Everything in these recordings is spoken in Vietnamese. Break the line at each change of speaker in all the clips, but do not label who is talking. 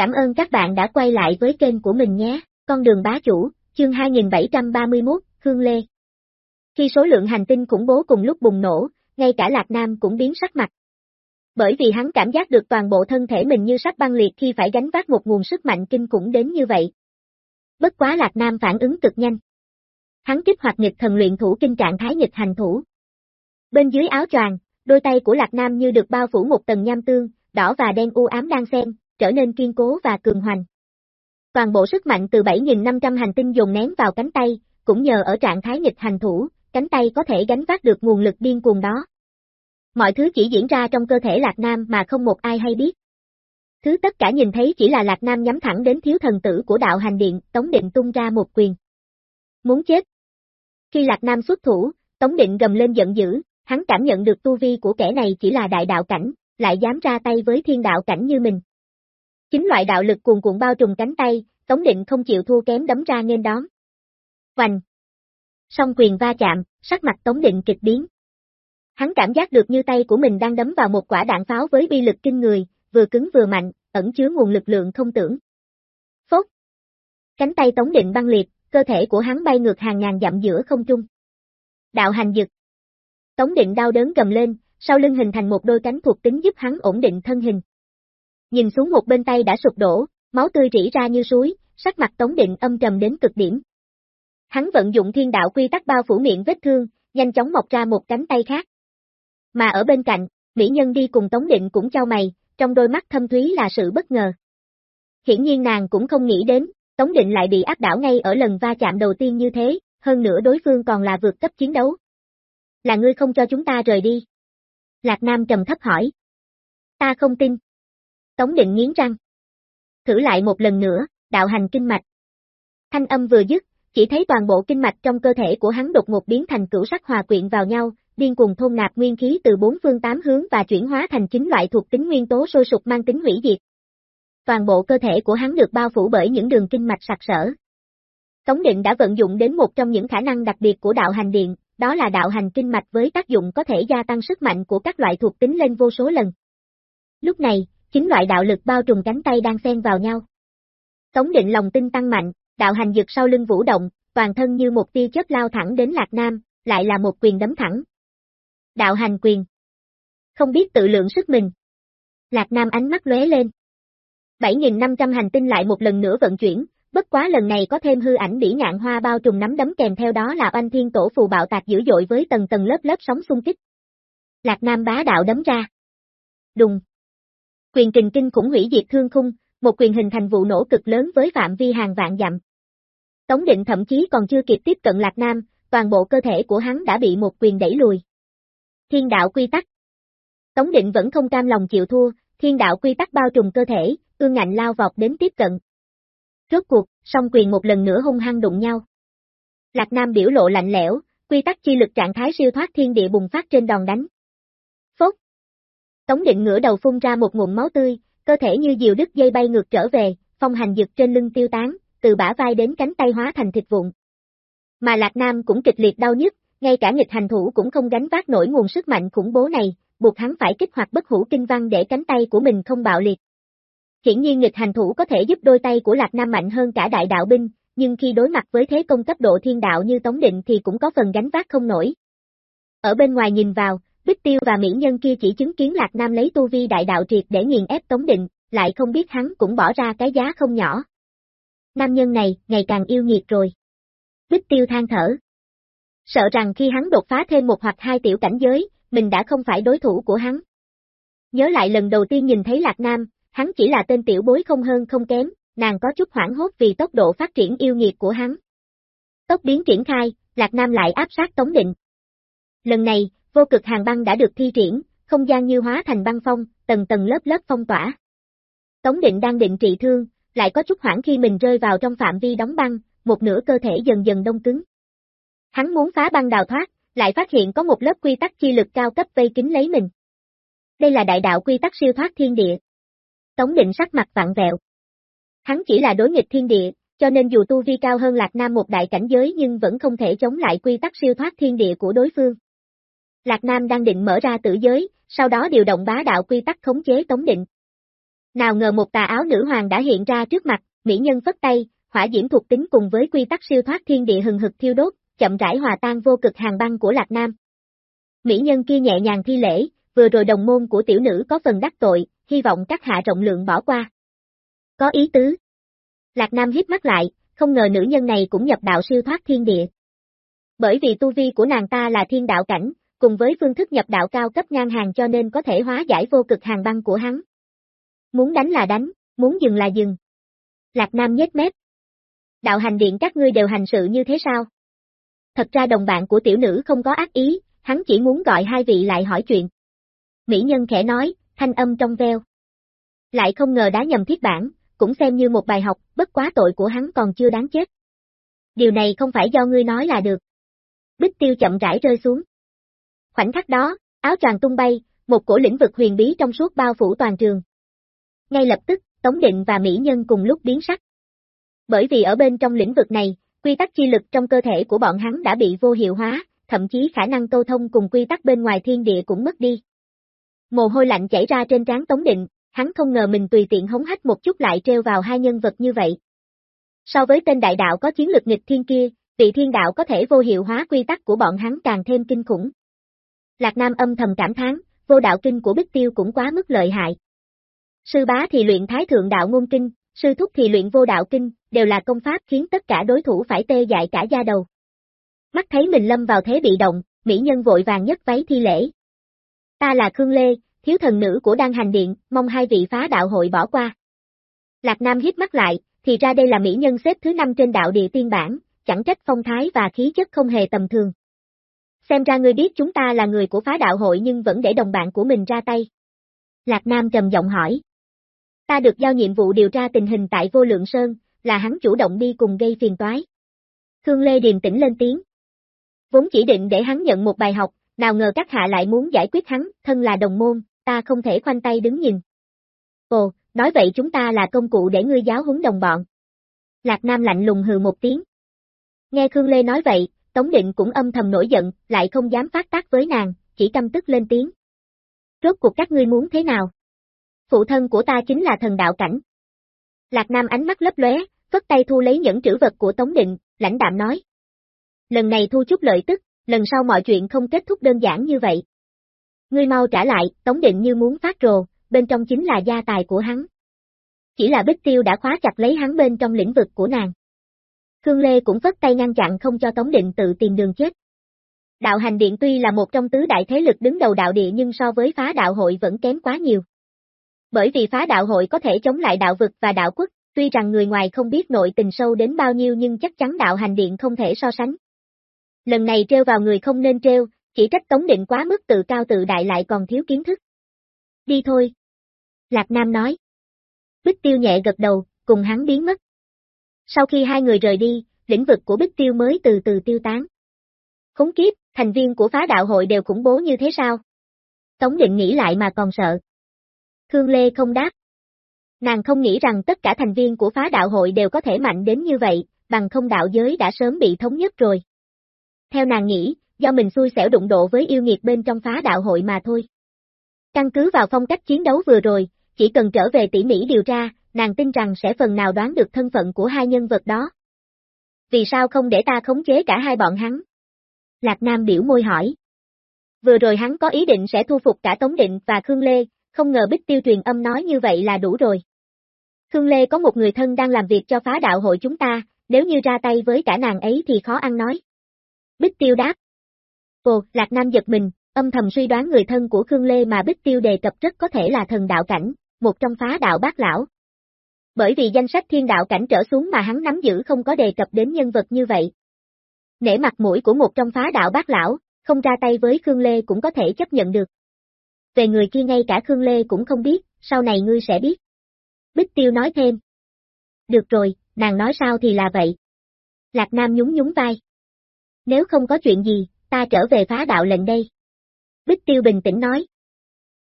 Cảm ơn các bạn đã quay lại với kênh của mình nhé, con đường bá chủ, chương 2731, Hương Lê. Khi số lượng hành tinh khủng bố cùng lúc bùng nổ, ngay cả Lạc Nam cũng biến sắc mặt. Bởi vì hắn cảm giác được toàn bộ thân thể mình như sắp băng liệt khi phải gánh vác một nguồn sức mạnh kinh khủng đến như vậy. Bất quá Lạc Nam phản ứng cực nhanh. Hắn kích hoạt nghịch thần luyện thủ kinh trạng thái nghịch hành thủ. Bên dưới áo choàng, đôi tay của Lạc Nam như được bao phủ một tầng nham tương, đỏ và đen u ám đang xen, trở nên kiên cố và cường hoành. Toàn bộ sức mạnh từ 7.500 hành tinh dồn nén vào cánh tay, cũng nhờ ở trạng thái nghịch hành thủ, cánh tay có thể gánh vác được nguồn lực điên cuồng đó. Mọi thứ chỉ diễn ra trong cơ thể Lạc Nam mà không một ai hay biết. Thứ tất cả nhìn thấy chỉ là Lạc Nam nhắm thẳng đến thiếu thần tử của đạo hành điện, Tống Định tung ra một quyền. Muốn chết. Khi Lạc Nam xuất thủ, Tống Định gầm lên giận dữ, hắn cảm nhận được tu vi của kẻ này chỉ là đại đạo cảnh, lại dám ra tay với thiên đạo cảnh như mình. Chính loại đạo lực cuồn cuộn bao trùm cánh tay, Tống Định không chịu thua kém đấm ra nên đón. Hoành! Song quyền va chạm, sắc mặt Tống Định kịch biến. Hắn cảm giác được như tay của mình đang đấm vào một quả đạn pháo với bi lực kinh người, vừa cứng vừa mạnh, ẩn chứa nguồn lực lượng không tưởng. Phốt! Cánh tay Tống Định băng liệt, cơ thể của hắn bay ngược hàng ngàn dặm giữa không trung. Đạo hành dực. Tống Định đau đớn gầm lên, sau lưng hình thành một đôi cánh thuộc tính giúp hắn ổn định thân hình. Nhìn xuống một bên tay đã sụp đổ, máu tươi rỉ ra như suối, sắc mặt Tống Định âm trầm đến cực điểm. Hắn vận dụng thiên đạo quy tắc bao phủ miệng vết thương, nhanh chóng mọc ra một cánh tay khác. Mà ở bên cạnh, mỹ nhân đi cùng Tống Định cũng trao mày, trong đôi mắt thâm thúy là sự bất ngờ. Hiển nhiên nàng cũng không nghĩ đến, Tống Định lại bị áp đảo ngay ở lần va chạm đầu tiên như thế, hơn nữa đối phương còn là vượt cấp chiến đấu. Là ngươi không cho chúng ta rời đi. Lạc Nam trầm thấp hỏi. Ta không tin. Tống định nghiến răng. Thử lại một lần nữa, đạo hành kinh mạch. Thanh âm vừa dứt, chỉ thấy toàn bộ kinh mạch trong cơ thể của hắn đột ngột biến thành cửu sắc hòa quyện vào nhau, điên cuồng thôn nạp nguyên khí từ bốn phương tám hướng và chuyển hóa thành chính loại thuộc tính nguyên tố sôi sục mang tính hủy diệt. Toàn bộ cơ thể của hắn được bao phủ bởi những đường kinh mạch sặc sỡ. Tống định đã vận dụng đến một trong những khả năng đặc biệt của đạo hành điện, đó là đạo hành kinh mạch với tác dụng có thể gia tăng sức mạnh của các loại thuộc tính lên vô số lần. Lúc này, chính loại đạo lực bao trùm cánh tay đang xen vào nhau. Tống định lòng tin tăng mạnh, đạo hành dực sau lưng vũ động, toàn thân như một tia chớp lao thẳng đến Lạc Nam, lại là một quyền đấm thẳng. Đạo hành quyền. Không biết tự lượng sức mình. Lạc Nam ánh mắt lóe lên. 7.500 hành tinh lại một lần nữa vận chuyển, bất quá lần này có thêm hư ảnh bỉ ngạn hoa bao trùm nắm đấm kèm theo đó là oanh thiên tổ phù bạo tạc dữ dội với tầng tầng lớp lớp sóng xung kích. Lạc Nam bá đạo đấm ra. Đùng. Quyền kình kinh khủng hủy diệt thương khung, một quyền hình thành vụ nổ cực lớn với phạm vi hàng vạn dặm. Tống định thậm chí còn chưa kịp tiếp cận Lạc Nam, toàn bộ cơ thể của hắn đã bị một quyền đẩy lùi. Thiên đạo quy tắc. Tống định vẫn không cam lòng chịu thua, thiên đạo quy tắc bao trùm cơ thể, ương ngạnh lao vọt đến tiếp cận. Rốt cuộc, song quyền một lần nữa hung hăng đụng nhau. Lạc Nam biểu lộ lạnh lẽo, quy tắc chi lực trạng thái siêu thoát thiên địa bùng phát trên đòn đánh. Tống định ngửa đầu phun ra một ngụm máu tươi, cơ thể như diều đứt dây bay ngược trở về, phong hành dực trên lưng tiêu tán, từ bả vai đến cánh tay hóa thành thịt vụn. Mà Lạc Nam cũng kịch liệt đau nhức, ngay cả nghịch hành thủ cũng không gánh vác nổi nguồn sức mạnh khủng bố này, buộc hắn phải kích hoạt bất hủ kinh văn để cánh tay của mình không bạo liệt. Hiển nhiên nghịch hành thủ có thể giúp đôi tay của Lạc Nam mạnh hơn cả đại đạo binh, nhưng khi đối mặt với thế công cấp độ thiên đạo như Tống Định thì cũng có phần gánh vác không nổi. Ở bên ngoài nhìn vào, Bích Tiêu và mỹ nhân kia chỉ chứng kiến Lạc Nam lấy tu vi đại đạo triệt để nghiền ép Tống Định, lại không biết hắn cũng bỏ ra cái giá không nhỏ. Nam nhân này, ngày càng yêu nghiệt rồi. Bích Tiêu than thở. Sợ rằng khi hắn đột phá thêm một hoặc hai tiểu cảnh giới, mình đã không phải đối thủ của hắn. Nhớ lại lần đầu tiên nhìn thấy Lạc Nam, hắn chỉ là tên tiểu bối không hơn không kém, nàng có chút hoảng hốt vì tốc độ phát triển yêu nghiệt của hắn. Tốc biến triển khai, Lạc Nam lại áp sát Tống Định. Lần này, vô cực hàng băng đã được thi triển, không gian như hóa thành băng phong, tầng tầng lớp lớp phong tỏa. Tống Định đang định trị thương, lại có chút hoảng khi mình rơi vào trong phạm vi đóng băng, một nửa cơ thể dần dần đông cứng. Hắn muốn phá băng đào thoát, lại phát hiện có một lớp quy tắc chi lực cao cấp vây kín lấy mình. Đây là đại đạo quy tắc siêu thoát thiên địa, Tống định sắc mặt vặn vẹo. Hắn chỉ là đối nghịch thiên địa, cho nên dù tu vi cao hơn Lạc Nam một đại cảnh giới nhưng vẫn không thể chống lại quy tắc siêu thoát thiên địa của đối phương. Lạc Nam đang định mở ra tử giới, sau đó điều động bá đạo quy tắc khống chế Tống Định. Nào ngờ một tà áo nữ hoàng đã hiện ra trước mặt, mỹ nhân phất tay, hỏa diễm thuộc tính cùng với quy tắc siêu thoát thiên địa hừng hực thiêu đốt, chậm rãi hòa tan vô cực hàng băng của Lạc Nam. Mỹ nhân kia nhẹ nhàng thi lễ, vừa rồi đồng môn của tiểu nữ có phần đắc tội, hy vọng các hạ rộng lượng bỏ qua. Có ý tứ. Lạc Nam hít mắt lại, không ngờ nữ nhân này cũng nhập đạo siêu thoát thiên địa. Bởi vì tu vi của nàng ta là thiên đạo cảnh, cùng với phương thức nhập đạo cao cấp ngang hàng cho nên có thể hóa giải vô cực hàng băng của hắn. Muốn đánh là đánh, muốn dừng là dừng. Lạc Nam nhếch mép. Đạo hành điện các ngươi đều hành sự như thế sao? Thật ra đồng bạn của tiểu nữ không có ác ý, hắn chỉ muốn gọi hai vị lại hỏi chuyện. Mỹ nhân khẽ nói, thanh âm trong veo. Lại không ngờ đá nhầm thiết bản, cũng xem như một bài học, bất quá tội của hắn còn chưa đáng chết. Điều này không phải do ngươi nói là được. Bích tiêu chậm rãi rơi xuống. Khoảnh khắc đó, áo choàng tung bay, một cổ lĩnh vực huyền bí trong suốt bao phủ toàn trường. Ngay lập tức, Tống Định và Mỹ Nhân cùng lúc biến sắc. Bởi vì ở bên trong lĩnh vực này, quy tắc chi lực trong cơ thể của bọn hắn đã bị vô hiệu hóa, thậm chí khả năng câu thông cùng quy tắc bên ngoài thiên địa cũng mất đi. Mồ hôi lạnh chảy ra trên trán Tống Định, hắn không ngờ mình tùy tiện hống hách một chút lại treo vào hai nhân vật như vậy. So với tên đại đạo có chiến lực nghịch thiên kia, vị thiên đạo có thể vô hiệu hóa quy tắc của bọn hắn càng thêm kinh khủng. Lạc Nam âm thầm cảm thán, vô đạo kinh của Bích Tiêu cũng quá mức lợi hại. Sư bá thì luyện thái thượng đạo ngôn kinh, sư thúc thì luyện vô đạo kinh, đều là công pháp khiến tất cả đối thủ phải tê dại cả da đầu. Mắt thấy mình lâm vào thế bị động, mỹ nhân vội vàng nhất váy thi lễ. Ta là Khương Lê, thiếu thần nữ của Đan Hành Điện, mong hai vị phá đạo hội bỏ qua. Lạc Nam hít mắt lại, thì ra đây là mỹ nhân xếp thứ năm trên đạo địa tiên bản, chẳng trách phong thái và khí chất không hề tầm thường. Xem ra ngươi biết chúng ta là người của phá đạo hội nhưng vẫn để đồng bạn của mình ra tay. Lạc Nam trầm giọng hỏi. Ta được giao nhiệm vụ điều tra tình hình tại vô lượng sơn, là hắn chủ động đi cùng gây phiền toái. Khương Lê điềm tĩnh lên tiếng. Vốn chỉ định để hắn nhận một bài học, nào ngờ các hạ lại muốn giải quyết hắn, thân là đồng môn, ta không thể khoanh tay đứng nhìn. Ồ, nói vậy chúng ta là công cụ để ngươi giáo huấn đồng bọn. Lạc Nam lạnh lùng hừ một tiếng. Nghe Khương Lê nói vậy, Tống Định cũng âm thầm nổi giận, lại không dám phát tác với nàng, chỉ căm tức lên tiếng. Rốt cuộc các ngươi muốn thế nào? Phụ thân của ta chính là thần đạo cảnh. Lạc Nam ánh mắt lấp lóe, phất tay thu lấy những trữ vật của Tống Định, lãnh đạm nói. Lần này thu chút lợi tức, lần sau mọi chuyện không kết thúc đơn giản như vậy. Ngươi mau trả lại, Tống Định như muốn phát rồ, bên trong chính là gia tài của hắn. Chỉ là Bích Tiêu đã khóa chặt lấy hắn bên trong lĩnh vực của nàng. Khương Lê cũng vất tay ngăn chặn không cho Tống Định tự tìm đường chết. Đạo hành điện tuy là một trong tứ đại thế lực đứng đầu đạo địa nhưng so với phá đạo hội vẫn kém quá nhiều. Bởi vì phá đạo hội có thể chống lại đạo vực và đạo quốc, tuy rằng người ngoài không biết nội tình sâu đến bao nhiêu nhưng chắc chắn đạo hành điện không thể so sánh. Lần này treo vào người không nên treo, chỉ trách Tống Định quá mức tự cao tự đại lại còn thiếu kiến thức. Đi thôi. Lạc Nam nói. Bích Tiêu nhẹ gật đầu, cùng hắn biến mất. Sau khi hai người rời đi, lĩnh vực của Bích Tiêu mới từ từ tiêu tán. Khốn kiếp, thành viên của phá đạo hội đều khủng bố như thế sao? Tống định nghĩ lại mà còn sợ. Khương Lê không đáp. Nàng không nghĩ rằng tất cả thành viên của phá đạo hội đều có thể mạnh đến như vậy, bằng không đạo giới đã sớm bị thống nhất rồi. Theo nàng nghĩ, do mình xui xẻo đụng độ với yêu nghiệt bên trong phá đạo hội mà thôi. Căn cứ vào phong cách chiến đấu vừa rồi, chỉ cần trở về tỉ mỉ điều tra, nàng tin rằng sẽ phần nào đoán được thân phận của hai nhân vật đó. Vì sao không để ta khống chế cả hai bọn hắn? Lạc Nam biểu môi hỏi. Vừa rồi hắn có ý định sẽ thu phục cả Tống Định và Khương Lê, không ngờ Bích Tiêu truyền âm nói như vậy là đủ rồi. Khương Lê có một người thân đang làm việc cho phá đạo hội chúng ta, nếu như ra tay với cả nàng ấy thì khó ăn nói. Bích Tiêu đáp. Ồ, Lạc Nam giật mình, âm thầm suy đoán người thân của Khương Lê mà Bích Tiêu đề cập rất có thể là thần đạo cảnh, một trong phá đạo bác lão, bởi vì danh sách thiên đạo cảnh trở xuống mà hắn nắm giữ không có đề cập đến nhân vật như vậy. Nể mặt mũi của một trong phá đạo bác lão, không ra tay với Khương Lê cũng có thể chấp nhận được. Về người kia ngay cả Khương Lê cũng không biết, sau này ngươi sẽ biết. Bích Tiêu nói thêm. Được rồi, nàng nói sao thì là vậy. Lạc Nam nhún nhún vai. Nếu không có chuyện gì, ta trở về phá đạo lệnh đây. Bích Tiêu bình tĩnh nói.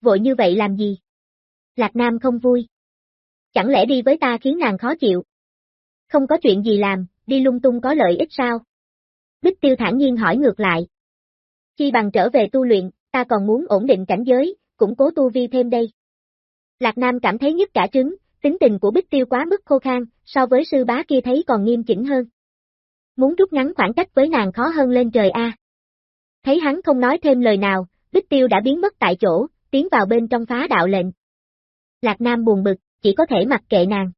Vội như vậy làm gì? Lạc Nam không vui chẳng lẽ đi với ta khiến nàng khó chịu? Không có chuyện gì làm, đi lung tung có lợi ích sao? Bích tiêu thản nhiên hỏi ngược lại. Chi bằng trở về tu luyện, ta còn muốn ổn định cảnh giới, củng cố tu vi thêm đây. Lạc Nam cảm thấy nhức cả trứng, tính tình của Bích Tiêu quá mức khô khan, so với sư bá kia thấy còn nghiêm chỉnh hơn. Muốn rút ngắn khoảng cách với nàng khó hơn lên trời a. Thấy hắn không nói thêm lời nào, Bích Tiêu đã biến mất tại chỗ, tiến vào bên trong phá đạo lệnh. Lạc Nam buồn bực, chỉ có thể mặc kệ nàng.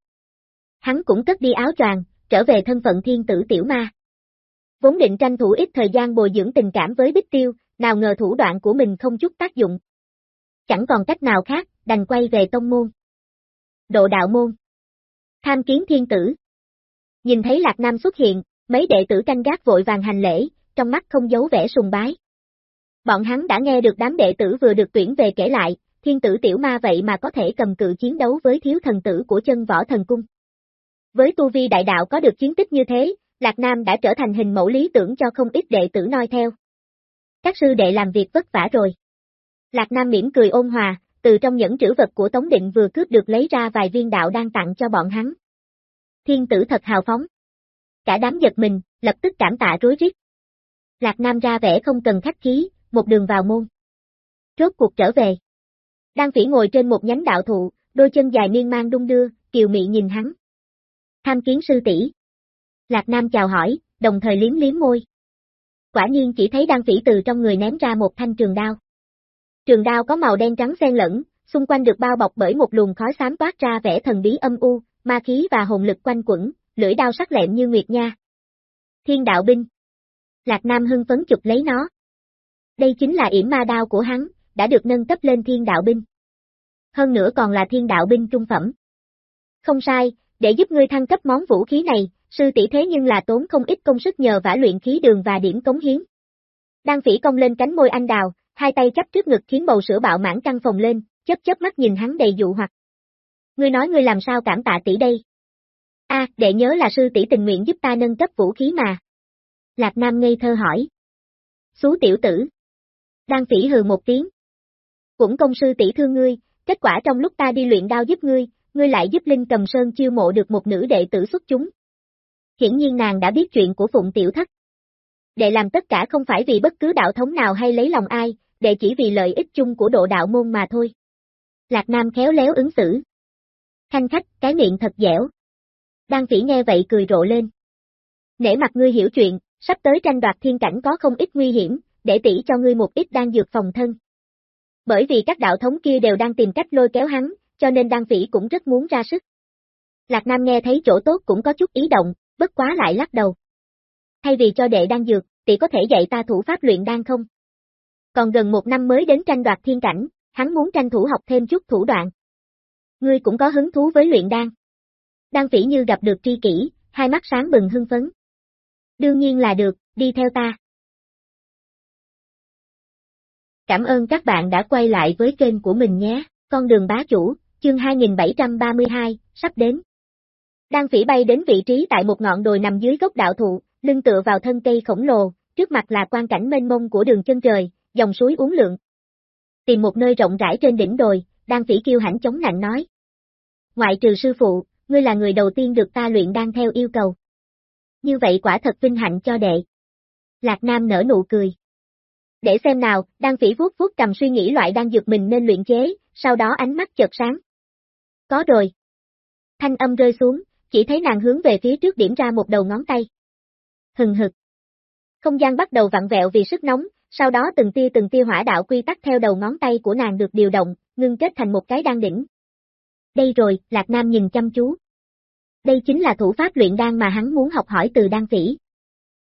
Hắn cũng cất đi áo choàng, trở về thân phận thiên tử tiểu ma. Vốn định tranh thủ ít thời gian bồi dưỡng tình cảm với Bích Tiêu, nào ngờ thủ đoạn của mình không chút tác dụng. Chẳng còn cách nào khác, đành quay về tông môn. Độ đạo môn. Tham kiến thiên tử. Nhìn thấy Lạc Nam xuất hiện, mấy đệ tử canh gác vội vàng hành lễ, trong mắt không giấu vẻ sùng bái. Bọn hắn đã nghe được đám đệ tử vừa được tuyển về kể lại, thiên tử tiểu ma vậy mà có thể cầm cự chiến đấu với thiếu thần tử của chân võ thần cung. Với tu vi đại đạo có được chiến tích như thế, Lạc Nam đã trở thành hình mẫu lý tưởng cho không ít đệ tử noi theo. Các sư đệ làm việc vất vả rồi. Lạc Nam mỉm cười ôn hòa, từ trong những trữ vật của Tống Định vừa cướp được lấy ra vài viên đạo đang tặng cho bọn hắn. Thiên tử thật hào phóng. Cả đám giật mình, lập tức cảm tạ rối rít. Lạc Nam ra vẻ không cần khách khí, một đường vào môn. Rốt cuộc trở về. Đang phỉ ngồi trên một nhánh đạo thụ, đôi chân dài miên man đung đưa, kiều mị nhìn hắn. Tham kiến sư tỷ. Lạc Nam chào hỏi, đồng thời liếm liếm môi. Quả nhiên chỉ thấy đang phỉ từ trong người ném ra một thanh trường đao. Trường đao có màu đen trắng xen lẫn, xung quanh được bao bọc bởi một luồng khói xám toát ra vẻ thần bí âm u, ma khí và hồn lực quanh quẩn, lưỡi đao sắc lẹm như nguyệt nha. Thiên đạo binh. Lạc Nam hưng phấn chụp lấy nó. Đây chính là yểm ma đao của hắn, đã được nâng cấp lên thiên đạo binh. Hơn nữa còn là thiên đạo binh trung phẩm. Không sai, để giúp ngươi thăng cấp món vũ khí này, sư tỷ thế nhưng là tốn không ít công sức nhờ vả luyện khí đường và điểm cống hiến. Đang phỉ công lên cánh môi anh đào, hai tay chắp trước ngực khiến bầu sữa bạo mãn căng phòng lên, chớp chớp mắt nhìn hắn đầy dụ hoặc. Ngươi nói ngươi làm sao cảm tạ tỷ đây? A, à, đệ nhớ là sư tỷ tình nguyện giúp ta nâng cấp vũ khí mà. Lạc Nam ngây thơ hỏi. Xú tiểu tử. Đang phỉ hừ một tiếng. Cũng công sư tỷ thương ngươi, kết quả trong lúc ta đi luyện đao giúp ngươi, ngươi lại giúp Linh Cầm Sơn chiêu mộ được một nữ đệ tử xuất chúng. Hiển nhiên nàng đã biết chuyện của Phụng Tiểu Thất. Đệ làm tất cả không phải vì bất cứ đạo thống nào hay lấy lòng ai, đệ chỉ vì lợi ích chung của độ đạo môn mà thôi. Lạc Nam khéo léo ứng xử. Khanh khách, cái miệng thật dẻo. Đan phỉ nghe vậy cười rộ lên. Nể mặt ngươi hiểu chuyện, sắp tới tranh đoạt thiên cảnh có không ít nguy hiểm, để tỷ cho ngươi một ít đan dược phòng thân. Bởi vì các đạo thống kia đều đang tìm cách lôi kéo hắn, cho nên đan phỉ cũng rất muốn ra sức. Lạc Nam nghe thấy chỗ tốt cũng có chút ý động, bất quá lại lắc đầu. Thay vì cho đệ đan dược, tỷ có thể dạy ta thủ pháp luyện đan không? Còn gần một năm mới đến tranh đoạt thiên cảnh, hắn muốn tranh thủ học thêm chút thủ đoạn. Ngươi cũng có hứng thú với luyện đan. Đan phỉ như gặp được tri kỷ, hai mắt sáng bừng hưng phấn. Đương nhiên là được, đi theo ta. Cảm ơn các bạn đã quay lại với kênh của mình nhé, con đường bá chủ, chương 2732, sắp đến. Đan phỉ bay đến vị trí tại một ngọn đồi nằm dưới gốc đạo thụ, lưng tựa vào thân cây khổng lồ, trước mặt là quan cảnh mênh mông của đường chân trời, dòng suối uốn lượn. Tìm một nơi rộng rãi trên đỉnh đồi, Đan phỉ kêu hãnh chống nạnh nói. Ngoại trừ sư phụ, ngươi là người đầu tiên được ta luyện đan theo yêu cầu. Như vậy quả thật vinh hạnh cho đệ. Lạc Nam nở nụ cười. Để xem nào, đan phỉ vuốt vuốt cầm suy nghĩ loại đan dược mình nên luyện chế, sau đó ánh mắt chợt sáng. Có rồi. Thanh âm rơi xuống, chỉ thấy nàng hướng về phía trước điểm ra một đầu ngón tay. Hừng hực. Không gian bắt đầu vặn vẹo vì sức nóng, sau đó từng tia từng tia hỏa đạo quy tắc theo đầu ngón tay của nàng được điều động, ngưng kết thành một cái đan đỉnh. Đây rồi, Lạc Nam nhìn chăm chú. Đây chính là thủ pháp luyện đan mà hắn muốn học hỏi từ đan phỉ.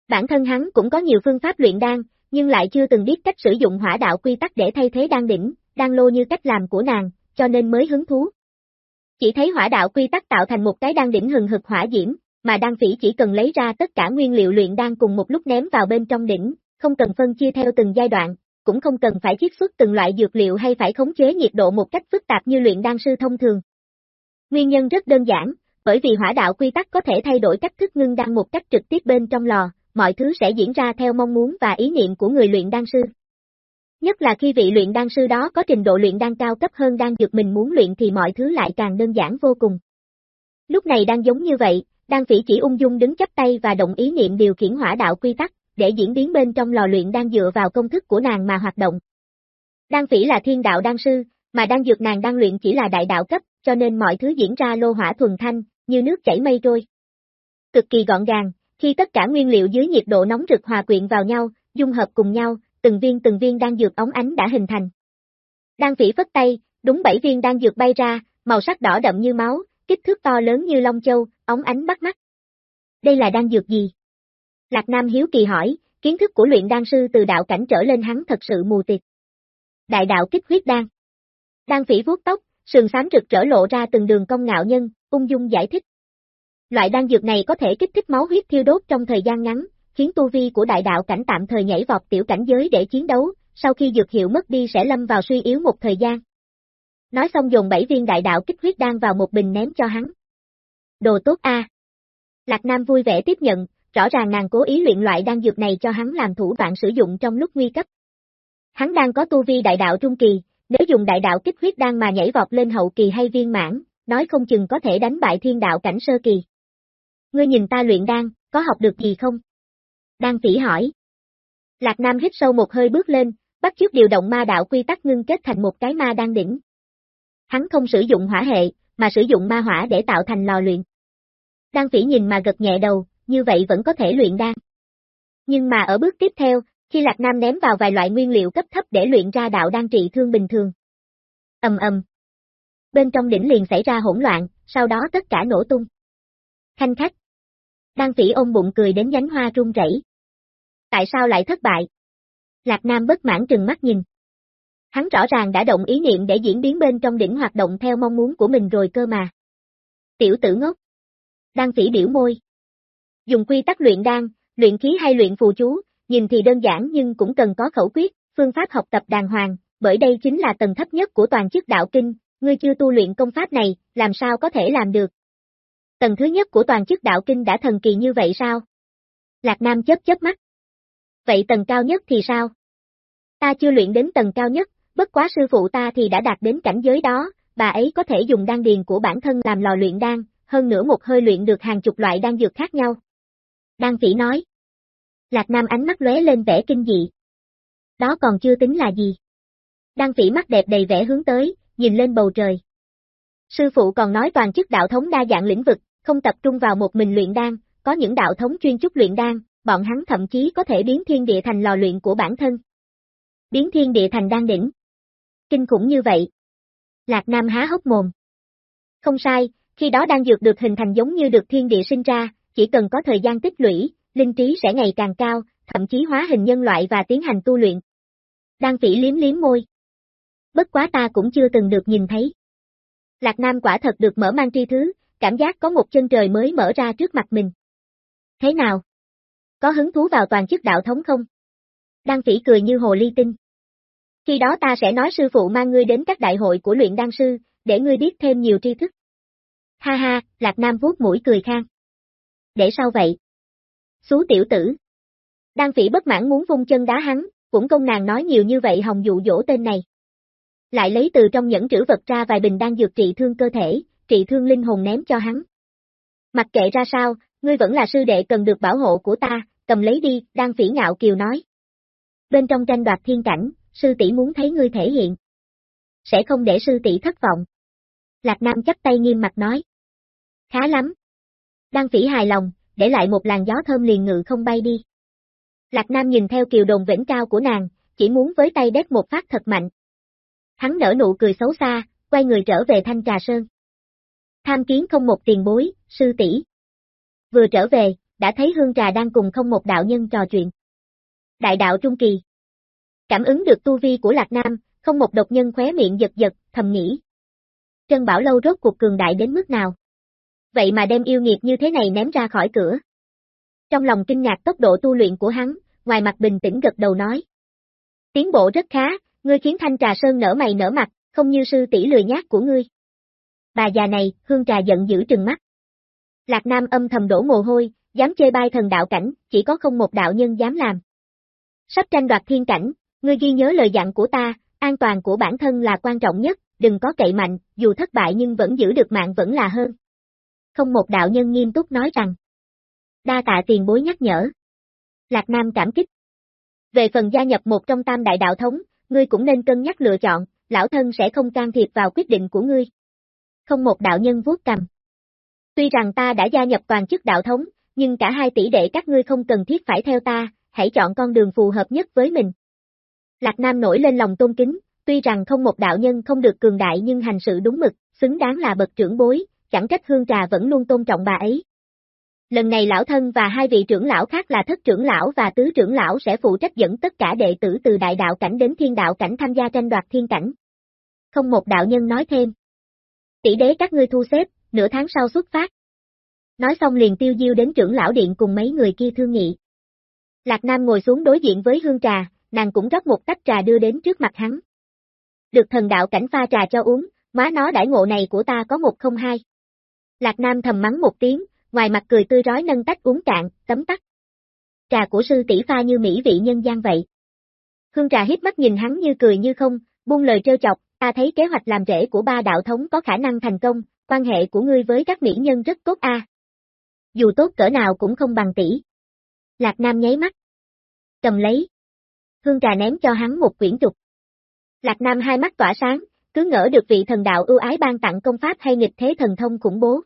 Bản thân hắn cũng có nhiều phương pháp luyện đan, nhưng lại chưa từng biết cách sử dụng hỏa đạo quy tắc để thay thế đan đỉnh, đan lô như cách làm của nàng, cho nên mới hứng thú. Chỉ thấy hỏa đạo quy tắc tạo thành một cái đan đỉnh hừng hực hỏa diễm, mà đan phỉ chỉ cần lấy ra tất cả nguyên liệu luyện đan cùng một lúc ném vào bên trong đỉnh, không cần phân chia theo từng giai đoạn, cũng không cần phải chiết xuất từng loại dược liệu hay phải khống chế nhiệt độ một cách phức tạp như luyện đan sư thông thường. Nguyên nhân rất đơn giản, bởi vì hỏa đạo quy tắc có thể thay đổi cách thức ngưng đan một cách trực tiếp bên trong lò, mọi thứ sẽ diễn ra theo mong muốn và ý niệm của người luyện đan sư. Nhất là khi vị luyện đan sư đó có trình độ luyện đan cao cấp hơn đan dược mình muốn luyện thì mọi thứ lại càng đơn giản vô cùng. Lúc này đang giống như vậy, đan phỉ chỉ ung dung đứng chấp tay và động ý niệm điều khiển hỏa đạo quy tắc, để diễn biến bên trong lò luyện đang dựa vào công thức của nàng mà hoạt động. Đan phỉ là thiên đạo đan sư, Mà đan dược nàng đang luyện chỉ là đại đạo cấp, cho nên mọi thứ diễn ra lô hỏa thuần thanh, như nước chảy mây trôi. Cực kỳ gọn gàng, khi tất cả nguyên liệu dưới nhiệt độ nóng rực hòa quyện vào nhau, dung hợp cùng nhau, từng viên từng viên đan dược ống ánh đã hình thành. Đan phỉ phất tay, đúng bảy viên đan dược bay ra, màu sắc đỏ đậm như máu, kích thước to lớn như long châu, ống ánh bắt mắt. Đây là đan dược gì? Lạc Nam hiếu kỳ hỏi, kiến thức của luyện đan sư từ đạo cảnh trở lên hắn thật sự mù tịt. Đại đạo kích huyết đan. Đan phỉ vuốt tóc, sườn xám rực rỡ lộ ra từng đường công ngạo nhân, ung dung giải thích. Loại đan dược này có thể kích thích máu huyết thiêu đốt trong thời gian ngắn, khiến tu vi của đại đạo cảnh tạm thời nhảy vọt tiểu cảnh giới để chiến đấu, sau khi dược hiệu mất đi sẽ lâm vào suy yếu một thời gian. Nói xong dùng bảy viên đại đạo kích huyết đan vào một bình ném cho hắn. Đồ tốt a. Lạc Nam vui vẻ tiếp nhận, rõ ràng nàng cố ý luyện loại đan dược này cho hắn làm thủ đoạn sử dụng trong lúc nguy cấp. Hắn đang có tu vi đại đạo trung kỳ, nếu dùng đại đạo kích huyết đan mà nhảy vọt lên hậu kỳ hay viên mãn, nói không chừng có thể đánh bại thiên đạo cảnh sơ kỳ. Ngươi nhìn ta luyện đan, có học được gì không? Đan phỉ hỏi. Lạc Nam hít sâu một hơi bước lên, bắt chước điều động ma đạo quy tắc ngưng kết thành một cái ma đan đỉnh. Hắn không sử dụng hỏa hệ, mà sử dụng ma hỏa để tạo thành lò luyện. Đan phỉ nhìn mà gật nhẹ đầu, như vậy vẫn có thể luyện đan. Nhưng mà ở bước tiếp theo, khi Lạc Nam ném vào vài loại nguyên liệu cấp thấp để luyện ra đạo đan trị thương bình thường. Ầm ầm. Bên trong đỉnh liền xảy ra hỗn loạn, sau đó tất cả nổ tung. Khanh khách. Đan phỉ ôm bụng cười đến nhánh hoa rung rẩy. Tại sao lại thất bại? Lạc Nam bất mãn trừng mắt nhìn. Hắn rõ ràng đã động ý niệm để diễn biến bên trong đỉnh hoạt động theo mong muốn của mình rồi cơ mà. Tiểu tử ngốc. Đan phỉ biểu môi. Dùng quy tắc luyện đan, luyện khí hay luyện phù chú, nhìn thì đơn giản nhưng cũng cần có khẩu quyết, phương pháp học tập đàng hoàng, bởi đây chính là tầng thấp nhất của toàn chức đạo kinh, ngươi chưa tu luyện công pháp này, làm sao có thể làm được. Tầng thứ nhất của toàn chức đạo kinh đã thần kỳ như vậy sao? Lạc Nam chớp chớp mắt. Vậy tầng cao nhất thì sao? Ta chưa luyện đến tầng cao nhất, bất quá sư phụ ta thì đã đạt đến cảnh giới đó, bà ấy có thể dùng đan điền của bản thân làm lò luyện đan, hơn nữa một hơi luyện được hàng chục loại đan dược khác nhau. Đan phỉ nói. Lạc Nam ánh mắt lóe lên vẻ kinh dị. Đó còn chưa tính là gì. Đan phỉ mắt đẹp đầy vẻ hướng tới, nhìn lên bầu trời. Sư phụ còn nói toàn chức đạo thống đa dạng lĩnh vực, không tập trung vào một mình luyện đan, có những đạo thống chuyên trúc luyện đan, bọn hắn thậm chí có thể biến thiên địa thành lò luyện của bản thân. Biến thiên địa thành đan đỉnh. Kinh khủng như vậy. Lạc Nam há hốc mồm. Không sai, khi đó đan dược được hình thành giống như được thiên địa sinh ra, chỉ cần có thời gian tích lũy, linh trí sẽ ngày càng cao, thậm chí hóa hình nhân loại và tiến hành tu luyện. Đan phỉ liếm liếm môi. Bất quá ta cũng chưa từng được nhìn thấy. Lạc Nam quả thật được mở mang tri thứ, cảm giác có một chân trời mới mở ra trước mặt mình. Thế nào? Có hứng thú vào toàn chức đạo thống không? Đan phỉ cười như hồ ly tinh. Khi đó ta sẽ nói sư phụ mang ngươi đến các đại hội của luyện đan sư, để ngươi biết thêm nhiều tri thức. Ha ha, Lạc Nam vuốt mũi cười khang. Để sao vậy? Xú tiểu tử. Đan phỉ bất mãn muốn vung chân đá hắn, cũng công nàng nói nhiều như vậy hồng dụ dỗ tên này. Lại lấy từ trong nhẫn trữ vật ra vài bình đan dược trị thương cơ thể, trị thương linh hồn ném cho hắn. Mặc kệ ra sao, ngươi vẫn là sư đệ cần được bảo hộ của ta, cầm lấy đi, Đang phỉ ngạo kiều nói. Bên trong tranh đoạt thiên cảnh, sư tỷ muốn thấy ngươi thể hiện. Sẽ không để sư tỷ thất vọng. Lạc Nam chấp tay nghiêm mặt nói. Khá lắm. Đang phỉ hài lòng, để lại một làn gió thơm liền ngự không bay đi. Lạc Nam nhìn theo kiều đồn vĩnh cao của nàng, chỉ muốn với tay đét một phát thật mạnh. Hắn nở nụ cười xấu xa, quay người trở về thanh trà sơn. Tham kiến không một tiền bối, sư tỷ. Vừa trở về, đã thấy hương trà đang cùng không một đạo nhân trò chuyện. Đại đạo Trung Kỳ. Cảm ứng được tu vi của Lạc Nam, không một độc nhân khóe miệng giật giật, thầm nghĩ. Trân Bảo Lâu rốt cuộc cường đại đến mức nào? vậy mà đem yêu nghiệt như thế này ném ra khỏi cửa. Trong lòng kinh ngạc tốc độ tu luyện của hắn, ngoài mặt bình tĩnh gật đầu nói. Tiến bộ rất khá, ngươi khiến thanh trà sơn nở mày nở mặt, không như sư tỷ lười nhát của ngươi. Bà già này, hương trà giận dữ trừng mắt. Lạc Nam âm thầm đổ mồ hôi, dám chơi bai thần đạo cảnh, chỉ có không một đạo nhân dám làm. Sắp tranh đoạt thiên cảnh, ngươi ghi nhớ lời dặn của ta, an toàn của bản thân là quan trọng nhất, đừng có cậy mạnh, dù thất bại nhưng vẫn giữ được mạng vẫn là hơn không một đạo nhân nghiêm túc nói rằng. Đa tạ tiền bối nhắc nhở. Lạc Nam cảm kích. Về phần gia nhập một trong tam đại đạo thống, ngươi cũng nên cân nhắc lựa chọn, lão thân sẽ không can thiệp vào quyết định của ngươi. Không một đạo nhân vuốt cầm. Tuy rằng ta đã gia nhập toàn chức đạo thống, nhưng cả hai tỷ đệ các ngươi không cần thiết phải theo ta, hãy chọn con đường phù hợp nhất với mình. Lạc Nam nổi lên lòng tôn kính, tuy rằng không một đạo nhân không được cường đại nhưng hành sự đúng mực, xứng đáng là bậc trưởng bối, chẳng trách hương trà vẫn luôn tôn trọng bà ấy. Lần này lão thân và hai vị trưởng lão khác là thất trưởng lão và tứ trưởng lão sẽ phụ trách dẫn tất cả đệ tử từ đại đạo cảnh đến thiên đạo cảnh tham gia tranh đoạt thiên cảnh. Không một đạo nhân nói thêm. Tỷ đế các ngươi thu xếp, nửa tháng sau xuất phát. Nói xong liền tiêu diêu đến trưởng lão điện cùng mấy người kia thương nghị. Lạc Nam ngồi xuống đối diện với hương trà, nàng cũng rót một tách trà đưa đến trước mặt hắn. Được thần đạo cảnh pha trà cho uống, má nó đãi ngộ này của ta có một không hai. Lạc Nam thầm mắng một tiếng, ngoài mặt cười tươi rói nâng tách uống cạn, tấm tắt. Trà của sư tỷ pha như mỹ vị nhân gian vậy. Hương trà hiếp mắt nhìn hắn như cười như không, buông lời trêu chọc, ta thấy kế hoạch làm rễ của ba đạo thống có khả năng thành công, quan hệ của ngươi với các mỹ nhân rất tốt a. Dù tốt cỡ nào cũng không bằng tỷ. Lạc Nam nháy mắt. Cầm lấy. Hương trà ném cho hắn một quyển trục. Lạc Nam hai mắt tỏa sáng, cứ ngỡ được vị thần đạo ưu ái ban tặng công pháp hay nghịch thế thần thông khủng bố.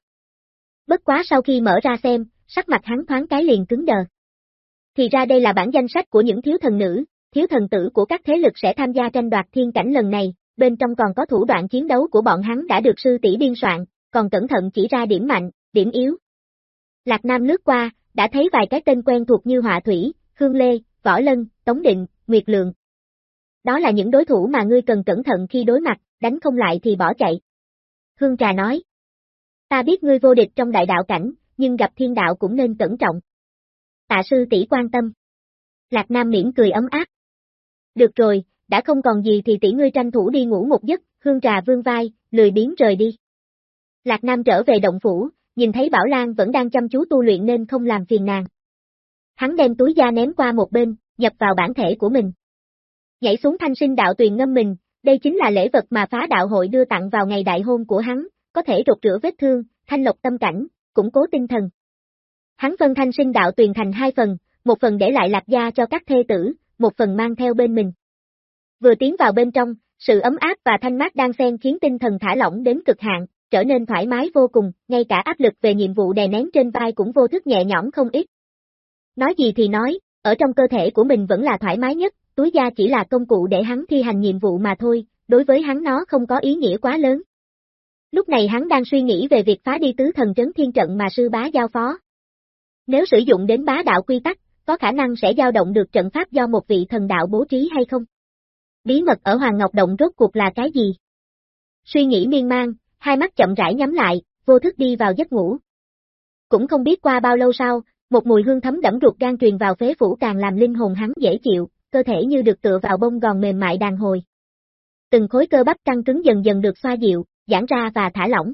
Bất quá sau khi mở ra xem, sắc mặt hắn thoáng cái liền cứng đờ. Thì ra đây là bản danh sách của những thiếu thần nữ, thiếu thần tử của các thế lực sẽ tham gia tranh đoạt thiên cảnh lần này, bên trong còn có thủ đoạn chiến đấu của bọn hắn đã được sư tỷ biên soạn, còn cẩn thận chỉ ra điểm mạnh, điểm yếu. Lạc Nam lướt qua, đã thấy vài cái tên quen thuộc như Họa Thủy, Hương Lê, Võ Lân, Tống Định, Nguyệt Lượng. Đó là những đối thủ mà ngươi cần cẩn thận khi đối mặt, đánh không lại thì bỏ chạy. Hương Trà nói. Ta biết ngươi vô địch trong đại đạo cảnh, nhưng gặp thiên đạo cũng nên cẩn trọng. Tạ sư tỷ quan tâm. Lạc Nam miễn cười ấm áp. Được rồi, đã không còn gì thì tỷ ngươi tranh thủ đi ngủ một giấc, hương trà vương vai, lười biến rời đi. Lạc Nam trở về động phủ, nhìn thấy Bảo Lan vẫn đang chăm chú tu luyện nên không làm phiền nàng. Hắn đem túi da ném qua một bên, nhập vào bản thể của mình. Nhảy xuống thanh sinh đạo tuyền ngâm mình, đây chính là lễ vật mà phá đạo hội đưa tặng vào ngày đại hôn của hắn, có thể rụt rửa vết thương, thanh lộc tâm cảnh, củng cố tinh thần. Hắn phân thanh sinh đạo tuyền thành hai phần, một phần để lại lạc gia cho các thê tử, một phần mang theo bên mình. Vừa tiến vào bên trong, sự ấm áp và thanh mát đang xen khiến tinh thần thả lỏng đến cực hạn, trở nên thoải mái vô cùng, ngay cả áp lực về nhiệm vụ đè nén trên vai cũng vô thức nhẹ nhõm không ít. Nói gì thì nói, ở trong cơ thể của mình vẫn là thoải mái nhất, túi da chỉ là công cụ để hắn thi hành nhiệm vụ mà thôi, đối với hắn nó không có ý nghĩa quá lớn. Lúc này hắn đang suy nghĩ về việc phá đi tứ thần trấn thiên trận mà sư bá giao phó. Nếu sử dụng đến bá đạo quy tắc, có khả năng sẽ dao động được trận pháp do một vị thần đạo bố trí hay không? Bí mật ở Hoàng Ngọc Động rốt cuộc là cái gì? Suy nghĩ miên man, hai mắt chậm rãi nhắm lại, vô thức đi vào giấc ngủ. Cũng không biết qua bao lâu sau, một mùi hương thấm đẫm ruột gan truyền vào phế phủ càng làm linh hồn hắn dễ chịu, cơ thể như được tựa vào bông gòn mềm mại đàn hồi. Từng khối cơ bắp căng cứng dần dần được xoa dịu, giãn ra và thả lỏng.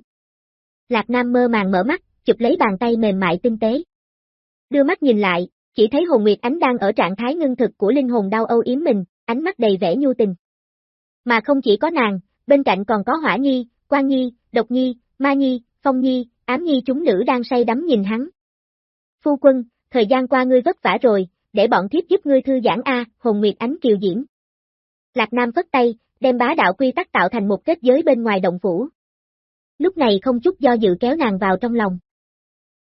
Lạc Nam mơ màng mở mắt, chụp lấy bàn tay mềm mại tinh tế. Đưa mắt nhìn lại, chỉ thấy Hồn Nguyệt Ánh đang ở trạng thái ngưng thực của linh hồn đau âu yếm mình, ánh mắt đầy vẻ nhu tình. Mà không chỉ có nàng, bên cạnh còn có Hỏa Nhi, Quan Nhi, Độc Nhi, Ma Nhi, Phong Nhi, Ám Nhi chúng nữ đang say đắm nhìn hắn. Phu quân, thời gian qua ngươi vất vả rồi, để bọn thiếp giúp ngươi thư giãn A, Hồn Nguyệt Ánh kiều diễm. Lạc Nam phất tay, đem bá đạo quy tắc tạo thành một kết giới bên ngoài động phủ. Lúc này không chút do dự kéo nàng vào trong lòng.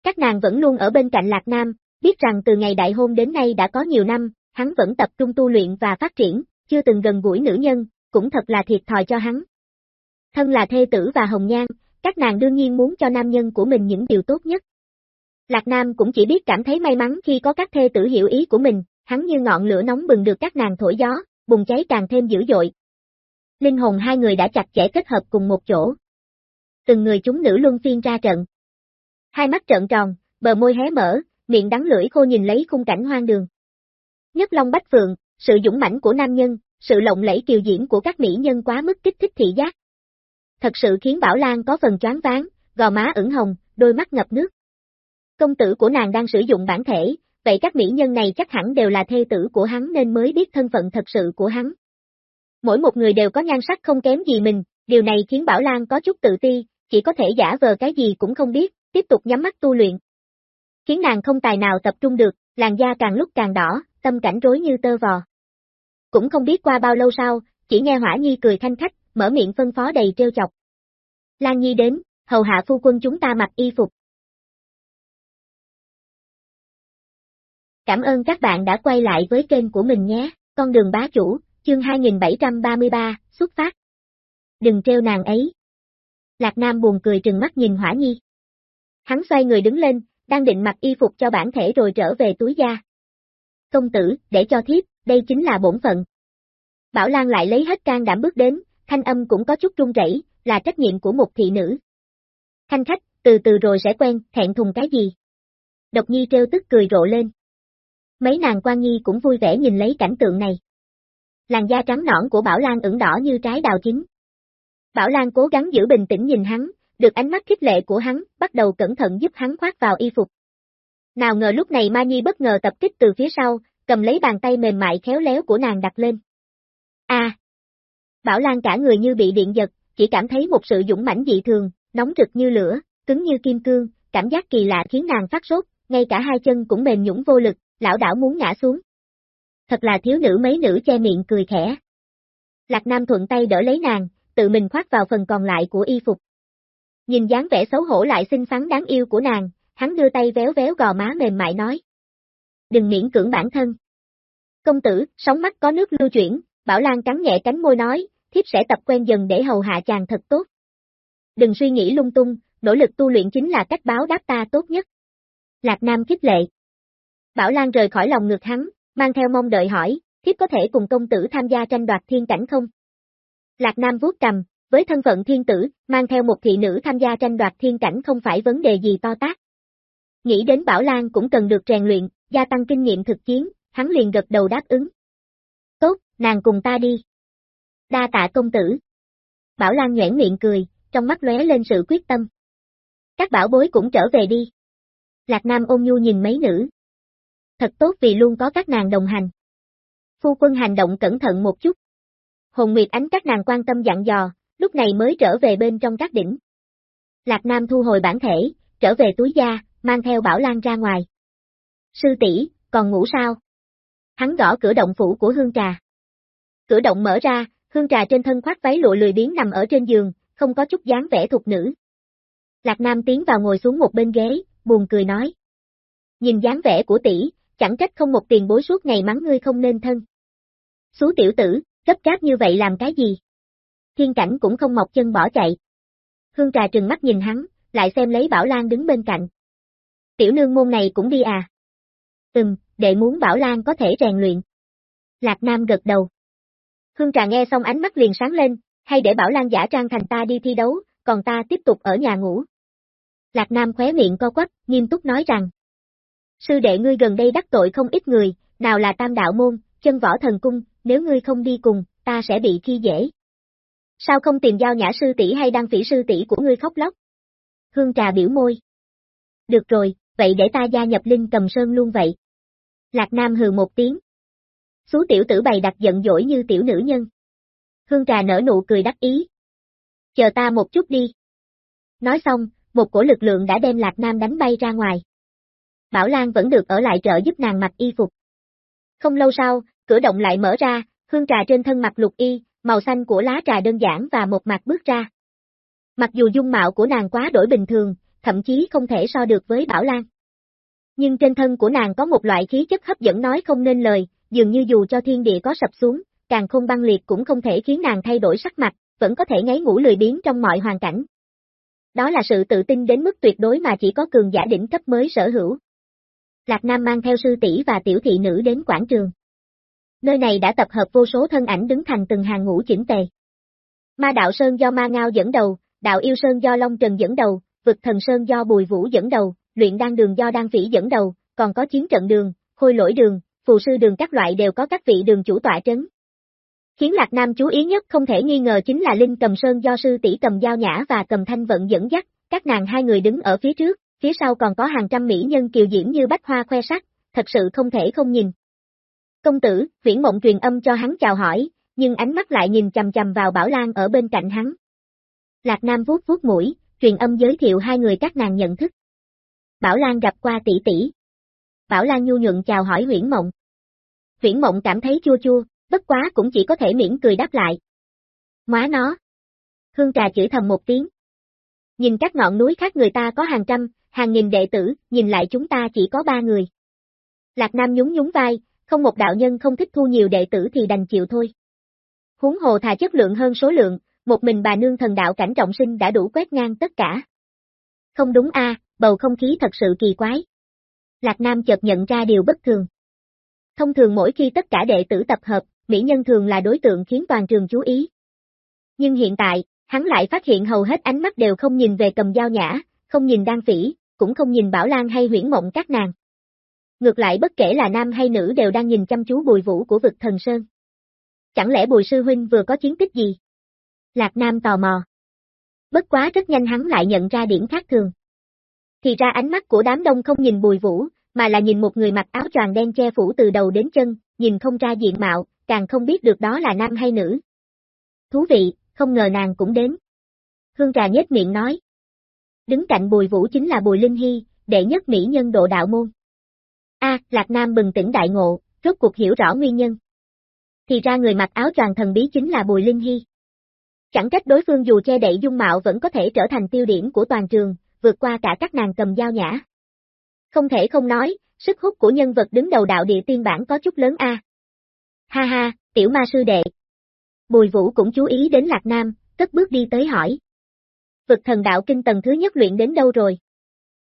Các nàng vẫn luôn ở bên cạnh Lạc Nam, biết rằng từ ngày đại hôn đến nay đã có nhiều năm, hắn vẫn tập trung tu luyện và phát triển, chưa từng gần gũi nữ nhân, cũng thật là thiệt thòi cho hắn. Thân là thê tử và hồng nhan, các nàng đương nhiên muốn cho nam nhân của mình những điều tốt nhất. Lạc Nam cũng chỉ biết cảm thấy may mắn khi có các thê tử hiểu ý của mình, hắn như ngọn lửa nóng bừng được các nàng thổi gió, bùng cháy càng thêm dữ dội. Linh hồn hai người đã chặt chẽ kết hợp cùng một chỗ. Từng người chúng nữ luân phiên ra trận. Hai mắt trợn tròn, bờ môi hé mở, miệng đắng lưỡi khô nhìn lấy khung cảnh hoang đường. Nhất Long Bách Phượng, sự dũng mãnh của nam nhân, sự lộng lẫy kiều diễn của các mỹ nhân quá mức kích thích thị giác. Thật sự khiến Bảo Lan có phần choáng váng, gò má ửng hồng, đôi mắt ngập nước. Công tử của nàng đang sử dụng bản thể, vậy các mỹ nhân này chắc hẳn đều là thê tử của hắn nên mới biết thân phận thật sự của hắn. Mỗi một người đều có nhan sắc không kém gì mình, điều này khiến Bảo Lan có chút tự ti, chỉ có thể giả vờ cái gì cũng không biết, tiếp tục nhắm mắt tu luyện. Khiến nàng không tài nào tập trung được, làn da càng lúc càng đỏ, tâm cảnh rối như tơ vò. Cũng không biết qua bao lâu sau, chỉ nghe Hỏa Nhi cười thanh khách, mở miệng phân phó đầy trêu chọc. Lan Nhi đến, hầu hạ phu quân chúng ta mặc y phục. Cảm ơn các bạn đã quay lại với kênh của mình nhé, con đường bá chủ, chương 2733, xuất phát. Đừng treo nàng ấy. Lạc Nam buồn cười trừng mắt nhìn Hỏa Nhi. Hắn xoay người đứng lên, đang định mặc y phục cho bản thể rồi trở về túi da. Công tử, để cho thiếp, đây chính là bổn phận. Bảo Lan lại lấy hết can đảm bước đến, thanh âm cũng có chút run rẩy, là trách nhiệm của một thị nữ. Thanh khách, từ từ rồi sẽ quen, thẹn thùng cái gì? Độc Nhi trêu tức cười rộ lên. Mấy nàng quan nhi cũng vui vẻ nhìn lấy cảnh tượng này. Làn da trắng nõn của Bảo Lan ửng đỏ như trái đào chín. Bảo Lan cố gắng giữ bình tĩnh nhìn hắn, được ánh mắt khích lệ của hắn, bắt đầu cẩn thận giúp hắn khoác vào y phục. Nào ngờ lúc này Ma Nhi bất ngờ tập kích từ phía sau, cầm lấy bàn tay mềm mại khéo léo của nàng đặt lên. A! Bảo Lan cả người như bị điện giật, chỉ cảm thấy một sự dũng mãnh dị thường, nóng rực như lửa, cứng như kim cương, cảm giác kỳ lạ khiến nàng phát sốt, ngay cả hai chân cũng mềm nhũng vô lực, lão đảo muốn ngã xuống. Thật là thiếu nữ mấy nữ che miệng cười khẽ. Lạc Nam thuận tay đỡ lấy nàng, tự mình khoác vào phần còn lại của y phục. Nhìn dáng vẻ xấu hổ lại xinh xắn đáng yêu của nàng, hắn đưa tay véo véo gò má mềm mại nói. Đừng miễn cưỡng bản thân. Công tử, sóng mắt có nước lưu chuyển, Bảo Lan cắn nhẹ cánh môi nói, thiếp sẽ tập quen dần để hầu hạ chàng thật tốt. Đừng suy nghĩ lung tung, nỗ lực tu luyện chính là cách báo đáp ta tốt nhất. Lạc Nam khích lệ. Bảo Lan rời khỏi lòng ngực hắn, mang theo mong đợi hỏi, thiếp có thể cùng công tử tham gia tranh đoạt thiên cảnh không? Lạc Nam vuốt cầm, với thân phận thiên tử, mang theo một thị nữ tham gia tranh đoạt thiên cảnh không phải vấn đề gì to tác. Nghĩ đến Bảo Lan cũng cần được rèn luyện, gia tăng kinh nghiệm thực chiến, hắn liền gật đầu đáp ứng. Tốt, nàng cùng ta đi. Đa tạ công tử. Bảo Lan nhoẻn miệng cười, trong mắt lóe lên sự quyết tâm. Các bảo bối cũng trở về đi. Lạc Nam ôn nhu nhìn mấy nữ. Thật tốt vì luôn có các nàng đồng hành. Phu quân hành động cẩn thận một chút. Hồn Nguyệt ánh các nàng quan tâm dặn dò, lúc này mới trở về bên trong các đỉnh. Lạc Nam thu hồi bản thể, trở về túi da, mang theo Bảo Lan ra ngoài. Sư tỷ, còn ngủ sao? Hắn gõ cửa động phủ của Hương Trà. Cửa động mở ra, Hương Trà trên thân khoác váy lụa lười biếng nằm ở trên giường, không có chút dáng vẻ thục nữ. Lạc Nam tiến vào ngồi xuống một bên ghế, buồn cười nói. Nhìn dáng vẻ của tỷ, chẳng trách không một tiền bối suốt ngày mắng ngươi không nên thân. Xú tiểu tử, gấp gáp như vậy làm cái gì? Thiên cảnh cũng không mọc chân bỏ chạy. Hương trà trừng mắt nhìn hắn, lại xem lấy Bảo Lan đứng bên cạnh. Tiểu nương môn này cũng đi à? Ừm, đệ muốn Bảo Lan có thể rèn luyện. Lạc Nam gật đầu. Hương trà nghe xong ánh mắt liền sáng lên, hay để Bảo Lan giả trang thành ta đi thi đấu, còn ta tiếp tục ở nhà ngủ. Lạc Nam khóe miệng co quắp, nghiêm túc nói rằng. Sư đệ ngươi gần đây đắc tội không ít người, nào là tam đạo môn, chân võ thần cung, nếu ngươi không đi cùng, ta sẽ bị khi dễ. Sao không tìm giao nhã sư tỷ hay đăng phỉ sư tỷ của ngươi khóc lóc? Hương trà biểu môi. Được rồi, vậy để ta gia nhập linh cầm sơn luôn vậy. Lạc Nam hừ một tiếng. Xú tiểu tử bày đặt giận dỗi như tiểu nữ nhân. Hương trà nở nụ cười đắc ý. Chờ ta một chút đi. Nói xong, một cổ lực lượng đã đem Lạc Nam đánh bay ra ngoài. Bảo Lan vẫn được ở lại trợ giúp nàng mặc y phục. Không lâu sau, cửa động lại mở ra, hương trà trên thân mặt lục y, màu xanh của lá trà đơn giản và một mặt bước ra. Mặc dù dung mạo của nàng quá đổi bình thường, thậm chí không thể so được với Bảo Lan. Nhưng trên thân của nàng có một loại khí chất hấp dẫn nói không nên lời, dường như dù cho thiên địa có sập xuống, càng không băng liệt cũng không thể khiến nàng thay đổi sắc mặt, vẫn có thể ngáy ngủ lười biếng trong mọi hoàn cảnh. Đó là sự tự tin đến mức tuyệt đối mà chỉ có cường giả đỉnh cấp mới sở hữu. Lạc Nam mang theo sư tỷ và tiểu thị nữ đến quảng trường. Nơi này đã tập hợp vô số thân ảnh đứng thành từng hàng ngũ chỉnh tề. Ma đạo Sơn do Ma Ngao dẫn đầu, đạo yêu Sơn do Long Trần dẫn đầu, vực thần Sơn do Bùi Vũ dẫn đầu, luyện đan đường do Đan Vĩ dẫn đầu, còn có chiến trận đường, khôi lỗi đường, phù sư đường các loại đều có các vị đường chủ tọa trấn. Khiến Lạc Nam chú ý nhất không thể nghi ngờ chính là Linh Cầm Sơn do sư tỷ cầm giao nhã và cầm thanh vận dẫn dắt, các nàng hai người đứng ở phía trước, phía sau còn có hàng trăm mỹ nhân kiều diễm như bách hoa khoe sắc, thật sự không thể không nhìn. Công tử, viễn mộng truyền âm cho hắn chào hỏi, nhưng ánh mắt lại nhìn chầm chầm vào Bảo Lan ở bên cạnh hắn. Lạc Nam vuốt vuốt mũi, truyền âm giới thiệu hai người các nàng nhận thức. Bảo Lan gặp qua tỷ tỷ. Bảo Lan nhu nhuận chào hỏi huyễn mộng. Huyễn mộng cảm thấy chua chua, bất quá cũng chỉ có thể miễn cười đáp lại. Móa nó, Hương trà chửi thầm một tiếng. Nhìn các ngọn núi khác người ta có hàng trăm, hàng nghìn đệ tử, nhìn lại chúng ta chỉ có ba người. Lạc Nam nhún nhún vai, không một đạo nhân không thích thu nhiều đệ tử thì đành chịu thôi. Huống hồ thà chất lượng hơn số lượng, một mình bà nương thần đạo cảnh trọng sinh đã đủ quét ngang tất cả. Không đúng a, bầu không khí thật sự kỳ quái. Lạc Nam chợt nhận ra điều bất thường. Thông thường mỗi khi tất cả đệ tử tập hợp, mỹ nhân thường là đối tượng khiến toàn trường chú ý. Nhưng hiện tại, hắn lại phát hiện hầu hết ánh mắt đều không nhìn về cầm dao nhã, không nhìn đan phỉ, cũng không nhìn bảo lan hay huyễn mộng các nàng. Ngược lại bất kể là nam hay nữ đều đang nhìn chăm chú bùi vũ của vực thần sơn. Chẳng lẽ bùi sư huynh vừa có chiến tích gì? Lạc Nam tò mò. Bất quá rất nhanh hắn lại nhận ra điểm khác thường. Thì ra ánh mắt của đám đông không nhìn bùi vũ, mà là nhìn một người mặc áo choàng đen che phủ từ đầu đến chân, nhìn không ra diện mạo, càng không biết được đó là nam hay nữ. Thú vị, không ngờ nàng cũng đến. Hương trà nhếch miệng nói. Đứng cạnh bùi vũ chính là bùi linh hy, đệ nhất mỹ nhân độ đạo môn. A, Lạc Nam bừng tỉnh đại ngộ, rốt cuộc hiểu rõ nguyên nhân. Thì ra người mặc áo choàng thần bí chính là Bùi Linh Hy. Chẳng trách đối phương dù che đậy dung mạo vẫn có thể trở thành tiêu điểm của toàn trường, vượt qua cả các nàng cầm dao nhã. Không thể không nói, sức hút của nhân vật đứng đầu đạo địa tiên bản có chút lớn a. Ha ha, tiểu ma sư đệ. Bùi Vũ cũng chú ý đến Lạc Nam, cất bước đi tới hỏi. Vực thần đạo kinh tầng thứ nhất luyện đến đâu rồi?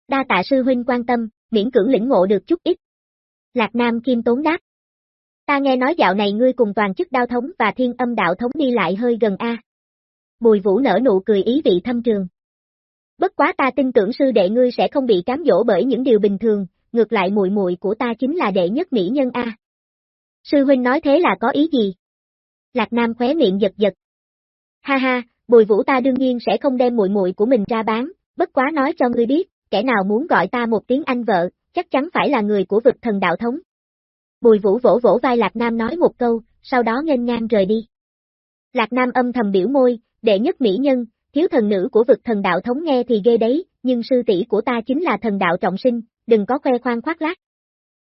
Đa tạ sư huynh quan tâm, miễn cưỡng lĩnh ngộ được chút ít. Lạc Nam kim tốn đáp. Ta nghe nói dạo này ngươi cùng toàn chức đao thống và thiên âm đạo thống đi lại hơi gần a. Bùi Vũ nở nụ cười ý vị thâm trường. Bất quá ta tin tưởng sư đệ ngươi sẽ không bị cám dỗ bởi những điều bình thường, ngược lại muội muội của ta chính là đệ nhất mỹ nhân a. Sư huynh nói thế là có ý gì? Lạc Nam khóe miệng giật giật. Ha ha, Bùi Vũ ta đương nhiên sẽ không đem muội muội của mình ra bán, bất quá nói cho ngươi biết, kẻ nào muốn gọi ta một tiếng anh vợ, chắc chắn phải là người của vực thần đạo thống. Bùi Vũ vỗ vỗ vai Lạc Nam nói một câu, sau đó nghênh ngang rời đi. Lạc Nam âm thầm biểu môi, đệ nhất mỹ nhân, thiếu thần nữ của vực thần đạo thống nghe thì ghê đấy, nhưng sư tỷ của ta chính là thần đạo trọng sinh, đừng có khoe khoang khoác lác.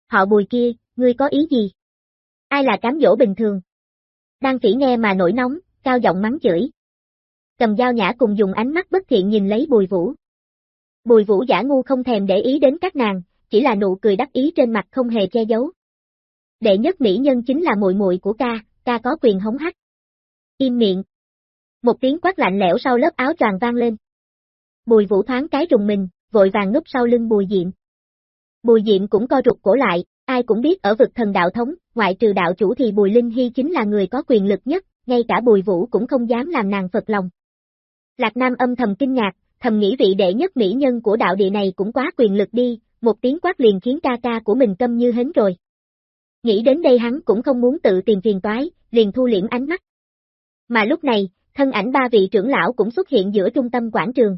Họ bùi kia, ngươi có ý gì? Ai là cám dỗ bình thường? Đang phỉ nghe mà nổi nóng, cao giọng mắng chửi. Cầm dao nhã cùng dùng ánh mắt bất thiện nhìn lấy bùi vũ. Bùi vũ giả ngu không thèm để ý đến các nàng, chỉ là nụ cười đắc ý trên mặt không hề che giấu. Đệ nhất mỹ nhân chính là muội muội của ca, ca có quyền hống hách. Im miệng. Một tiếng quát lạnh lẽo sau lớp áo choàng vang lên. Bùi vũ thoáng cái rùng mình, vội vàng núp sau lưng bùi diệm. Bùi diệm cũng co rụt cổ lại, ai cũng biết ở vực thần đạo thống, ngoại trừ đạo chủ thì bùi linh hy chính là người có quyền lực nhất, ngay cả bùi vũ cũng không dám làm nàng phật lòng. Lạc Nam âm thầm kinh ngạc, thầm nghĩ vị đệ nhất mỹ nhân của đạo địa này cũng quá quyền lực đi, một tiếng quát liền khiến ca ca của mình câm như hến rồi. Nghĩ đến đây hắn cũng không muốn tự tìm phiền toái, liền thu liễm ánh mắt. Mà lúc này, thân ảnh ba vị trưởng lão cũng xuất hiện giữa trung tâm quảng trường.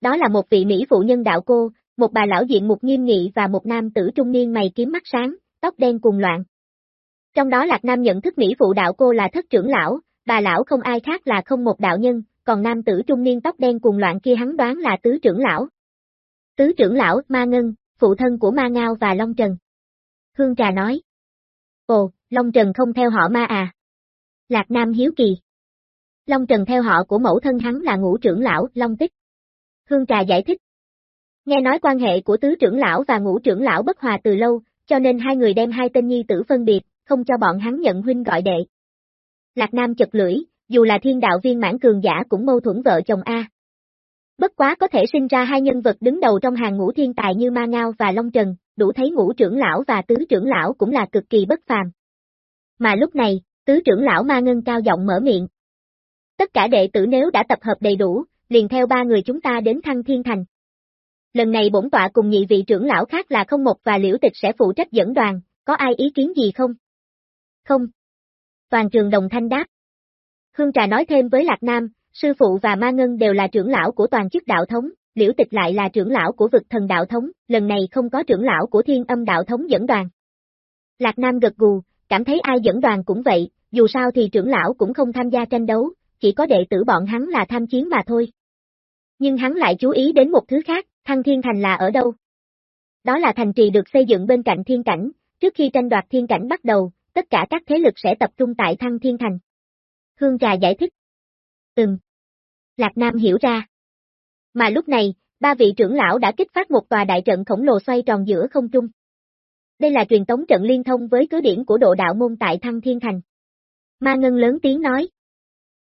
Đó là một vị Mỹ phụ nhân đạo cô, một bà lão diện mục nghiêm nghị và một nam tử trung niên mày kiếm mắt sáng, tóc đen cùng loạn. Trong đó Lạc Nam nhận thức Mỹ phụ đạo cô là thất trưởng lão, bà lão không ai khác là không một đạo nhân, còn nam tử trung niên tóc đen cùng loạn kia hắn đoán là tứ trưởng lão. Tứ trưởng lão, Ma Ngân, phụ thân của Ma Ngao và Long Trần. Hương Trà nói. Ồ, Long Trần không theo họ Ma à? Lạc Nam hiếu kỳ. Long Trần theo họ của mẫu thân hắn là ngũ trưởng lão, Long Tích. Hương Trà giải thích. Nghe nói quan hệ của tứ trưởng lão và ngũ trưởng lão bất hòa từ lâu, cho nên hai người đem hai tên nhi tử phân biệt, không cho bọn hắn nhận huynh gọi đệ. Lạc Nam chật lưỡi, dù là thiên đạo viên mãn cường giả cũng mâu thuẫn vợ chồng A. Bất quá có thể sinh ra hai nhân vật đứng đầu trong hàng ngũ thiên tài như Ma Ngao và Long Trần, đủ thấy ngũ trưởng lão và tứ trưởng lão cũng là cực kỳ bất phàm. Mà lúc này, tứ trưởng lão Ma Ngân cao giọng mở miệng. Tất cả đệ tử nếu đã tập hợp đầy đủ, liền theo ba người chúng ta đến Thăng Thiên Thành. Lần này bổn tọa cùng nhị vị trưởng lão khác là không một và liễu tịch sẽ phụ trách dẫn đoàn, có ai ý kiến gì không? Không. Toàn trường đồng thanh đáp. Hương Trà nói thêm với Lạc Nam, sư phụ và Ma Ngân đều là trưởng lão của toàn chức đạo thống, liễu tịch lại là trưởng lão của vực thần đạo thống, lần này không có trưởng lão của thiên âm đạo thống dẫn đoàn. Lạc Nam gật gù, cảm thấy ai dẫn đoàn cũng vậy, dù sao thì trưởng lão cũng không tham gia tranh đấu, chỉ có đệ tử bọn hắn là tham chiến mà thôi. Nhưng hắn lại chú ý đến một thứ khác, thăng thiên thành là ở đâu? Đó là thành trì được xây dựng bên cạnh thiên cảnh, trước khi tranh đoạt thiên cảnh bắt đầu, tất cả các thế lực sẽ tập trung tại thăng thiên thành. Hương Trà giải thích. Ừm. Lạc Nam hiểu ra. Mà lúc này, ba vị trưởng lão đã kích phát một tòa đại trận khổng lồ xoay tròn giữa không trung. Đây là truyền tống trận liên thông với cứ điểm của độ đạo môn tại Thăng Thiên Thành. Ma Ngân lớn tiếng nói.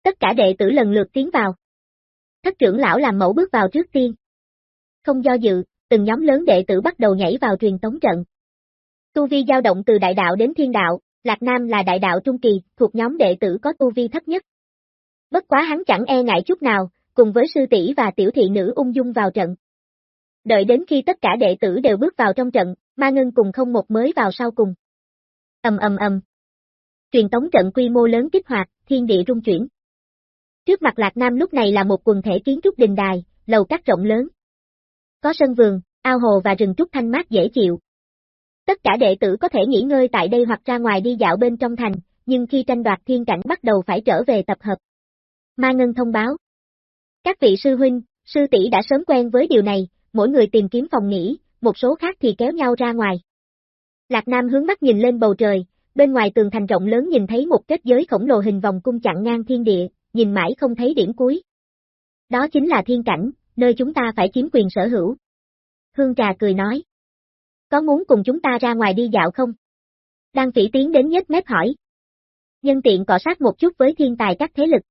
Tất cả đệ tử lần lượt tiến vào. Thất trưởng lão làm mẫu bước vào trước tiên. Không do dự, từng nhóm lớn đệ tử bắt đầu nhảy vào truyền tống trận. Tu vi dao động từ đại đạo đến thiên đạo, Lạc Nam là đại đạo trung kỳ, thuộc nhóm đệ tử có tu vi thấp nhất. Bất quá hắn chẳng e ngại chút nào, cùng với sư tỷ và tiểu thị nữ ung dung vào trận. Đợi đến khi tất cả đệ tử đều bước vào trong trận, ma ngân cùng không một mới vào sau cùng. ầm ầm ầm. Truyền tống trận quy mô lớn kích hoạt, thiên địa rung chuyển. Trước mặt Lạc Nam lúc này là một quần thể kiến trúc đình đài, lầu các rộng lớn. Có sân vườn, ao hồ và rừng trúc thanh mát dễ chịu. Tất cả đệ tử có thể nghỉ ngơi tại đây hoặc ra ngoài đi dạo bên trong thành, nhưng khi tranh đoạt thiên cảnh bắt đầu phải trở về tập hợp. Ma Ngân thông báo. Các vị sư huynh, sư tỷ đã sớm quen với điều này, mỗi người tìm kiếm phòng nghỉ, một số khác thì kéo nhau ra ngoài. Lạc Nam hướng mắt nhìn lên bầu trời, bên ngoài tường thành rộng lớn nhìn thấy một kết giới khổng lồ hình vòng cung chặn ngang thiên địa, nhìn mãi không thấy điểm cuối. Đó chính là thiên cảnh, nơi chúng ta phải chiếm quyền sở hữu. Hương Trà cười nói. Có muốn cùng chúng ta ra ngoài đi dạo không? Đang phỉ tiến đến nhất mép hỏi. Nhân tiện cọ sát một chút với thiên tài các thế lực.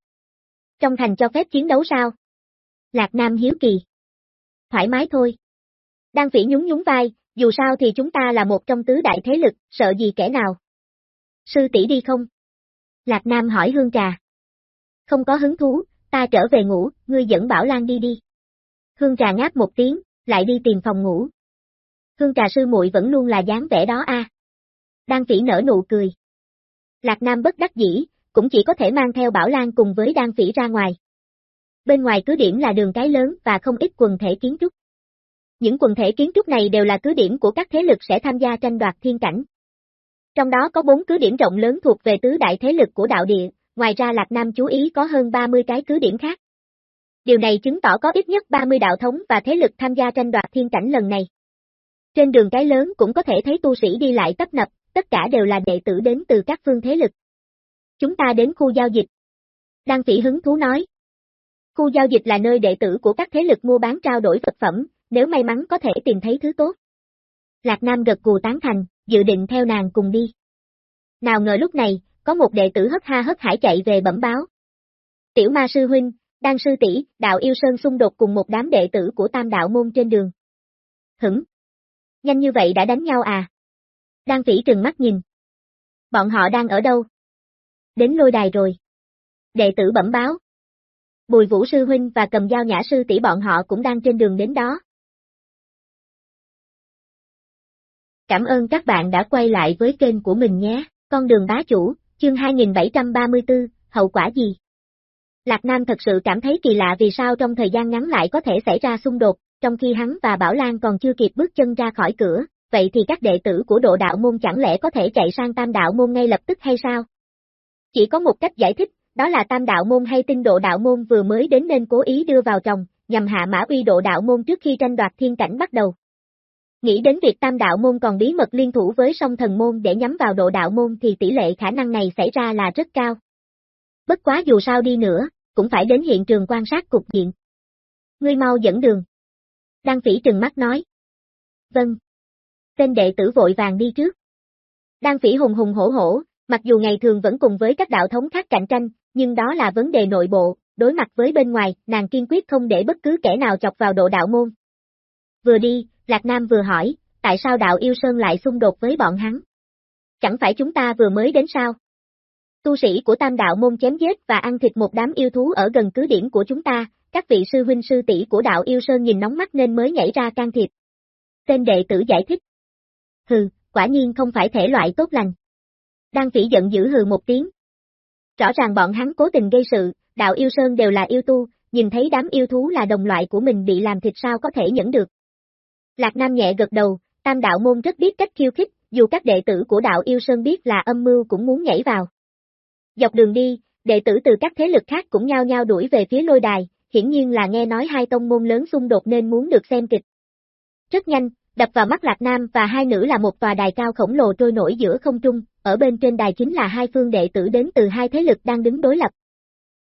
Trong thành cho phép chiến đấu sao? Lạc Nam hiếu kỳ. Thoải mái thôi. Đang phỉ nhún nhún vai, dù sao thì chúng ta là một trong tứ đại thế lực, sợ gì kẻ nào. Sư tỷ đi không? Lạc Nam hỏi Hương Trà. Không có hứng thú, ta trở về ngủ, ngươi dẫn Bảo Lan đi đi. Hương Trà ngáp một tiếng, lại đi tìm phòng ngủ. Hương Trà sư muội vẫn luôn là dáng vẻ đó a. À. Đan Phỉ nở nụ cười. Lạc Nam bất đắc dĩ, cũng chỉ có thể mang theo Bảo Lan cùng với Đan Phỉ ra ngoài. Bên ngoài cứ điểm là đường cái lớn và không ít quần thể kiến trúc. Những quần thể kiến trúc này đều là cứ điểm của các thế lực sẽ tham gia tranh đoạt thiên cảnh. Trong đó có bốn cứ điểm rộng lớn thuộc về tứ đại thế lực của đạo địa, ngoài ra Lạc Nam chú ý có hơn 30 cái cứ điểm khác. Điều này chứng tỏ có ít nhất 30 đạo thống và thế lực tham gia tranh đoạt thiên cảnh lần này. Trên đường cái lớn cũng có thể thấy tu sĩ đi lại tấp nập, tất cả đều là đệ tử đến từ các phương thế lực. Chúng ta đến khu giao dịch. Đăng phỉ hứng thú nói. Khu giao dịch là nơi đệ tử của các thế lực mua bán trao đổi vật phẩm, nếu may mắn có thể tìm thấy thứ tốt. Lạc Nam gật cù tán thành, dự định theo nàng cùng đi. Nào ngờ lúc này, có một đệ tử hất ha hất hải chạy về bẩm báo. Tiểu ma sư huynh, đang sư tỷ, đạo yêu sơn xung đột cùng một đám đệ tử của tam đạo môn trên đường. Hửng, Nhanh như vậy đã đánh nhau à? Đan vĩ trừng mắt nhìn. Bọn họ đang ở đâu? Đến lôi đài rồi. Đệ tử bẩm báo. Bùi vũ sư huynh và cầm dao nhã sư tỷ bọn họ cũng đang trên đường đến đó. Cảm ơn các bạn đã quay lại với kênh của mình nhé, con đường bá chủ, chương 2734, hậu quả gì? Lạc Nam thật sự cảm thấy kỳ lạ vì sao trong thời gian ngắn lại có thể xảy ra xung đột, trong khi hắn và Bảo Lan còn chưa kịp bước chân ra khỏi cửa, vậy thì các đệ tử của độ đạo môn chẳng lẽ có thể chạy sang tam đạo môn ngay lập tức hay sao? Chỉ có một cách giải thích, đó là tam đạo môn hay tinh độ đạo môn vừa mới đến nên cố ý đưa vào chồng, nhằm hạ mã uy độ đạo môn trước khi tranh đoạt thiên cảnh bắt đầu. Nghĩ đến việc tam đạo môn còn bí mật liên thủ với song thần môn để nhắm vào độ đạo môn thì tỷ lệ khả năng này xảy ra là rất cao. Bất quá dù sao đi nữa, cũng phải đến hiện trường quan sát cục diện. Ngươi mau dẫn đường. Đăng phỉ trừng mắt nói. Vâng. Tên đệ tử vội vàng đi trước. Đăng phỉ hùng hùng hổ hổ, mặc dù ngày thường vẫn cùng với các đạo thống khác cạnh tranh, nhưng đó là vấn đề nội bộ, đối mặt với bên ngoài, nàng kiên quyết không để bất cứ kẻ nào chọc vào độ đạo môn. Vừa đi, Lạc Nam vừa hỏi, tại sao đạo yêu sơn lại xung đột với bọn hắn? Chẳng phải chúng ta vừa mới đến sao? Tu sĩ của tam đạo môn chém giết và ăn thịt một đám yêu thú ở gần cứ điểm của chúng ta, các vị sư huynh sư tỷ của đạo yêu sơn nhìn nóng mắt nên mới nhảy ra can thiệp. Tên đệ tử giải thích. Hừ, quả nhiên không phải thể loại tốt lành. Đang phỉ giận dữ hừ một tiếng. Rõ ràng bọn hắn cố tình gây sự, đạo yêu sơn đều là yêu tu, nhìn thấy đám yêu thú là đồng loại của mình bị làm thịt sao có thể nhẫn được. Lạc Nam nhẹ gật đầu, tam đạo môn rất biết cách khiêu khích, dù các đệ tử của đạo yêu sơn biết là âm mưu cũng muốn nhảy vào. Dọc đường đi, đệ tử từ các thế lực khác cũng nhao nhao đuổi về phía lôi đài, hiển nhiên là nghe nói hai tông môn lớn xung đột nên muốn được xem kịch. Rất nhanh, đập vào mắt Lạc Nam và hai nữ là một tòa đài cao khổng lồ trôi nổi giữa không trung, ở bên trên đài chính là hai phương đệ tử đến từ hai thế lực đang đứng đối lập.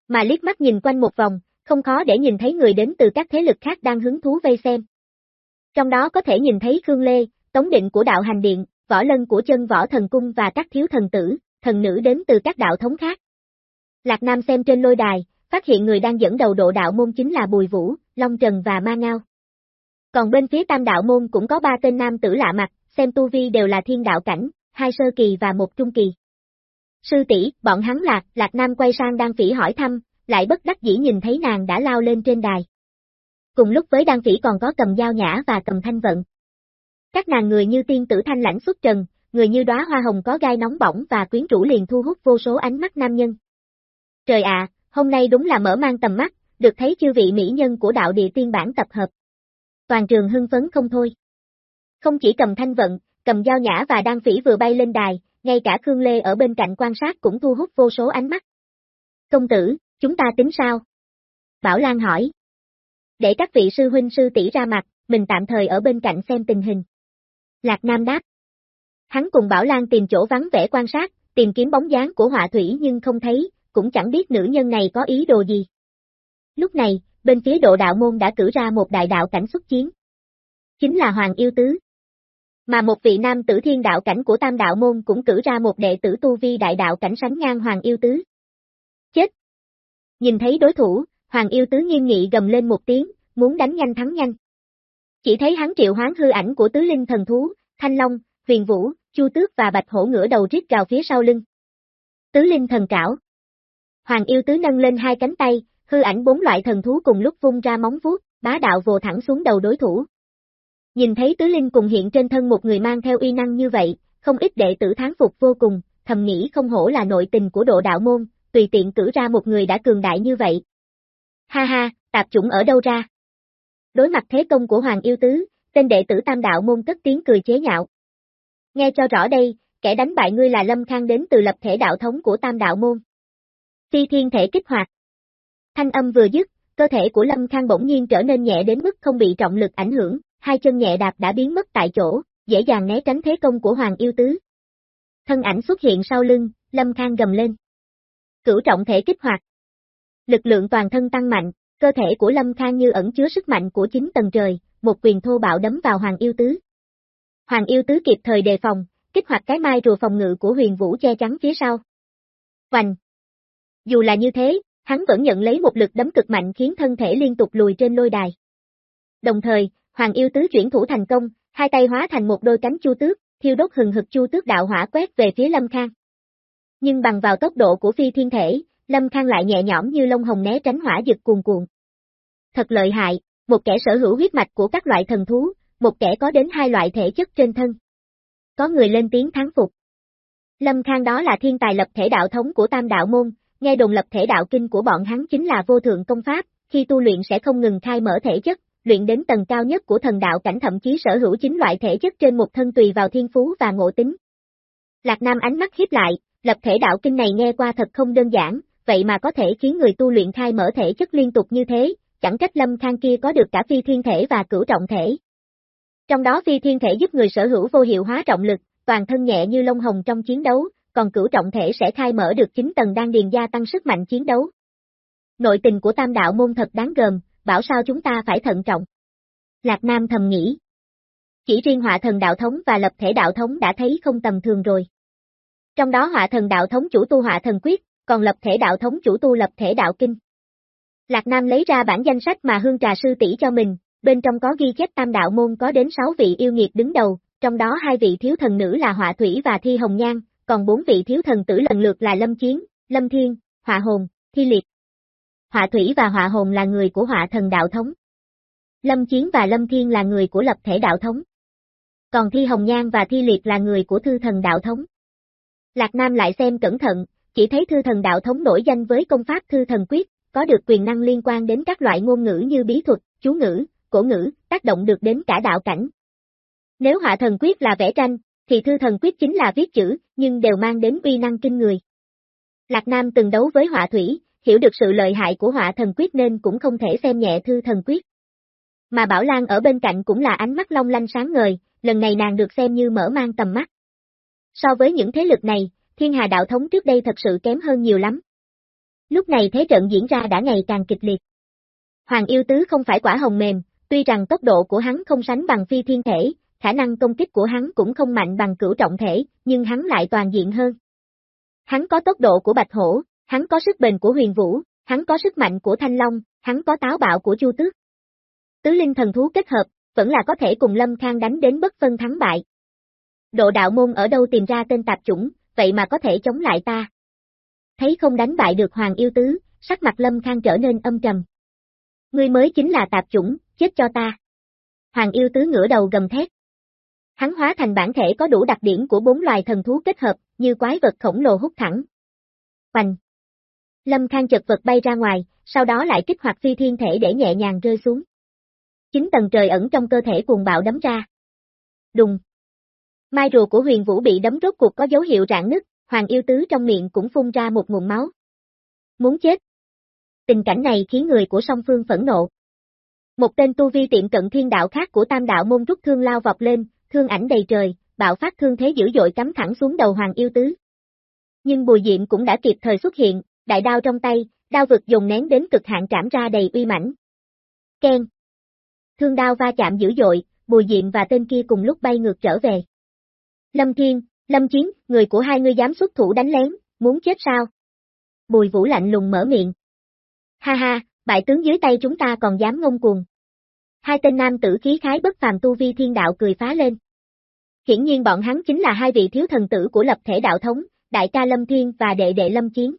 Mà liếc mắt nhìn quanh một vòng, không khó để nhìn thấy người đến từ các thế lực khác đang hứng thú vây xem. Trong đó có thể nhìn thấy Khương Lê, Tống Định của đạo hành điện, võ lân của chân võ thần cung và các thiếu thần tử, thần nữ đến từ các đạo thống khác. Lạc Nam xem trên lôi đài, phát hiện người đang dẫn đầu độ đạo môn chính là Bùi Vũ, Long Trần và Ma Ngao. Còn bên phía tam đạo môn cũng có ba tên nam tử lạ mặt, xem tu vi đều là thiên đạo cảnh, hai sơ kỳ và một trung kỳ. Sư tỷ, bọn hắn lạc, lạc nam quay sang đang phỉ hỏi thăm, lại bất đắc dĩ nhìn thấy nàng đã lao lên trên đài. Cùng lúc với đan phỉ còn có cầm dao nhã và cầm thanh vận. Các nàng người như tiên tử thanh lãnh xuất trần, người như đóa hoa hồng có gai nóng bỏng và quyến rũ liền thu hút vô số ánh mắt nam nhân. Trời ạ, hôm nay đúng là mở mang tầm mắt, được thấy chư vị mỹ nhân của đạo địa tiên bản tập hợp. Toàn trường hưng phấn không thôi. Không chỉ cầm thanh vận, cầm dao nhã và đan phỉ vừa bay lên đài, ngay cả Khương Lê ở bên cạnh quan sát cũng thu hút vô số ánh mắt. Công tử, chúng ta tính sao? Bảo Lan hỏi. Để các vị sư huynh sư tỷ ra mặt, mình tạm thời ở bên cạnh xem tình hình. Lạc Nam đáp. Hắn cùng Bảo Lan tìm chỗ vắng vẻ quan sát, tìm kiếm bóng dáng của họa thủy nhưng không thấy, cũng chẳng biết nữ nhân này có ý đồ gì. Lúc này, bên phía độ đạo môn đã cử ra một đại đạo cảnh xuất chiến. Chính là Hoàng Yêu Tứ. Mà một vị nam tử thiên đạo cảnh của tam đạo môn cũng cử ra một đệ tử tu vi đại đạo cảnh sánh ngang Hoàng Yêu Tứ. Chết! Nhìn thấy đối thủ, Hoàng Yêu Tứ nghiêm nghị gầm lên một tiếng, muốn đánh nhanh thắng nhanh. Chỉ thấy hắn triệu hoán hư ảnh của tứ linh thần thú, Thanh Long, Huyền Vũ, Chu Tước và Bạch Hổ ngửa đầu rít gào phía sau lưng. Tứ linh thần cảo. Hoàng Yêu Tứ nâng lên hai cánh tay, hư ảnh bốn loại thần thú cùng lúc vung ra móng vuốt, bá đạo vồ thẳng xuống đầu đối thủ. Nhìn thấy tứ linh cùng hiện trên thân một người mang theo uy năng như vậy, không ít đệ tử tháng phục vô cùng, thầm nghĩ không hổ là nội tình của độ đạo môn, tùy tiện cử ra một người đã cường đại như vậy. Ha ha, tạp chủng ở đâu ra? Đối mặt thế công của Hoàng Yêu Tứ, tên đệ tử tam đạo môn cất tiếng cười chế nhạo. Nghe cho rõ đây, kẻ đánh bại ngươi là Lâm Khang đến từ lập thể đạo thống của tam đạo môn. Phi thiên thể kích hoạt. Thanh âm vừa dứt, cơ thể của Lâm Khang bỗng nhiên trở nên nhẹ đến mức không bị trọng lực ảnh hưởng, hai chân nhẹ đạp đã biến mất tại chỗ, dễ dàng né tránh thế công của Hoàng Yêu Tứ. Thân ảnh xuất hiện sau lưng, Lâm Khang gầm lên. Cửu trọng thể kích hoạt. Lực lượng toàn thân tăng mạnh, cơ thể của Lâm Khang như ẩn chứa sức mạnh của chính tầng trời, một quyền thô bạo đấm vào Hoàng Yêu Tứ. Hoàng Yêu Tứ kịp thời đề phòng, kích hoạt cái mai rùa phòng ngự của huyền vũ che chắn phía sau. Hoành! Dù là như thế, hắn vẫn nhận lấy một lực đấm cực mạnh khiến thân thể liên tục lùi trên lôi đài. Đồng thời, Hoàng yêu tứ chuyển thủ thành công, hai tay hóa thành một đôi cánh chu tước, thiêu đốt hừng hực chu tước đạo hỏa quét về phía Lâm Khang. Nhưng bằng vào tốc độ của phi thiên thể, Lâm Khang lại nhẹ nhõm như lông hồng né tránh hỏa dực cuồn cuộn. Thật lợi hại, một kẻ sở hữu huyết mạch của các loại thần thú, một kẻ có đến hai loại thể chất trên thân. Có người lên tiếng thắng phục. Lâm Khang đó là thiên tài lập thể đạo thống của tam đạo môn, nghe đồn lập thể đạo kinh của bọn hắn chính là vô thượng công pháp, khi tu luyện sẽ không ngừng khai mở thể chất, luyện đến tầng cao nhất của thần đạo cảnh thậm chí sở hữu chính loại thể chất trên một thân tùy vào thiên phú và ngộ tính. Lạc Nam ánh mắt hiếp lại, lập thể đạo kinh này nghe qua thật không đơn giản, vậy mà có thể khiến người tu luyện khai mở thể chất liên tục như thế, chẳng trách lâm khang kia có được cả phi thiên thể và cửu trọng thể. Trong đó phi thiên thể giúp người sở hữu vô hiệu hóa trọng lực, toàn thân nhẹ như lông hồng trong chiến đấu, còn cửu trọng thể sẽ khai mở được chính tầng đang điền gia tăng sức mạnh chiến đấu. Nội tình của tam đạo môn thật đáng gờm, bảo sao chúng ta phải thận trọng. Lạc Nam thầm nghĩ. Chỉ riêng họa thần đạo thống và lập thể đạo thống đã thấy không tầm thường rồi. Trong đó họa thần đạo thống chủ tu họa thần quyết, còn lập thể đạo thống chủ tu lập thể đạo kinh. Lạc Nam lấy ra bản danh sách mà hương trà sư tỷ cho mình, bên trong có ghi chép tam đạo môn có đến 6 vị yêu nghiệt đứng đầu, trong đó hai vị thiếu thần nữ là họa thủy và thi hồng nhan, còn bốn vị thiếu thần tử lần lượt là lâm chiến, lâm thiên, họa hồn, thi liệt, Họa Thủy và Họa Hồn là người của họa thần đạo thống. Lâm Chiến và Lâm Thiên là người của lập thể đạo thống. Còn Thi Hồng Nhan và Thi Liệt là người của thư thần đạo thống. Lạc Nam lại xem cẩn thận, chỉ thấy thư thần đạo thống nổi danh với công pháp thư thần quyết, có được quyền năng liên quan đến các loại ngôn ngữ như bí thuật, chú ngữ, cổ ngữ, tác động được đến cả đạo cảnh. Nếu họa thần quyết là vẽ tranh, thì thư thần quyết chính là viết chữ, nhưng đều mang đến uy năng kinh người. Lạc Nam từng đấu với họa thủy, hiểu được sự lợi hại của họa thần quyết nên cũng không thể xem nhẹ thư thần quyết. Mà Bảo Lan ở bên cạnh cũng là ánh mắt long lanh sáng ngời, lần này nàng được xem như mở mang tầm mắt. So với những thế lực này, thiên hà đạo thống trước đây thật sự kém hơn nhiều lắm. Lúc này thế trận diễn ra đã ngày càng kịch liệt. Hoàng yêu tứ không phải quả hồng mềm, tuy rằng tốc độ của hắn không sánh bằng phi thiên thể, khả năng công kích của hắn cũng không mạnh bằng cửu trọng thể, nhưng hắn lại toàn diện hơn. Hắn có tốc độ của bạch hổ, hắn có sức bền của huyền vũ, hắn có sức mạnh của thanh long, hắn có táo bạo của chu tước. Tứ linh thần thú kết hợp, vẫn là có thể cùng Lâm Khang đánh đến bất phân thắng bại. Độ đạo môn ở đâu tìm ra tên tạp chủng, vậy mà có thể chống lại ta. Thấy không đánh bại được Hoàng yêu tứ, sắc mặt Lâm Khang trở nên âm trầm. Ngươi mới chính là tạp chủng, chết cho ta. Hoàng yêu tứ ngửa đầu gầm thét. Hắn hóa thành bản thể có đủ đặc điểm của bốn loài thần thú kết hợp, như quái vật khổng lồ hút thẳng. Hoành. Lâm Khang chật vật bay ra ngoài, sau đó lại kích hoạt phi thiên thể để nhẹ nhàng rơi xuống. Chính tầng trời ẩn trong cơ thể cuồng bạo đấm ra. Đùng. Mai rùa của huyền vũ bị đấm rốt cuộc có dấu hiệu rạn nứt, hoàng yêu tứ trong miệng cũng phun ra một nguồn máu. Muốn chết. Tình cảnh này khiến người của song phương phẫn nộ. Một tên tu vi tiệm cận thiên đạo khác của tam đạo môn rút thương lao vọt lên, thương ảnh đầy trời, bạo phát thương thế dữ dội cắm thẳng xuống đầu hoàng yêu tứ. Nhưng bùi diệm cũng đã kịp thời xuất hiện, đại đao trong tay, đao vực dùng nén đến cực hạn trảm ra đầy uy mãnh. Ken. Thương đao va chạm dữ dội, bùi diệm và tên kia cùng lúc bay ngược trở về. Lâm Thiên, Lâm Chiến, người của hai ngươi dám xuất thủ đánh lén, muốn chết sao? Bùi Vũ lạnh lùng mở miệng. Ha ha, bại tướng dưới tay chúng ta còn dám ngông cuồng. Hai tên nam tử khí khái bất phàm tu vi thiên đạo cười phá lên. Hiển nhiên bọn hắn chính là hai vị thiếu thần tử của lập thể đạo thống, đại ca Lâm Thiên và đệ đệ Lâm Chiến.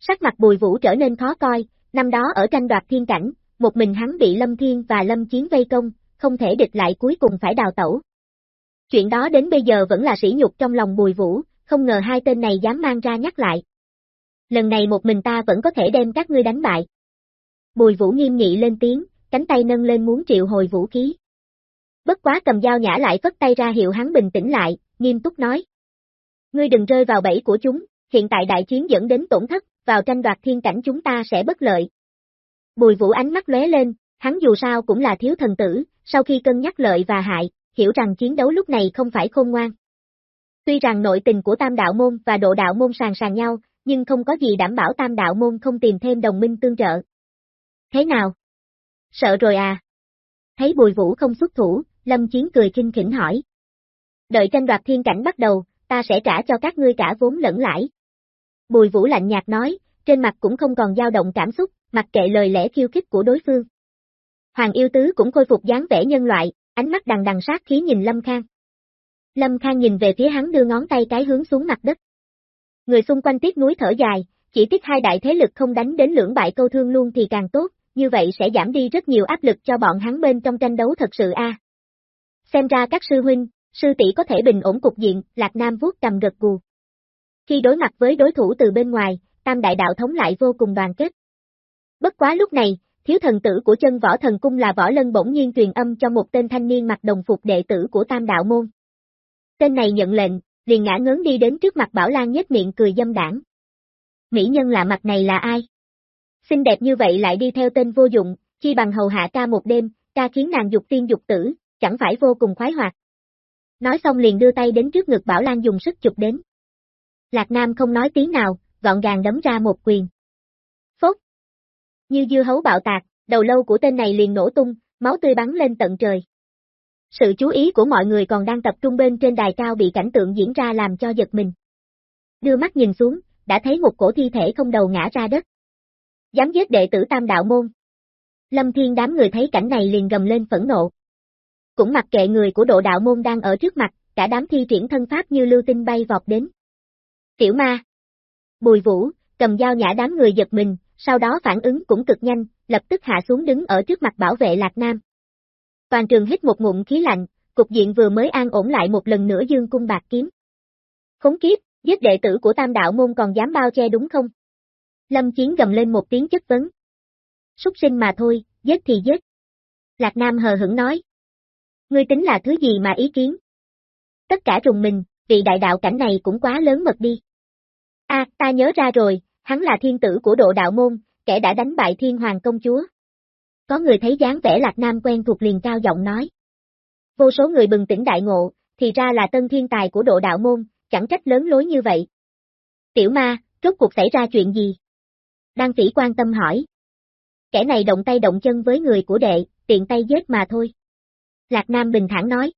Sắc mặt bùi vũ trở nên khó coi, năm đó ở tranh đoạt thiên cảnh, một mình hắn bị Lâm Thiên và Lâm Chiến vây công, không thể địch lại cuối cùng phải đào tẩu. Chuyện đó đến bây giờ vẫn là sỉ nhục trong lòng bùi vũ, không ngờ hai tên này dám mang ra nhắc lại. Lần này một mình ta vẫn có thể đem các ngươi đánh bại. Bùi vũ nghiêm nghị lên tiếng, cánh tay nâng lên muốn triệu hồi vũ khí. Bất quá cầm dao nhã lại phất tay ra hiệu hắn bình tĩnh lại, nghiêm túc nói. Ngươi đừng rơi vào bẫy của chúng, hiện tại đại chiến dẫn đến tổn thất, vào tranh đoạt thiên cảnh chúng ta sẽ bất lợi. Bùi vũ ánh mắt lóe lên, hắn dù sao cũng là thiếu thần tử, sau khi cân nhắc lợi và hại, hiểu rằng chiến đấu lúc này không phải khôn ngoan. Tuy rằng nội tình của tam đạo môn và độ đạo môn sàng sàng nhau, nhưng không có gì đảm bảo tam đạo môn không tìm thêm đồng minh tương trợ. Thế nào? Sợ rồi à? Thấy bùi vũ không xuất thủ, lâm chiến cười kinh khỉnh hỏi. Đợi tranh đoạt thiên cảnh bắt đầu, ta sẽ trả cho các ngươi cả vốn lẫn lãi. Bùi vũ lạnh nhạt nói, trên mặt cũng không còn dao động cảm xúc, mặc kệ lời lẽ khiêu khích của đối phương. Hoàng yêu tứ cũng khôi phục dáng vẻ nhân loại, ánh mắt đằng đằng sát khí nhìn Lâm Khang. Lâm Khang nhìn về phía hắn đưa ngón tay cái hướng xuống mặt đất. Người xung quanh tiếc núi thở dài, chỉ tiếc hai đại thế lực không đánh đến lưỡng bại câu thương luôn thì càng tốt, như vậy sẽ giảm đi rất nhiều áp lực cho bọn hắn bên trong tranh đấu thật sự a. Xem ra các sư huynh, sư tỷ có thể bình ổn cục diện, Lạc Nam vuốt cầm gật gù. Khi đối mặt với đối thủ từ bên ngoài, tam đại đạo thống lại vô cùng đoàn kết. Bất quá lúc này, thiếu thần tử của chân võ thần cung là võ lân bỗng nhiên truyền âm cho một tên thanh niên mặc đồng phục đệ tử của tam đạo môn. Tên này nhận lệnh, liền ngã ngớn đi đến trước mặt Bảo Lan nhếch miệng cười dâm đảng. Mỹ nhân lạ mặt này là ai? Xinh đẹp như vậy lại đi theo tên vô dụng, chi bằng hầu hạ ca một đêm, ca khiến nàng dục tiên dục tử, chẳng phải vô cùng khoái hoạt. Nói xong liền đưa tay đến trước ngực Bảo Lan dùng sức chụp đến. Lạc Nam không nói tiếng nào, gọn gàng đấm ra một quyền. Như dưa hấu bạo tạc, đầu lâu của tên này liền nổ tung, máu tươi bắn lên tận trời. Sự chú ý của mọi người còn đang tập trung bên trên đài cao bị cảnh tượng diễn ra làm cho giật mình. Đưa mắt nhìn xuống, đã thấy một cổ thi thể không đầu ngã ra đất. Dám giết đệ tử tam đạo môn. Lâm Thiên đám người thấy cảnh này liền gầm lên phẫn nộ. Cũng mặc kệ người của độ đạo môn đang ở trước mặt, cả đám thi triển thân pháp như lưu tinh bay vọt đến. Tiểu ma. Bùi vũ, cầm dao nhã đám người giật mình, sau đó phản ứng cũng cực nhanh, lập tức hạ xuống đứng ở trước mặt bảo vệ Lạc Nam. Toàn trường hít một ngụm khí lạnh, cục diện vừa mới an ổn lại một lần nữa dương cung bạc kiếm. Khốn kiếp, giết đệ tử của tam đạo môn còn dám bao che đúng không? Lâm Chiến gầm lên một tiếng chất vấn. Súc sinh mà thôi, giết thì giết. Lạc Nam hờ hững nói. Ngươi tính là thứ gì mà ý kiến? Tất cả rùng mình, vị đại đạo cảnh này cũng quá lớn mật đi. A, ta nhớ ra rồi, hắn là thiên tử của độ đạo môn, kẻ đã đánh bại thiên hoàng công chúa. Có người thấy dáng vẻ lạc nam quen thuộc liền cao giọng nói. Vô số người bừng tỉnh đại ngộ, thì ra là tân thiên tài của độ đạo môn, chẳng trách lớn lối như vậy. Tiểu ma, rốt cuộc xảy ra chuyện gì? Đăng phỉ quan tâm hỏi. kẻ này động tay động chân với người của đệ, tiện tay giết mà thôi. Lạc Nam bình thản nói.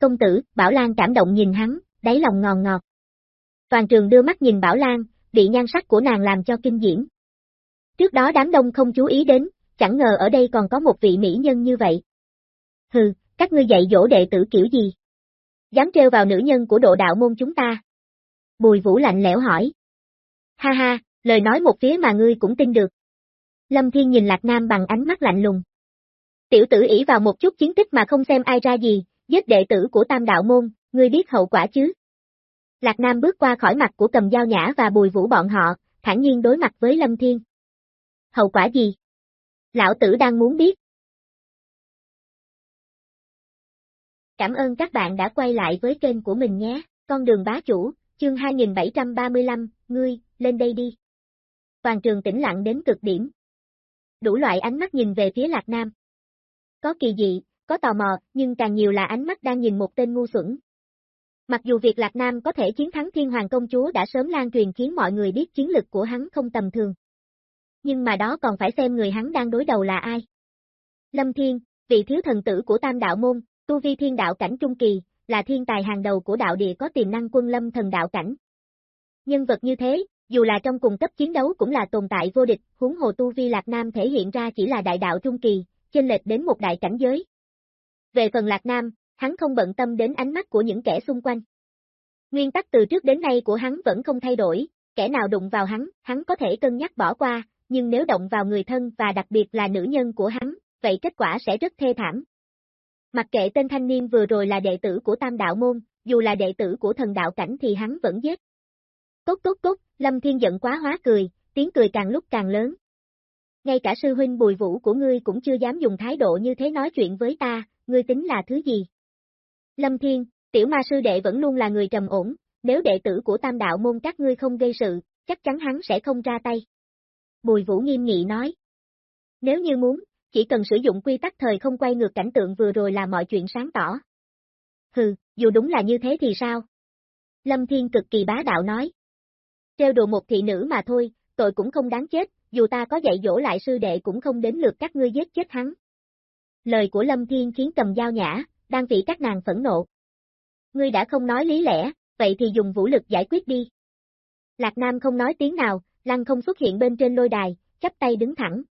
Công tử, Bảo Lan cảm động nhìn hắn, đáy lòng ngòn ngọt. Toàn trường đưa mắt nhìn Bảo Lan, bị nhan sắc của nàng làm cho kinh diễm. Trước đó đám đông không chú ý đến, chẳng ngờ ở đây còn có một vị mỹ nhân như vậy. Hừ, các ngươi dạy dỗ đệ tử kiểu gì? Dám trêu vào nữ nhân của độ đạo môn chúng ta. Bùi vũ lạnh lẽo hỏi. Ha ha, lời nói một phía mà ngươi cũng tin được. Lâm Thiên nhìn Lạc Nam bằng ánh mắt lạnh lùng. Tiểu tử ỷ vào một chút chiến tích mà không xem ai ra gì, giết đệ tử của tam đạo môn, ngươi biết hậu quả chứ? Lạc Nam bước qua khỏi mặt của cầm dao nhã và bùi vũ bọn họ, thản nhiên đối mặt với Lâm Thiên. Hậu quả gì? Lão tử đang muốn biết. Cảm ơn các bạn đã quay lại với kênh của mình nhé, con đường bá chủ, chương 2735, ngươi, lên đây đi. Toàn trường tĩnh lặng đến cực điểm. Đủ loại ánh mắt nhìn về phía Lạc Nam. Có kỳ dị, có tò mò, nhưng càng nhiều là ánh mắt đang nhìn một tên ngu xuẩn. Mặc dù việc Lạc Nam có thể chiến thắng Thiên Hoàng Công Chúa đã sớm lan truyền khiến mọi người biết chiến lực của hắn không tầm thường. Nhưng mà đó còn phải xem người hắn đang đối đầu là ai. Lâm Thiên, vị thiếu thần tử của Tam Đạo Môn, tu vi thiên đạo cảnh trung kỳ, là thiên tài hàng đầu của đạo địa có tiềm năng quân lâm thần đạo cảnh. Nhân vật như thế, dù là trong cùng cấp chiến đấu cũng là tồn tại vô địch, huống hồ tu vi Lạc Nam thể hiện ra chỉ là đại đạo trung kỳ, chênh lệch đến một đại cảnh giới. Về phần Lạc Nam, hắn không bận tâm đến ánh mắt của những kẻ xung quanh. Nguyên tắc từ trước đến nay của hắn vẫn không thay đổi, kẻ nào đụng vào hắn, hắn có thể cân nhắc bỏ qua, nhưng nếu động vào người thân và đặc biệt là nữ nhân của hắn, vậy kết quả sẽ rất thê thảm. Mặc kệ tên thanh niên vừa rồi là đệ tử của Tam Đạo Môn, dù là đệ tử của thần đạo cảnh thì hắn vẫn giết. Cốt cốt cốt, Lâm Thiên giận quá hóa cười, tiếng cười càng lúc càng lớn. Ngay cả sư huynh bùi vũ của ngươi cũng chưa dám dùng thái độ như thế nói chuyện với ta, ngươi tính là thứ gì? Lâm Thiên, tiểu ma sư đệ vẫn luôn là người trầm ổn, nếu đệ tử của tam đạo môn các ngươi không gây sự, chắc chắn hắn sẽ không ra tay. Bùi vũ nghiêm nghị nói. Nếu như muốn, chỉ cần sử dụng quy tắc thời không quay ngược cảnh tượng vừa rồi là mọi chuyện sáng tỏ. Hừ, dù đúng là như thế thì sao? Lâm Thiên cực kỳ bá đạo nói. Trêu đồ một thị nữ mà thôi, tội cũng không đáng chết, dù ta có dạy dỗ lại sư đệ cũng không đến lượt các ngươi giết chết hắn. Lời của Lâm Thiên khiến cầm dao nhã, đang vị các nàng phẫn nộ. Ngươi đã không nói lý lẽ, vậy thì dùng vũ lực giải quyết đi. Lạc Nam không nói tiếng nào, lăng không xuất hiện bên trên lôi đài, chắp tay đứng thẳng.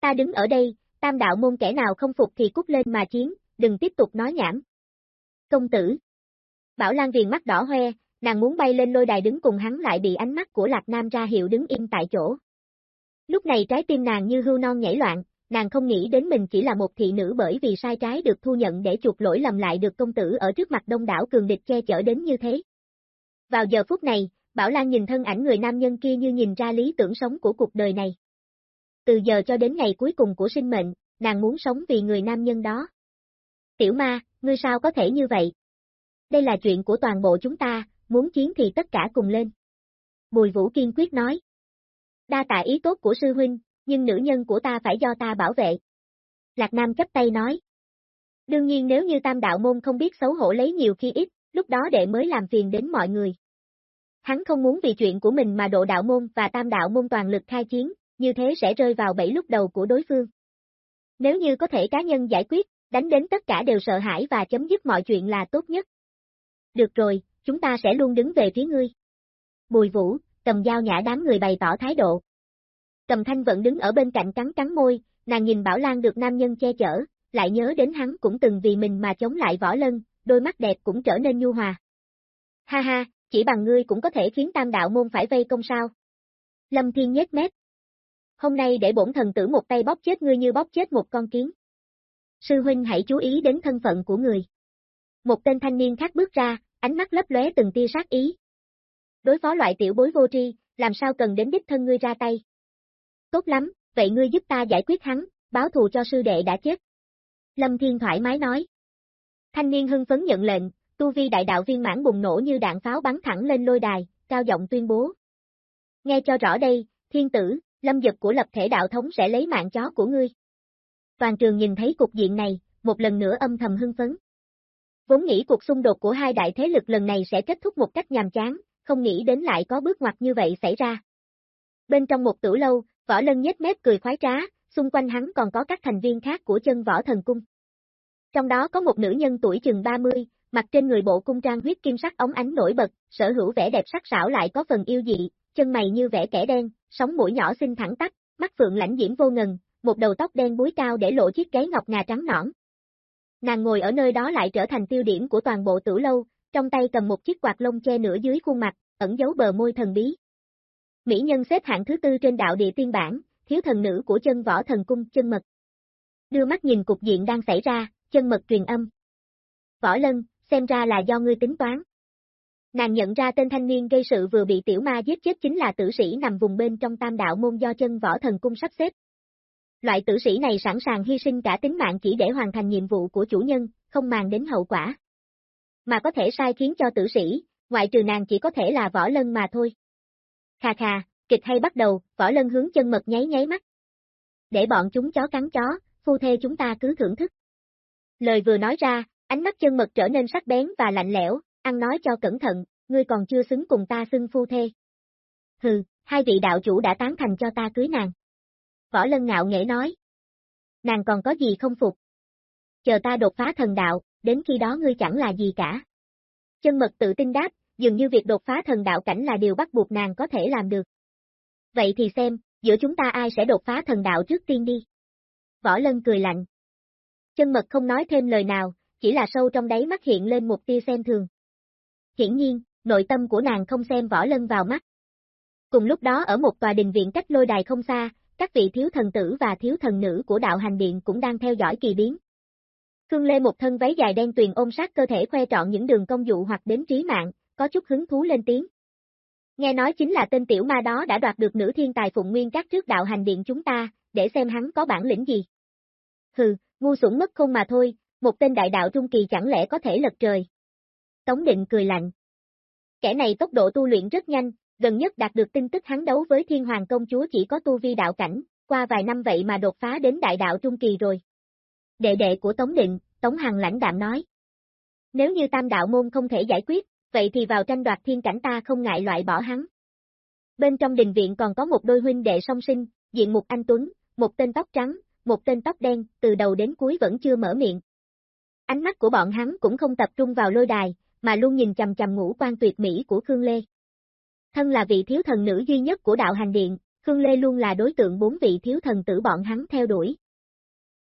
Ta đứng ở đây, tam đạo môn kẻ nào không phục thì cút lên mà chiến, đừng tiếp tục nói nhảm. Công tử. Bảo Lan viền mắt đỏ hoe, nàng muốn bay lên lôi đài đứng cùng hắn lại bị ánh mắt của Lạc Nam ra hiệu đứng im tại chỗ. Lúc này trái tim nàng như hưu non nhảy loạn, nàng không nghĩ đến mình chỉ là một thị nữ bởi vì sai trái được thu nhận để chuộc lỗi lầm lại được công tử ở trước mặt đông đảo cường địch che chở đến như thế. Vào giờ phút này, Bảo Lan nhìn thân ảnh người nam nhân kia như nhìn ra lý tưởng sống của cuộc đời này. Từ giờ cho đến ngày cuối cùng của sinh mệnh, nàng muốn sống vì người nam nhân đó. Tiểu ma, ngươi sao có thể như vậy? Đây là chuyện của toàn bộ chúng ta, muốn chiến thì tất cả cùng lên. Bùi Vũ kiên quyết nói. Đa tạ ý tốt của sư huynh, nhưng nữ nhân của ta phải do ta bảo vệ. Lạc Nam chấp tay nói. Đương nhiên nếu như tam đạo môn không biết xấu hổ lấy nhiều khi ít, lúc đó đệ mới làm phiền đến mọi người. Hắn không muốn vì chuyện của mình mà độ đạo môn và tam đạo môn toàn lực khai chiến, như thế sẽ rơi vào bẫy lúc đầu của đối phương. Nếu như có thể cá nhân giải quyết, đánh đến tất cả đều sợ hãi và chấm dứt mọi chuyện là tốt nhất. Được rồi, chúng ta sẽ luôn đứng về phía ngươi. Bùi vũ, cầm dao nhã đám người bày tỏ thái độ. Cầm thanh vẫn đứng ở bên cạnh cắn cắn môi, nàng nhìn Bảo Lan được nam nhân che chở, lại nhớ đến hắn cũng từng vì mình mà chống lại võ lân, đôi mắt đẹp cũng trở nên nhu hòa. Ha ha, chỉ bằng ngươi cũng có thể khiến tam đạo môn phải vây công sao. Lâm Thiên nhếch mép. Hôm nay để bổn thần tử một tay bóp chết ngươi như bóp chết một con kiến. Sư huynh hãy chú ý đến thân phận của người. Một tên thanh niên khác bước ra, ánh mắt lấp lóe từng tia sát ý. Đối phó loại tiểu bối vô tri, làm sao cần đến đích thân ngươi ra tay. Tốt lắm, vậy ngươi giúp ta giải quyết hắn, báo thù cho sư đệ đã chết. Lâm Thiên thoải mái nói. Thanh niên hưng phấn nhận lệnh, tu vi đại đạo viên mãn bùng nổ như đạn pháo bắn thẳng lên lôi đài, cao giọng tuyên bố. Nghe cho rõ đây, thiên tử, lâm dực của lập thể đạo thống sẽ lấy mạng chó của ngươi. Toàn trường nhìn thấy cục diện này, một lần nữa âm thầm hưng phấn. Vốn nghĩ cuộc xung đột của hai đại thế lực lần này sẽ kết thúc một cách nhàm chán, không nghĩ đến lại có bước ngoặt như vậy xảy ra. Bên trong một tử lâu, Võ Lân nhếch mép cười khoái trá, xung quanh hắn còn có các thành viên khác của chân võ thần cung. Trong đó có một nữ nhân tuổi chừng 30, mặt trên người bộ cung trang huyết kim sắc ống ánh nổi bật, sở hữu vẻ đẹp sắc sảo lại có phần yêu dị, chân mày như vẽ kẻ đen, sóng mũi nhỏ xinh thẳng tắp, mắt phượng lãnh diễm vô ngần, một đầu tóc đen búi cao để lộ chiếc gáy ngọc ngà trắng nõn. Nàng ngồi ở nơi đó lại trở thành tiêu điểm của toàn bộ tử lâu, trong tay cầm một chiếc quạt lông che nửa dưới khuôn mặt, ẩn giấu bờ môi thần bí. Mỹ nhân xếp hạng thứ tư trên đạo địa tiên bản, thiếu thần nữ của chân võ thần cung chân mật. Đưa mắt nhìn cục diện đang xảy ra, chân mật truyền âm. Võ lân, xem ra là do ngươi tính toán. Nàng nhận ra tên thanh niên gây sự vừa bị tiểu ma giết chết chính là tử sĩ nằm vùng bên trong tam đạo môn do chân võ thần cung sắp xếp. Loại tử sĩ này sẵn sàng hy sinh cả tính mạng chỉ để hoàn thành nhiệm vụ của chủ nhân, không màng đến hậu quả. Mà có thể sai khiến cho tử sĩ, ngoại trừ nàng chỉ có thể là võ lân mà thôi. Khà khà, kịch hay bắt đầu, võ lân hướng chân mật nháy nháy mắt. Để bọn chúng chó cắn chó, phu thê chúng ta cứ thưởng thức. Lời vừa nói ra, ánh mắt chân mật trở nên sắc bén và lạnh lẽo, ăn nói cho cẩn thận, ngươi còn chưa xứng cùng ta xưng phu thê. Hừ, hai vị đạo chủ đã tán thành cho ta cưới nàng. Võ lân ngạo nghễ nói. Nàng còn có gì không phục? Chờ ta đột phá thần đạo, đến khi đó ngươi chẳng là gì cả. Chân mật tự tin đáp, dường như việc đột phá thần đạo cảnh là điều bắt buộc nàng có thể làm được. Vậy thì xem, giữa chúng ta ai sẽ đột phá thần đạo trước tiên đi. Võ Lân cười lạnh. Chân mật không nói thêm lời nào, chỉ là sâu trong đáy mắt hiện lên một tia xem thường. Hiển nhiên, nội tâm của nàng không xem Võ Lân vào mắt. Cùng lúc đó ở một tòa đình viện cách lôi đài không xa, các vị thiếu thần tử và thiếu thần nữ của đạo hành điện cũng đang theo dõi kỳ biến. Khương Lê một thân váy dài đen tuyền ôm sát cơ thể khoe trọn những đường công dụ hoặc đến trí mạng, có chút hứng thú lên tiếng. Nghe nói chính là tên tiểu ma đó đã đoạt được nữ thiên tài phụng nguyên các trước đạo hành điện chúng ta, để xem hắn có bản lĩnh gì. Hừ, ngu xuẩn mất không mà thôi, một tên đại đạo trung kỳ chẳng lẽ có thể lật trời. Tống định cười lạnh. Kẻ này tốc độ tu luyện rất nhanh, gần nhất đạt được tin tức hắn đấu với thiên hoàng công chúa chỉ có tu vi đạo cảnh, qua vài năm vậy mà đột phá đến đại đạo trung kỳ rồi. Đệ đệ của Tống Định, Tống Hằng lãnh đạm nói. Nếu như tam đạo môn không thể giải quyết, vậy thì vào tranh đoạt thiên cảnh ta không ngại loại bỏ hắn. Bên trong đình viện còn có một đôi huynh đệ song sinh, diện một anh Tuấn, một tên tóc trắng, một tên tóc đen, từ đầu đến cuối vẫn chưa mở miệng. Ánh mắt của bọn hắn cũng không tập trung vào lôi đài, mà luôn nhìn chầm chầm ngũ quan tuyệt mỹ của Khương Lê. Thân là vị thiếu thần nữ duy nhất của đạo hành điện, Khương Lê luôn là đối tượng bốn vị thiếu thần tử bọn hắn theo đuổi.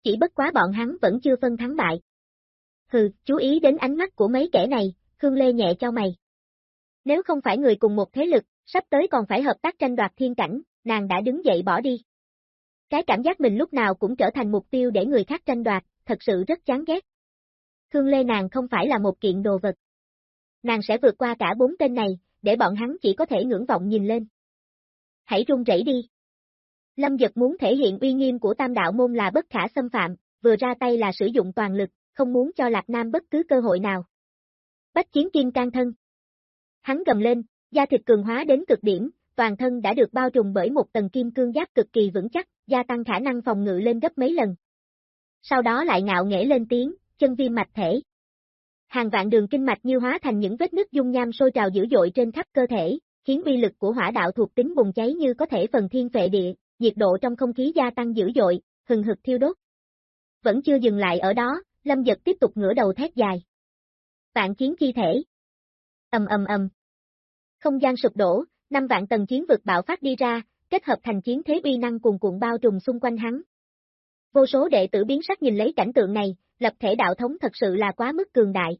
Chỉ bất quá bọn hắn vẫn chưa phân thắng bại. Hừ, chú ý đến ánh mắt của mấy kẻ này, Khương Lê nhẹ cho mày. Nếu không phải người cùng một thế lực, sắp tới còn phải hợp tác tranh đoạt thiên cảnh, nàng đã đứng dậy bỏ đi. Cái cảm giác mình lúc nào cũng trở thành mục tiêu để người khác tranh đoạt, thật sự rất chán ghét. Khương Lê nàng không phải là một kiện đồ vật. Nàng sẽ vượt qua cả bốn tên này, để bọn hắn chỉ có thể ngưỡng vọng nhìn lên. Hãy run rẩy đi. Lâm Dật muốn thể hiện uy nghiêm của tam đạo môn là bất khả xâm phạm, vừa ra tay là sử dụng toàn lực, không muốn cho Lạc Nam bất cứ cơ hội nào. Bách chiến kim can thân. Hắn gầm lên, da thịt cường hóa đến cực điểm, toàn thân đã được bao trùm bởi một tầng kim cương giáp cực kỳ vững chắc, gia tăng khả năng phòng ngự lên gấp mấy lần. Sau đó lại ngạo nghễ lên tiếng, chân viêm mạch thể. Hàng vạn đường kinh mạch như hóa thành những vết nứt dung nham sôi trào dữ dội trên khắp cơ thể, khiến uy lực của hỏa đạo thuộc tính bùng cháy như có thể phần thiên vệ địa, nhiệt độ trong không khí gia tăng dữ dội, hừng hực thiêu đốt. Vẫn chưa dừng lại ở đó, Lâm Dật tiếp tục ngửa đầu thét dài. Vạn chiến chi thể. Ầm ầm ầm. Không gian sụp đổ, năm vạn tầng chiến vực bạo phát đi ra, kết hợp thành chiến thế uy năng cuồn cuộn bao trùm xung quanh hắn. Vô số đệ tử biến sắc nhìn lấy cảnh tượng này, lập thể đạo thống thật sự là quá mức cường đại.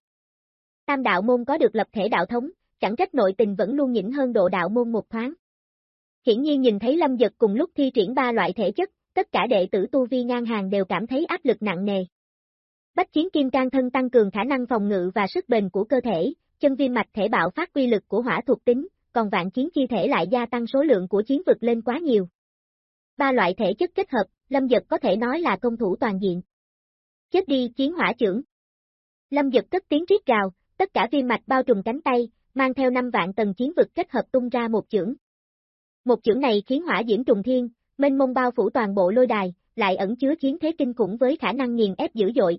Tam đạo môn có được lập thể đạo thống, chẳng trách nội tình vẫn luôn nhỉnh hơn độ đạo môn một thoáng. Hiển nhiên nhìn thấy Lâm Dật cùng lúc thi triển ba loại thể chất, tất cả đệ tử tu vi ngang hàng đều cảm thấy áp lực nặng nề. Bách chiến kim can thân tăng cường khả năng phòng ngự và sức bền của cơ thể, chân viêm mạch thể bạo phát quy lực của hỏa thuộc tính, còn vạn chiến chi thể lại gia tăng số lượng của chiến vực lên quá nhiều. Ba loại thể chất kết hợp, Lâm Dật có thể nói là công thủ toàn diện. Chết đi chiến hỏa trưởng. Lâm Dật cất tiếng riết gào, tất cả viêm mạch bao trùm cánh tay, mang theo năm vạn tầng chiến vực kết hợp tung ra một chưởng. Một chưởng này khiến hỏa diễm trùng thiên, mênh mông bao phủ toàn bộ lôi đài, lại ẩn chứa chiến thế kinh khủng với khả năng nghiền ép dữ dội.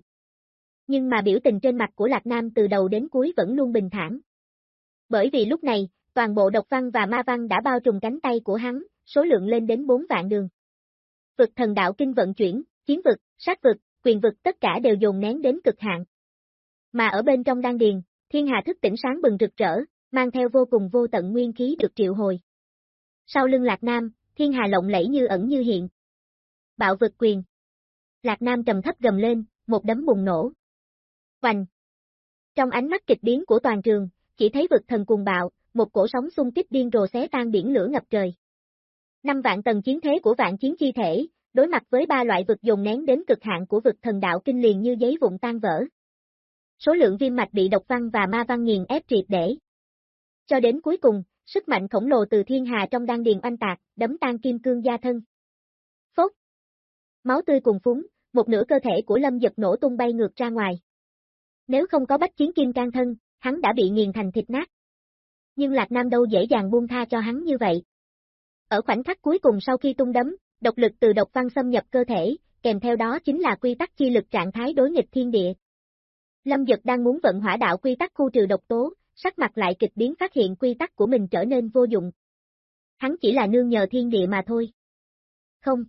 Nhưng mà biểu tình trên mặt của Lạc Nam từ đầu đến cuối vẫn luôn bình thản. Bởi vì lúc này, toàn bộ độc văn và ma văn đã bao trùm cánh tay của hắn, số lượng lên đến 4 vạn đường. Vực thần đạo kinh vận chuyển, chiến vực, sát vực, quyền vực tất cả đều dồn nén đến cực hạn. Mà ở bên trong đan điền, thiên hà thức tỉnh sáng bừng rực rỡ, mang theo vô cùng vô tận nguyên khí được triệu hồi. Sau lưng Lạc Nam, thiên hà lộng lẫy như ẩn như hiện. Bạo vực quyền. Lạc Nam trầm thấp gầm lên, một đấm bùng nổ. Hoành. Trong ánh mắt kịch biến của toàn trường, chỉ thấy vực thần cuồng bạo, một cổ sóng xung kích điên rồ xé tan biển lửa ngập trời. Năm vạn tầng chiến thế của vạn chiến chi thể, đối mặt với ba loại vực dồn nén đến cực hạn của vực thần đạo kinh liền như giấy vụn tan vỡ. Số lượng viêm mạch bị độc văn và ma văn nghiền ép triệt để. Cho đến cuối cùng, sức mạnh khổng lồ từ thiên hà trong đan điền oanh tạc, đấm tan kim cương gia thân. Phốt! Máu tươi cùng phúng, một nửa cơ thể của Lâm Giật nổ tung bay ngược ra ngoài. Nếu không có bách chiến kim can thân, hắn đã bị nghiền thành thịt nát. Nhưng Lạc Nam đâu dễ dàng buông tha cho hắn như vậy. Ở khoảnh khắc cuối cùng sau khi tung đấm, độc lực từ độc văn xâm nhập cơ thể, kèm theo đó chính là quy tắc chi lực trạng thái đối nghịch thiên địa. Lâm Dật đang muốn vận hỏa đạo quy tắc khu trừ độc tố, sắc mặt lại kịch biến phát hiện quy tắc của mình trở nên vô dụng. Hắn chỉ là nương nhờ thiên địa mà thôi. Không.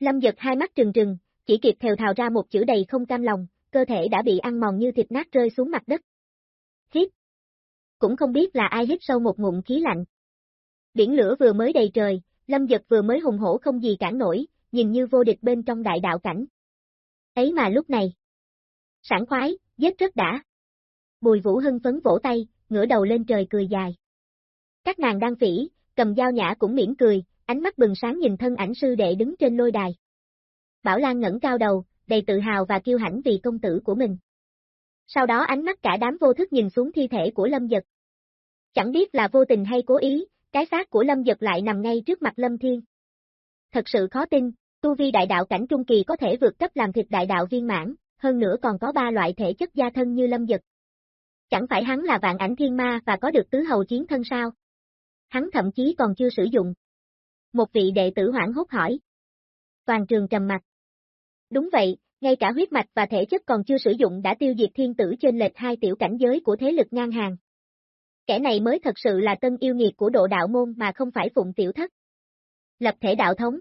Lâm Dật hai mắt trừng trừng, chỉ kịp thèo thào ra một chữ đầy không cam lòng, cơ thể đã bị ăn mòn như thịt nát rơi xuống mặt đất. Hít. Cũng không biết là ai hít sâu một ngụm khí lạnh. Biển lửa vừa mới đầy trời, Lâm giật vừa mới hùng hổ không gì cản nổi, nhìn như vô địch bên trong đại đạo cảnh. Ấy mà lúc này. Sảng khoái, giết rất đã. Bùi Vũ hưng phấn vỗ tay, ngửa đầu lên trời cười dài. Các nàng đang phỉ, cầm dao nhã cũng mỉm cười, ánh mắt bừng sáng nhìn thân ảnh sư đệ đứng trên lôi đài. Bảo Lan ngẩng cao đầu, đầy tự hào và kiêu hãnh vì công tử của mình. Sau đó ánh mắt cả đám vô thức nhìn xuống thi thể của Lâm Dật. Chẳng biết là vô tình hay cố ý, cái xác của Lâm Dật lại nằm ngay trước mặt Lâm Thiên. Thật sự khó tin, tu vi đại đạo cảnh trung kỳ có thể vượt cấp làm thịt đại đạo viên mãn, hơn nữa còn có ba loại thể chất gia thân như Lâm Dật. Chẳng phải hắn là vạn ảnh thiên ma và có được tứ hầu chiến thân sao? Hắn thậm chí còn chưa sử dụng. Một vị đệ tử hoảng hốt hỏi. Toàn trường trầm mặt. Đúng vậy, ngay cả huyết mạch và thể chất còn chưa sử dụng đã tiêu diệt thiên tử trên lệch hai tiểu cảnh giới của thế lực ngang hàng. Kẻ này mới thật sự là tân yêu nghiệt của độ đạo môn mà không phải phụng tiểu thất. Lập thể đạo thống.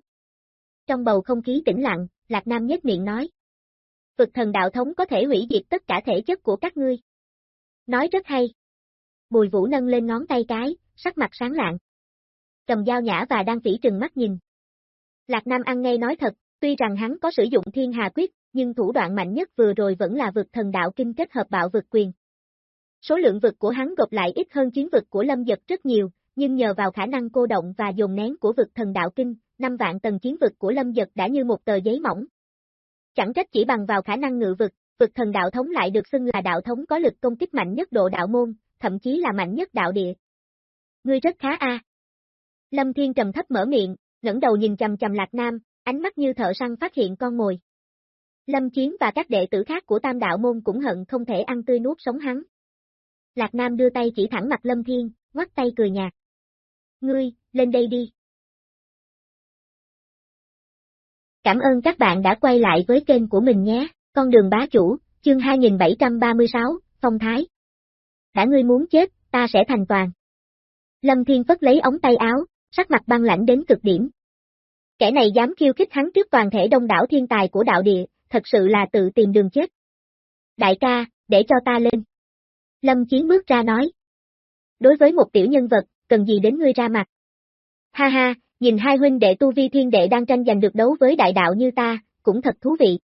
Trong bầu không khí tĩnh lặng, Lạc Nam nhếch miệng nói. Vực thần đạo thống có thể hủy diệt tất cả thể chất của các ngươi. Nói rất hay. Bùi vũ nâng lên ngón tay cái, sắc mặt sáng lạng. Cầm dao nhã và đang phỉ trừng mắt nhìn. Lạc Nam ăn ngay nói thật, tuy rằng hắn có sử dụng thiên hà quyết, nhưng thủ đoạn mạnh nhất vừa rồi vẫn là vực thần đạo kinh kết hợp bạo vực quyền. Số lượng vực của hắn gộp lại ít hơn chiến vực của Lâm Giật rất nhiều, nhưng nhờ vào khả năng cô động và dồn nén của vực thần đạo kinh, năm vạn tầng chiến vực của Lâm Giật đã như một tờ giấy mỏng. Chẳng trách chỉ bằng vào khả năng ngự vực, vực thần đạo thống lại được xưng là đạo thống có lực công kích mạnh nhất độ đạo môn, thậm chí là mạnh nhất đạo địa. Ngươi rất khá a. Lâm Thiên trầm thấp mở miệng, ngẩng đầu nhìn chầm chầm Lạc Nam, ánh mắt như thợ săn phát hiện con mồi. Lâm Chiến và các đệ tử khác của Tam Đạo Môn cũng hận không thể ăn tươi nuốt sống hắn. Lạc Nam đưa tay chỉ thẳng mặt Lâm Thiên, ngoắt tay cười nhạt. Ngươi, lên đây đi. Cảm ơn các bạn đã quay lại với kênh của mình nhé, con đường bá chủ, chương 2736, phong thái. Đã ngươi muốn chết, ta sẽ thành toàn. Lâm Thiên phất lấy ống tay áo, sắc mặt băng lãnh đến cực điểm. Kẻ này dám khiêu khích hắn trước toàn thể đông đảo thiên tài của đạo địa, thật sự là tự tìm đường chết. Đại ca, để cho ta lên. Lâm Chiến bước ra nói. Đối với một tiểu nhân vật, cần gì đến ngươi ra mặt? Ha ha, nhìn hai huynh đệ tu vi thiên đệ đang tranh giành được đấu với đại đạo như ta, cũng thật thú vị.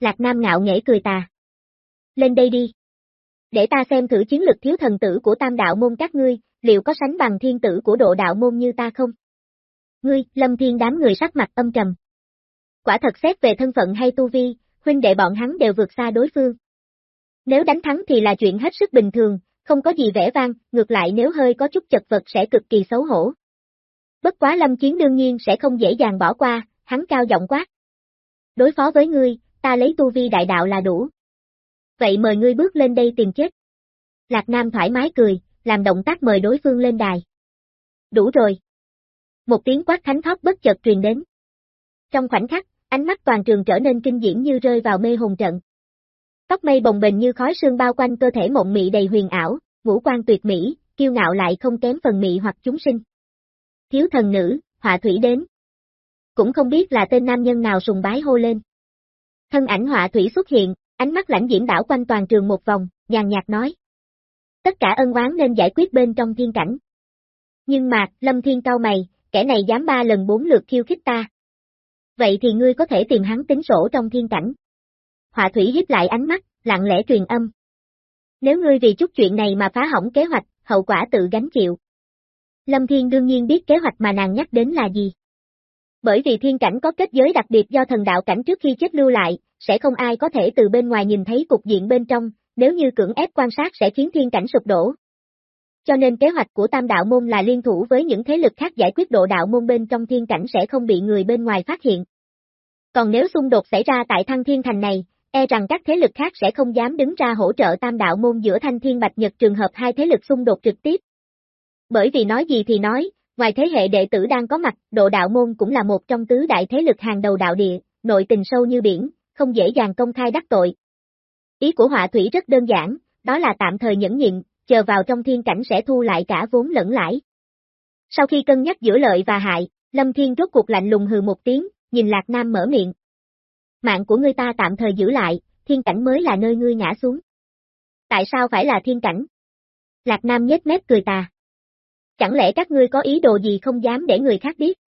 Lạc Nam ngạo nghễ cười tà. Lên đây đi. Để ta xem thử chiến lực thiếu thần tử của tam đạo môn các ngươi, liệu có sánh bằng thiên tử của độ đạo môn như ta không? Ngươi, lâm thiên đám người sắc mặt âm trầm. Quả thật xét về thân phận hay tu vi, huynh đệ bọn hắn đều vượt xa đối phương. Nếu đánh thắng thì là chuyện hết sức bình thường, không có gì vẻ vang, ngược lại nếu hơi có chút chật vật sẽ cực kỳ xấu hổ. Bất quá lâm chiến đương nhiên sẽ không dễ dàng bỏ qua, hắn cao giọng quát. Đối phó với ngươi, ta lấy tu vi đại đạo là đủ. Vậy mời ngươi bước lên đây tìm chết. Lạc Nam thoải mái cười, làm động tác mời đối phương lên đài. Đủ rồi. Một tiếng quát thánh thóp bất chợt truyền đến. Trong khoảnh khắc, ánh mắt toàn trường trở nên kinh diễm như rơi vào mê hồn trận. Tóc mây bồng bềnh như khói sương bao quanh cơ thể mộng mị đầy huyền ảo, ngũ quan tuyệt mỹ, kiêu ngạo lại không kém phần mị hoặc chúng sinh. Thiếu thần nữ, họa thủy đến. cũng không biết là tên nam nhân nào sùng bái hô lên. Thân ảnh họa thủy xuất hiện, ánh mắt lãnh diễm đảo quanh toàn trường một vòng, nhàn nhạt nói. Tất cả ân oán nên giải quyết bên trong thiên cảnh. Nhưng mà, Lâm Thiên cao mày, kẻ này dám ba lần bốn lượt khiêu khích ta. Vậy thì ngươi có thể tìm hắn tính sổ trong thiên cảnh. Họa thủy hiếp lại ánh mắt, lặng lẽ truyền âm. Nếu ngươi vì chút chuyện này mà phá hỏng kế hoạch, hậu quả tự gánh chịu. Lâm Thiên đương nhiên biết kế hoạch mà nàng nhắc đến là gì. Bởi vì thiên cảnh có kết giới đặc biệt do thần đạo cảnh trước khi chết lưu lại, sẽ không ai có thể từ bên ngoài nhìn thấy cục diện bên trong, nếu như cưỡng ép quan sát sẽ khiến thiên cảnh sụp đổ. Cho nên kế hoạch của tam đạo môn là liên thủ với những thế lực khác giải quyết độ đạo môn bên trong thiên cảnh sẽ không bị người bên ngoài phát hiện. Còn nếu xung đột xảy ra tại thăng thiên thành này, e rằng các thế lực khác sẽ không dám đứng ra hỗ trợ tam đạo môn giữa thanh thiên bạch nhật trường hợp hai thế lực xung đột trực tiếp. Bởi vì nói gì thì nói, ngoài thế hệ đệ tử đang có mặt, độ đạo môn cũng là một trong tứ đại thế lực hàng đầu đạo địa, nội tình sâu như biển, không dễ dàng công khai đắc tội. Ý của họa thủy rất đơn giản, đó là tạm thời nhẫn nhịn, chờ vào trong thiên cảnh sẽ thu lại cả vốn lẫn lãi. Sau khi cân nhắc giữa lợi và hại, Lâm Thiên rốt cuộc lạnh lùng hừ một tiếng, nhìn Lạc Nam mở miệng. Mạng của ngươi ta tạm thời giữ lại, thiên cảnh mới là nơi ngươi ngã xuống. Tại sao phải là thiên cảnh? Lạc Nam nhếch mép cười tà. Chẳng lẽ các ngươi có ý đồ gì không dám để người khác biết?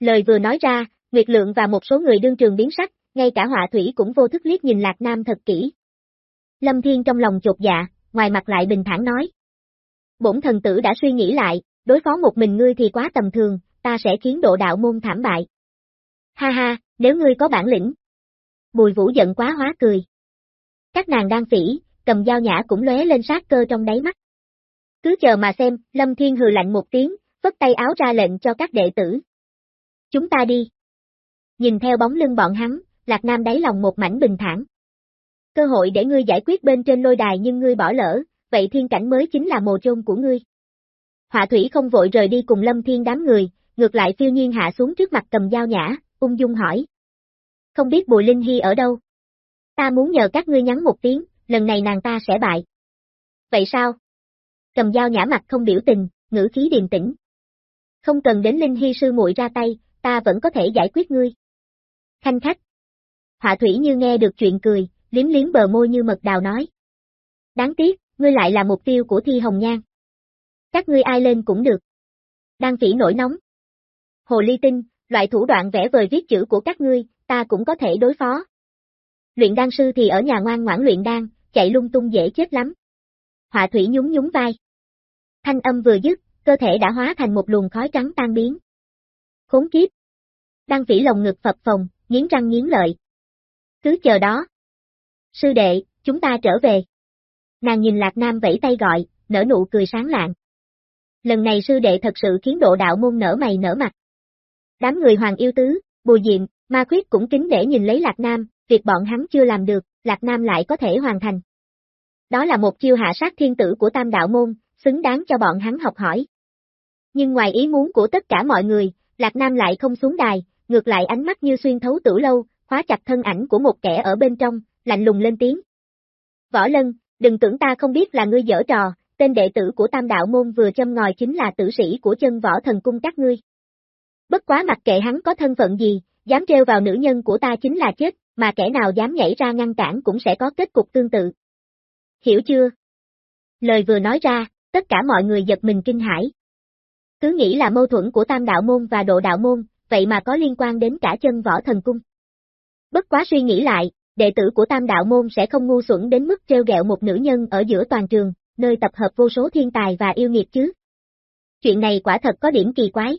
Lời vừa nói ra, Nguyệt Lượng và một số người đương trường biến sắc, ngay cả họa thủy cũng vô thức liếc nhìn Lạc Nam thật kỹ. Lâm Thiên trong lòng chột dạ, ngoài mặt lại bình thản nói. Bổn thần tử đã suy nghĩ lại, đối phó một mình ngươi thì quá tầm thường, ta sẽ khiến độ đạo môn thảm bại. Ha ha, nếu ngươi có bản lĩnh. Bùi vũ giận quá hóa cười. Các nàng đang phỉ, cầm dao nhã cũng lóe lên sát cơ trong đáy mắt. Cứ chờ mà xem, Lâm Thiên hừ lạnh một tiếng, vất tay áo ra lệnh cho các đệ tử. Chúng ta đi. Nhìn theo bóng lưng bọn hắn, Lạc Nam đáy lòng một mảnh bình thản. Cơ hội để ngươi giải quyết bên trên lôi đài nhưng ngươi bỏ lỡ, vậy thiên cảnh mới chính là mồ chôn của ngươi. Họa thủy không vội rời đi cùng lâm thiên đám người, ngược lại phiêu nhiên hạ xuống trước mặt cầm dao nhã, ung dung hỏi. Không biết Bùi Linh Hy ở đâu? Ta muốn nhờ các ngươi nhắn một tiếng, lần này nàng ta sẽ bại. Vậy sao? Cầm dao nhã mặt không biểu tình, ngữ khí điềm tĩnh. Không cần đến Linh Hy sư muội ra tay, ta vẫn có thể giải quyết ngươi. Khanh khách. Họa thủy như nghe được chuyện cười, liếm liếm bờ môi như mật đào nói. Đáng tiếc, ngươi lại là mục tiêu của thi hồng nhan. Các ngươi ai lên cũng được. Đang phỉ nổi nóng. Hồ ly tinh, loại thủ đoạn vẽ vời viết chữ của các ngươi, ta cũng có thể đối phó. Luyện đan sư thì ở nhà ngoan ngoãn luyện đan, chạy lung tung dễ chết lắm. Họa thủy nhún nhún vai. Thanh âm vừa dứt, cơ thể đã hóa thành một luồng khói trắng tan biến. Khốn kiếp. Đan phỉ lồng ngực phập phồng, nghiến răng nghiến lợi. Cứ chờ đó. Sư đệ, chúng ta trở về. Nàng nhìn Lạc Nam vẫy tay gọi, nở nụ cười sáng lạng. Lần này sư đệ thật sự khiến độ đạo môn nở mày nở mặt. Đám người hoàng yêu tứ, bùi diệm, ma khuyết cũng kính để nhìn lấy Lạc Nam, việc bọn hắn chưa làm được, Lạc Nam lại có thể hoàn thành. Đó là một chiêu hạ sát thiên tử của tam đạo môn, xứng đáng cho bọn hắn học hỏi. Nhưng ngoài ý muốn của tất cả mọi người, Lạc Nam lại không xuống đài, ngược lại ánh mắt như xuyên thấu tử lâu, khóa chặt thân ảnh của một kẻ ở bên trong, lạnh lùng lên tiếng. Võ Lân, đừng tưởng ta không biết là ngươi dở trò, tên đệ tử của tam đạo môn vừa châm ngòi chính là tử sĩ của chân võ thần cung các ngươi. Bất quá mặc kệ hắn có thân phận gì, dám treo vào nữ nhân của ta chính là chết, mà kẻ nào dám nhảy ra ngăn cản cũng sẽ có kết cục tương tự. Hiểu chưa? Lời vừa nói ra, tất cả mọi người giật mình kinh hãi. Cứ nghĩ là mâu thuẫn của tam đạo môn và độ đạo môn, vậy mà có liên quan đến cả chân võ thần cung. Bất quá suy nghĩ lại, đệ tử của tam đạo môn sẽ không ngu xuẩn đến mức treo gẹo một nữ nhân ở giữa toàn trường, nơi tập hợp vô số thiên tài và yêu nghiệt chứ. Chuyện này quả thật có điểm kỳ quái.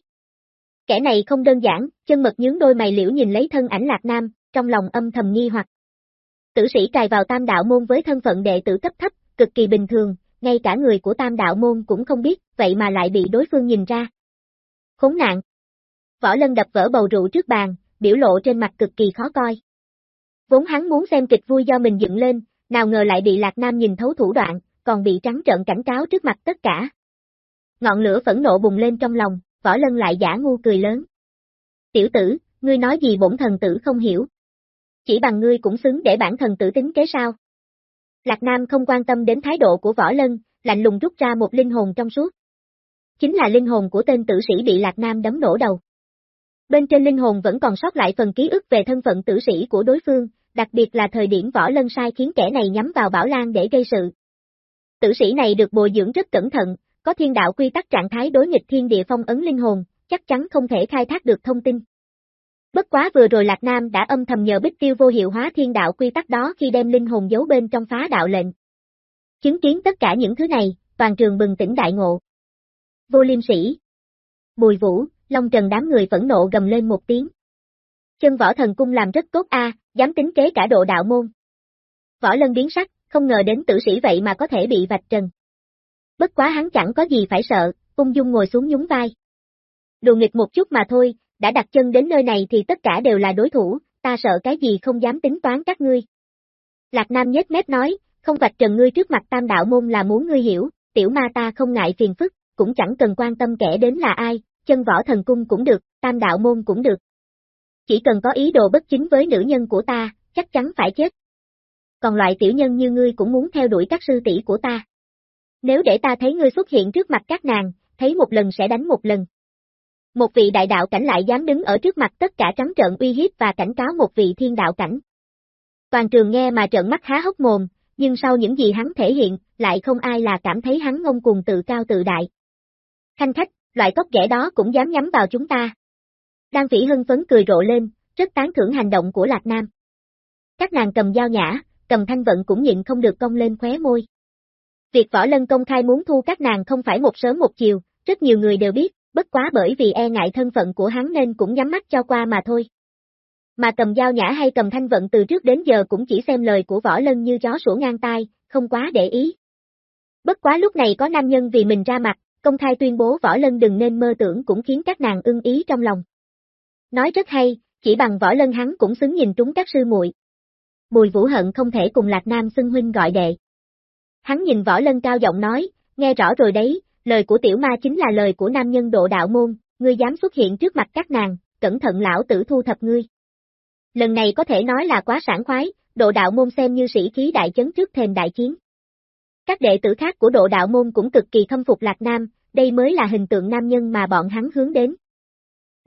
Kẻ này không đơn giản, chân mật nhướng đôi mày liễu nhìn lấy thân ảnh lạc nam, trong lòng âm thầm nghi hoặc. Tử sĩ cài vào tam đạo môn với thân phận đệ tử cấp thấp, cực kỳ bình thường, ngay cả người của tam đạo môn cũng không biết, vậy mà lại bị đối phương nhìn ra. Khốn nạn. Võ lân đập vỡ bầu rượu trước bàn, biểu lộ trên mặt cực kỳ khó coi. Vốn hắn muốn xem kịch vui do mình dựng lên, nào ngờ lại bị Lạc Nam nhìn thấu thủ đoạn, còn bị trắng trợn cảnh cáo trước mặt tất cả. Ngọn lửa phẫn nộ bùng lên trong lòng, võ lân lại giả ngu cười lớn. Tiểu tử, ngươi nói gì bổn thần tử không hiểu. Chỉ bằng ngươi cũng xứng để bản thần tử tính kế sao. Lạc Nam không quan tâm đến thái độ của võ lân, lạnh lùng rút ra một linh hồn trong suốt. Chính là linh hồn của tên tử sĩ bị Lạc Nam đấm nổ đầu. Bên trên linh hồn vẫn còn sót lại phần ký ức về thân phận tử sĩ của đối phương, đặc biệt là thời điểm võ lân sai khiến kẻ này nhắm vào Bảo Lan để gây sự. Tử sĩ này được bồi dưỡng rất cẩn thận, có thiên đạo quy tắc trạng thái đối nghịch thiên địa phong ấn linh hồn, chắc chắn không thể khai thác được thông tin. Bất quá vừa rồi Lạc Nam đã âm thầm nhờ Bích Tiêu vô hiệu hóa thiên đạo quy tắc đó khi đem linh hồn giấu bên trong phá đạo lệnh. Chứng kiến tất cả những thứ này, toàn trường bừng tỉnh đại ngộ. Vô liêm sĩ. Bùi vũ, Long Trần đám người phẫn nộ gầm lên một tiếng. Chân võ thần cung làm rất tốt a, dám tính kế cả độ đạo môn. Võ lân biến sắc, không ngờ đến tử sĩ vậy mà có thể bị vạch trần. Bất quá hắn chẳng có gì phải sợ, ung dung ngồi xuống nhún vai. Đùa nghịch một chút mà thôi, đã đặt chân đến nơi này thì tất cả đều là đối thủ, ta sợ cái gì không dám tính toán các ngươi. Lạc Nam nhếch mép nói, không vạch trần ngươi trước mặt tam đạo môn là muốn ngươi hiểu, tiểu ma ta không ngại phiền phức, cũng chẳng cần quan tâm kẻ đến là ai, chân võ thần cung cũng được, tam đạo môn cũng được. Chỉ cần có ý đồ bất chính với nữ nhân của ta, chắc chắn phải chết. Còn loại tiểu nhân như ngươi cũng muốn theo đuổi các sư tỷ của ta. Nếu để ta thấy ngươi xuất hiện trước mặt các nàng, thấy một lần sẽ đánh một lần. Một vị đại đạo cảnh lại dám đứng ở trước mặt tất cả trắng trợn uy hiếp và cảnh cáo một vị thiên đạo cảnh. Toàn trường nghe mà trợn mắt há hốc mồm, nhưng sau những gì hắn thể hiện, lại không ai là cảm thấy hắn ngông cuồng tự cao tự đại. Khanh khách, loại cốc ghẻ đó cũng dám nhắm vào chúng ta. Đan Vĩ hưng phấn cười rộ lên, rất tán thưởng hành động của Lạc Nam. Các nàng cầm dao nhã, cầm thanh vận cũng nhịn không được cong lên khóe môi. Việc võ lân công khai muốn thu các nàng không phải một sớm một chiều, rất nhiều người đều biết, bất quá bởi vì e ngại thân phận của hắn nên cũng nhắm mắt cho qua mà thôi. Mà cầm dao nhã hay cầm thanh vận từ trước đến giờ cũng chỉ xem lời của võ lân như chó sủa ngang tai, không quá để ý. Bất quá lúc này có nam nhân vì mình ra mặt, công khai tuyên bố võ lân đừng nên mơ tưởng cũng khiến các nàng ưng ý trong lòng. Nói rất hay, chỉ bằng võ lân hắn cũng xứng nhìn trúng các sư muội. Bùi vũ hận không thể cùng Lạc Nam xưng huynh gọi đệ. Hắn nhìn võ lân cao giọng nói, nghe rõ rồi đấy, lời của tiểu ma chính là lời của nam nhân độ đạo môn, ngươi dám xuất hiện trước mặt các nàng, cẩn thận lão tử thu thập ngươi. Lần này có thể nói là quá sảng khoái, độ đạo môn xem như sĩ khí đại chấn trước thềm đại chiến. Các đệ tử khác của độ đạo môn cũng cực kỳ khâm phục Lạc Nam, đây mới là hình tượng nam nhân mà bọn hắn hướng đến.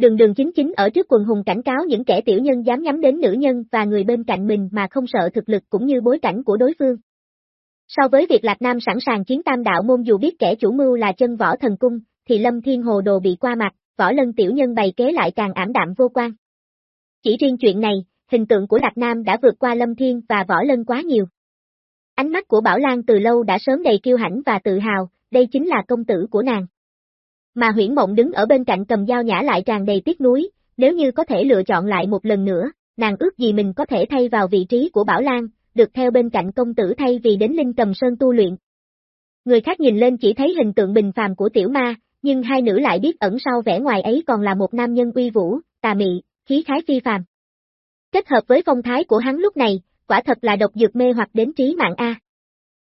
Đường đường chính chính ở trước quần hùng cảnh cáo những kẻ tiểu nhân dám nhắm đến nữ nhân và người bên cạnh mình mà không sợ thực lực cũng như bối cảnh của đối phương. So với việc Lạc Nam sẵn sàng chiến tam đạo môn dù biết kẻ chủ mưu là chân võ thần cung, thì Lâm Thiên Hồ Đồ bị qua mặt, võ lân tiểu nhân bày kế lại càng ảm đạm vô quan. Chỉ riêng chuyện này, hình tượng của Lạc Nam đã vượt qua Lâm Thiên và võ lân quá nhiều. Ánh mắt của Bảo Lan từ lâu đã sớm đầy kiêu hãnh và tự hào, đây chính là công tử của nàng. Mà huyển mộng đứng ở bên cạnh cầm dao nhã lại tràn đầy tiếc nuối, nếu như có thể lựa chọn lại một lần nữa, nàng ước gì mình có thể thay vào vị trí của Bảo Lan, được theo bên cạnh công tử thay vì đến Linh Cầm Sơn tu luyện. Người khác nhìn lên chỉ thấy hình tượng bình phàm của tiểu ma, nhưng hai nữ lại biết ẩn sau vẻ ngoài ấy còn là một nam nhân uy vũ, tà mị, khí khái phi phàm. Kết hợp với phong thái của hắn lúc này, quả thật là độc dược mê hoặc đến trí mạng A.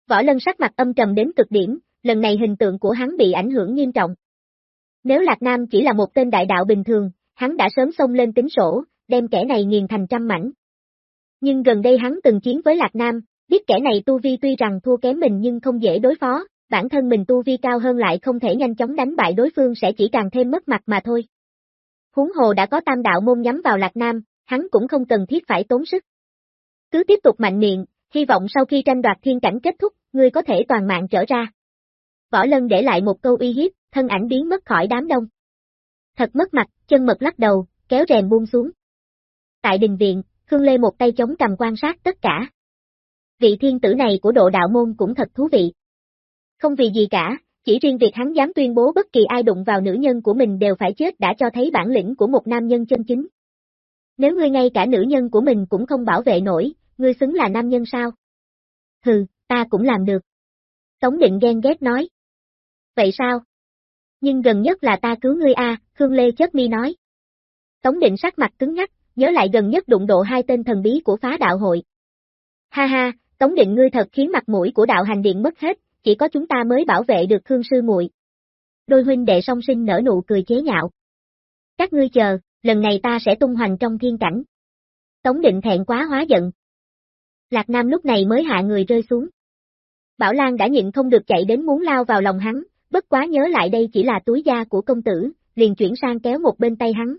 Võ lân sắc mặt âm trầm đến cực điểm, lần này hình tượng của hắn bị ảnh hưởng nghiêm trọng. Nếu Lạc Nam chỉ là một tên đại đạo bình thường, hắn đã sớm xông lên tính sổ, đem kẻ này nghiền thành trăm mảnh. Nhưng gần đây hắn từng chiến với Lạc Nam, biết kẻ này tu vi tuy rằng thua kém mình nhưng không dễ đối phó, bản thân mình tu vi cao hơn lại không thể nhanh chóng đánh bại đối phương sẽ chỉ càng thêm mất mặt mà thôi. Huống hồ đã có tam đạo môn nhắm vào Lạc Nam, hắn cũng không cần thiết phải tốn sức. Cứ tiếp tục mạnh miệng, hy vọng sau khi tranh đoạt thiên cảnh kết thúc, ngươi có thể toàn mạng trở ra. Võ Lân để lại một câu uy hiếp, thân ảnh biến mất khỏi đám đông. Thật mất mặt, chân mật lắc đầu, kéo rèm buông xuống. Tại đình viện, Khương Lê một tay chống cầm quan sát tất cả. Vị thiên tử này của độ đạo môn cũng thật thú vị. Không vì gì cả, chỉ riêng việc hắn dám tuyên bố bất kỳ ai đụng vào nữ nhân của mình đều phải chết đã cho thấy bản lĩnh của một nam nhân chân chính. Nếu ngươi ngay cả nữ nhân của mình cũng không bảo vệ nổi, ngươi xứng là nam nhân sao? Hừ, ta cũng làm được. Tống định ghen ghét nói. Vậy sao? Nhưng gần nhất là ta cứu ngươi a, Khương Lê chớp mi nói. Tống định sắc mặt cứng ngắc, nhớ lại gần nhất đụng độ hai tên thần bí của phá đạo hội. Ha ha, Tống định ngươi thật khiến mặt mũi của đạo hành điện mất hết, chỉ có chúng ta mới bảo vệ được Khương sư muội. Đôi huynh đệ song sinh nở nụ cười chế nhạo. Các ngươi chờ, lần này ta sẽ tung hoành trong thiên cảnh. Tống định thẹn quá hóa giận. Lạc Nam lúc này mới hạ người rơi xuống. Bảo Lan đã nhịn không được chạy đến muốn lao vào lòng hắn, bất quá nhớ lại đây chỉ là túi da của công tử, liền chuyển sang kéo một bên tay hắn.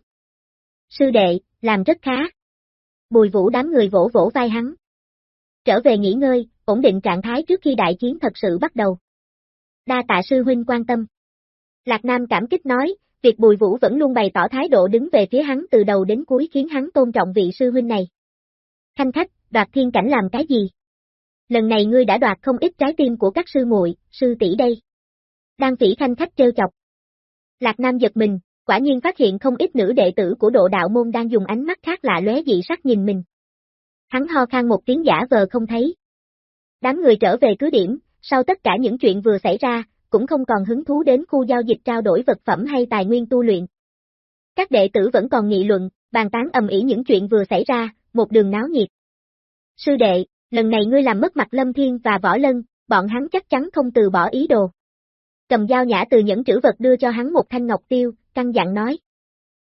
Sư đệ, làm rất khá. Bùi vũ đám người vỗ vỗ vai hắn. Trở về nghỉ ngơi, ổn định trạng thái trước khi đại chiến thật sự bắt đầu. Đa tạ sư huynh quan tâm. Lạc Nam cảm kích nói, việc bùi vũ vẫn luôn bày tỏ thái độ đứng về phía hắn từ đầu đến cuối khiến hắn tôn trọng vị sư huynh này. Thanh khách, đoạt thiên cảnh làm cái gì? Lần này ngươi đã đoạt không ít trái tim của các sư muội, sư tỷ đây. Đang phỉ khanh khách trêu chọc. Lạc Nam giật mình, quả nhiên phát hiện không ít nữ đệ tử của độ đạo môn đang dùng ánh mắt khác lạ lóe dị sắc nhìn mình. Hắn ho khan một tiếng giả vờ không thấy. Đám người trở về cứ điểm, sau tất cả những chuyện vừa xảy ra, cũng không còn hứng thú đến khu giao dịch trao đổi vật phẩm hay tài nguyên tu luyện. Các đệ tử vẫn còn nghị luận, bàn tán ầm ĩ những chuyện vừa xảy ra, một đường náo nhiệt. Sư đệ, lần này ngươi làm mất mặt Lâm Thiên và Võ Lân, bọn hắn chắc chắn không từ bỏ ý đồ. Cầm dao nhã từ những trữ vật đưa cho hắn một thanh ngọc tiêu, căng dặn nói.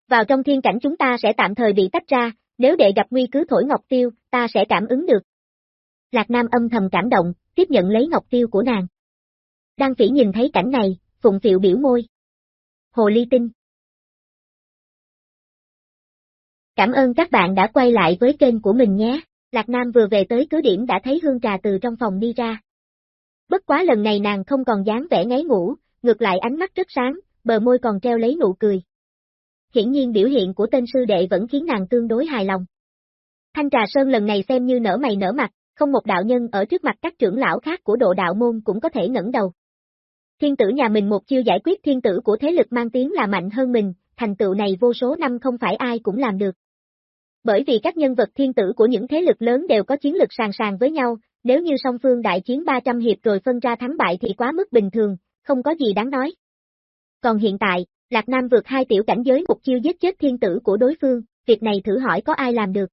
Vào trong thiên cảnh chúng ta sẽ tạm thời bị tách ra, nếu đệ gặp nguy cứ thổi ngọc tiêu, ta sẽ cảm ứng được. Lạc Nam âm thầm cảm động, tiếp nhận lấy ngọc tiêu của nàng. Đăng phỉ nhìn thấy cảnh này, phụng phiệu biểu môi. Hồ ly tinh. Cảm ơn các bạn đã quay lại với kênh của mình nhé. Lạc Nam vừa về tới cứ điểm đã thấy hương trà từ trong phòng đi ra. Bất quá lần này nàng không còn dáng vẻ ngáy ngủ, ngược lại ánh mắt rất sáng, bờ môi còn treo lấy nụ cười. Hiển nhiên biểu hiện của tên sư đệ vẫn khiến nàng tương đối hài lòng. Thanh trà sơn lần này xem như nở mày nở mặt, không một đạo nhân ở trước mặt các trưởng lão khác của độ đạo môn cũng có thể ngẩng đầu. Thiên tử nhà mình một chiêu giải quyết thiên tử của thế lực mang tiếng là mạnh hơn mình, thành tựu này vô số năm không phải ai cũng làm được. Bởi vì các nhân vật thiên tử của những thế lực lớn đều có chiến lực sàng sàng với nhau, nếu như song phương đại chiến 300 hiệp rồi phân ra thắng bại thì quá mức bình thường, không có gì đáng nói. Còn hiện tại, Lạc Nam vượt hai tiểu cảnh giới một chiêu giết chết thiên tử của đối phương, việc này thử hỏi có ai làm được.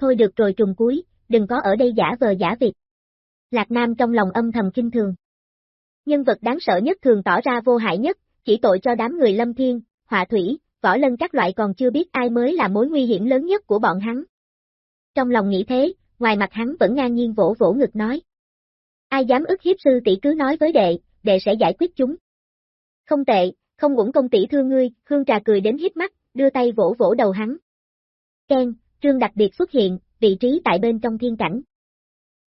Thôi được rồi trùng cuối, đừng có ở đây giả vờ giả việc. Lạc Nam trong lòng âm thầm kinh thường. Nhân vật đáng sợ nhất thường tỏ ra vô hại nhất, chỉ tội cho đám người lâm thiên, họa thủy, võ lân các loại còn chưa biết ai mới là mối nguy hiểm lớn nhất của bọn hắn. Trong lòng nghĩ thế, ngoài mặt hắn vẫn ngang nhiên vỗ vỗ ngực nói. Ai dám ức hiếp sư tỷ cứ nói với đệ, đệ sẽ giải quyết chúng. Không tệ, không uổng công tỷ thương ngươi, Hương Trà cười đến hiếp mắt, đưa tay vỗ vỗ đầu hắn. Ken, trương đặc biệt xuất hiện, vị trí tại bên trong thiên cảnh.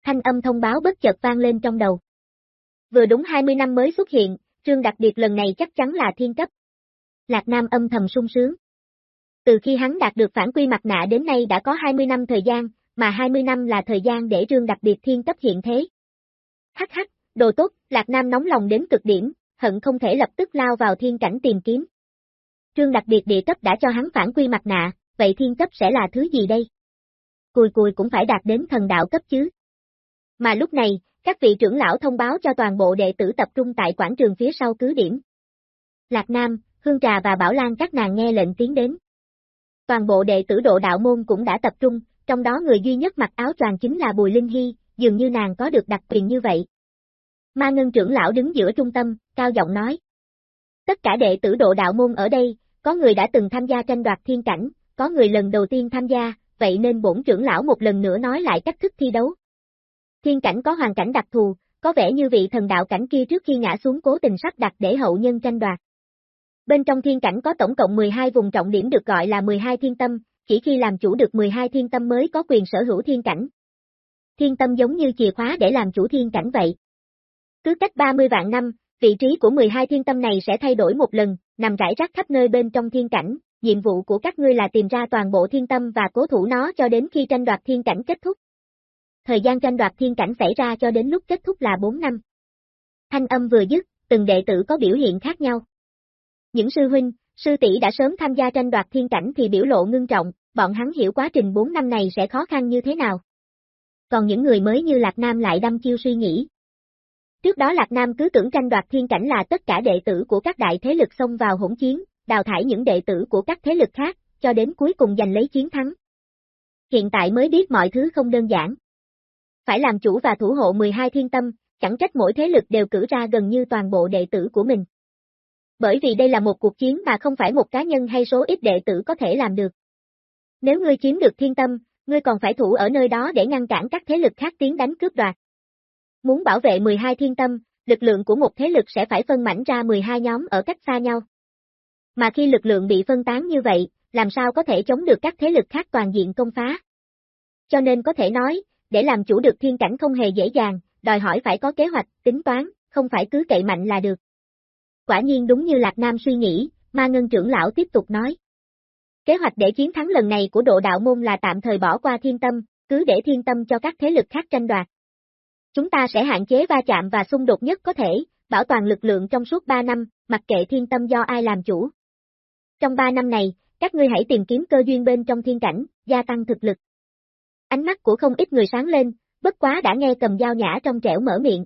Thanh âm thông báo bất chợt vang lên trong đầu. Vừa đúng 20 năm mới xuất hiện, trương đặc biệt lần này chắc chắn là thiên cấp. Lạc Nam âm thầm sung sướng. Từ khi hắn đạt được phản quy mặt nạ đến nay đã có 20 năm thời gian, mà 20 năm là thời gian để trương đặc biệt thiên cấp hiện thế. Hắc hắc, đồ tốt, Lạc Nam nóng lòng đến cực điểm, hận không thể lập tức lao vào thiên cảnh tìm kiếm. Trương đặc biệt địa cấp đã cho hắn phản quy mặt nạ, vậy thiên cấp sẽ là thứ gì đây? Cùi cùi cũng phải đạt đến thần đạo cấp chứ. Mà lúc này, các vị trưởng lão thông báo cho toàn bộ đệ tử tập trung tại quảng trường phía sau cứ điểm. Lạc Nam, Hương Trà và Bảo Lan các nàng nghe lệnh tiến đến. Toàn bộ đệ tử độ đạo môn cũng đã tập trung, trong đó người duy nhất mặc áo choàng chính là Bùi Linh Hy, dường như nàng có được đặc quyền như vậy. Ma Ngân trưởng lão đứng giữa trung tâm, cao giọng nói. Tất cả đệ tử độ đạo môn ở đây, có người đã từng tham gia tranh đoạt thiên cảnh, có người lần đầu tiên tham gia, vậy nên bổn trưởng lão một lần nữa nói lại cách thức thi đấu. Thiên cảnh có hoàn cảnh đặc thù, có vẻ như vị thần đạo cảnh kia trước khi ngã xuống cố tình sắp đặt để hậu nhân tranh đoạt. Bên trong thiên cảnh có tổng cộng 12 vùng trọng điểm được gọi là 12 thiên tâm, chỉ khi làm chủ được 12 thiên tâm mới có quyền sở hữu thiên cảnh. Thiên tâm giống như chìa khóa để làm chủ thiên cảnh vậy. Cứ cách 30 vạn năm, vị trí của 12 thiên tâm này sẽ thay đổi một lần, nằm rải rác khắp nơi bên trong thiên cảnh, nhiệm vụ của các ngươi là tìm ra toàn bộ thiên tâm và cố thủ nó cho đến khi tranh đoạt thiên cảnh kết thúc. Thời gian tranh đoạt thiên cảnh xảy ra cho đến lúc kết thúc là 4 năm. Thanh âm vừa dứt, từng đệ tử có biểu hiện khác nhau. Những sư huynh, sư tỷ đã sớm tham gia tranh đoạt thiên cảnh thì biểu lộ ngưng trọng, bọn hắn hiểu quá trình 4 năm này sẽ khó khăn như thế nào. Còn những người mới như Lạc Nam lại đâm chiêu suy nghĩ. Trước đó Lạc Nam cứ tưởng tranh đoạt thiên cảnh là tất cả đệ tử của các đại thế lực xông vào hỗn chiến, đào thải những đệ tử của các thế lực khác, cho đến cuối cùng giành lấy chiến thắng. Hiện tại mới biết mọi thứ không đơn giản. Phải làm chủ và thủ hộ 12 thiên tâm, chẳng trách mỗi thế lực đều cử ra gần như toàn bộ đệ tử của mình. Bởi vì đây là một cuộc chiến mà không phải một cá nhân hay số ít đệ tử có thể làm được. Nếu ngươi chiếm được thiên tâm, ngươi còn phải thủ ở nơi đó để ngăn cản các thế lực khác tiến đánh cướp đoạt. Muốn bảo vệ 12 thiên tâm, lực lượng của một thế lực sẽ phải phân mảnh ra 12 nhóm ở cách xa nhau. Mà khi lực lượng bị phân tán như vậy, làm sao có thể chống được các thế lực khác toàn diện công phá. Cho nên có thể nói, để làm chủ được thiên cảnh không hề dễ dàng, đòi hỏi phải có kế hoạch, tính toán, không phải cứ cậy mạnh là được. Quả nhiên đúng như Lạc Nam suy nghĩ, ma ngân trưởng lão tiếp tục nói. Kế hoạch để chiến thắng lần này của độ đạo môn là tạm thời bỏ qua thiên tâm, cứ để thiên tâm cho các thế lực khác tranh đoạt. Chúng ta sẽ hạn chế va chạm và xung đột nhất có thể, bảo toàn lực lượng trong suốt 3 năm, mặc kệ thiên tâm do ai làm chủ. Trong 3 năm này, các ngươi hãy tìm kiếm cơ duyên bên trong thiên cảnh, gia tăng thực lực. Ánh mắt của không ít người sáng lên, bất quá đã nghe cầm dao nhã trong trẻo mở miệng.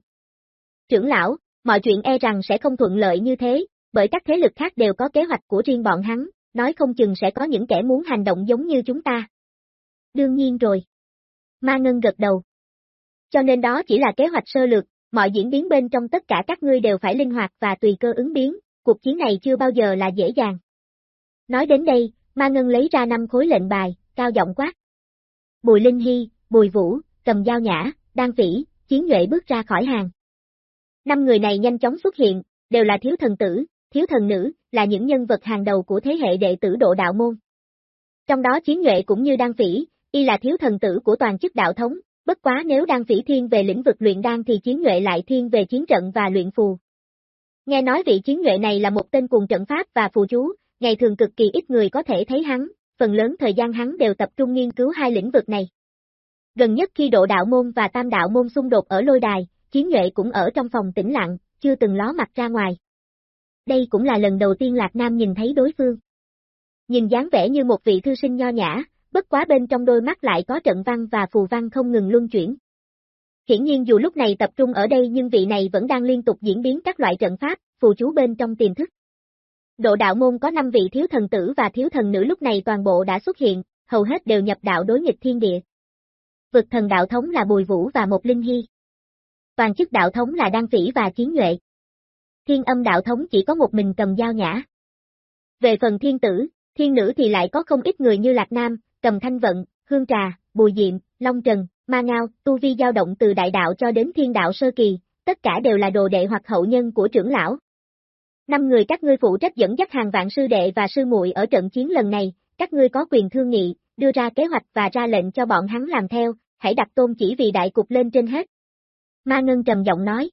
Trưởng lão, mọi chuyện e rằng sẽ không thuận lợi như thế, bởi các thế lực khác đều có kế hoạch của riêng bọn hắn, nói không chừng sẽ có những kẻ muốn hành động giống như chúng ta. Đương nhiên rồi. Ma Ngân gật đầu. Cho nên đó chỉ là kế hoạch sơ lược, mọi diễn biến bên trong tất cả các ngươi đều phải linh hoạt và tùy cơ ứng biến, cuộc chiến này chưa bao giờ là dễ dàng. Nói đến đây, Ma Ngân lấy ra năm khối lệnh bài, cao giọng quát. Bùi Linh Hy, Bùi Vũ, cầm dao nhã, đan phỉ, chiến nhuệ bước ra khỏi hàng. Năm người này nhanh chóng xuất hiện, đều là thiếu thần tử, thiếu thần nữ, là những nhân vật hàng đầu của thế hệ đệ tử độ đạo môn. Trong đó chiến nhuệ cũng như đan phỉ, y là thiếu thần tử của toàn chức đạo thống, bất quá nếu đan phỉ thiên về lĩnh vực luyện đan thì chiến nhuệ lại thiên về chiến trận và luyện phù. Nghe nói vị chiến nhuệ này là một tên cùng trận pháp và phù chú, ngày thường cực kỳ ít người có thể thấy hắn, phần lớn thời gian hắn đều tập trung nghiên cứu hai lĩnh vực này. Gần nhất khi độ đạo môn và tam đạo môn xung đột ở lôi đài, chiến nhuệ cũng ở trong phòng tĩnh lặng, chưa từng ló mặt ra ngoài. Đây cũng là lần đầu tiên Lạc Nam nhìn thấy đối phương. Nhìn dáng vẻ như một vị thư sinh nho nhã, bất quá bên trong đôi mắt lại có trận văn và phù văn không ngừng luân chuyển. Hiển nhiên dù lúc này tập trung ở đây nhưng vị này vẫn đang liên tục diễn biến các loại trận pháp, phù chú bên trong tiềm thức. Độ đạo môn có 5 vị thiếu thần tử và thiếu thần nữ lúc này toàn bộ đã xuất hiện, hầu hết đều nhập đạo đối nghịch thiên địa. Vực thần đạo thống là Bùi Vũ và một Linh Hy. Toàn chức đạo thống là Đan Phỉ và Chiến Nhuệ. Thiên âm đạo thống chỉ có một mình cầm dao nhã. Về phần thiên tử, thiên nữ thì lại có không ít người như Lạc Nam, cầm thanh vận, hương trà, bùi diệm, long trần, ma ngao, tu vi dao động từ đại đạo cho đến thiên đạo sơ kỳ, tất cả đều là đồ đệ hoặc hậu nhân của trưởng lão. Năm người các ngươi phụ trách dẫn dắt hàng vạn sư đệ và sư muội ở trận chiến lần này, các ngươi có quyền thương nghị, đưa ra kế hoạch và ra lệnh cho bọn hắn làm theo, hãy đặt tôn chỉ vì đại cục lên trên hết. Ma Ngân trầm giọng nói.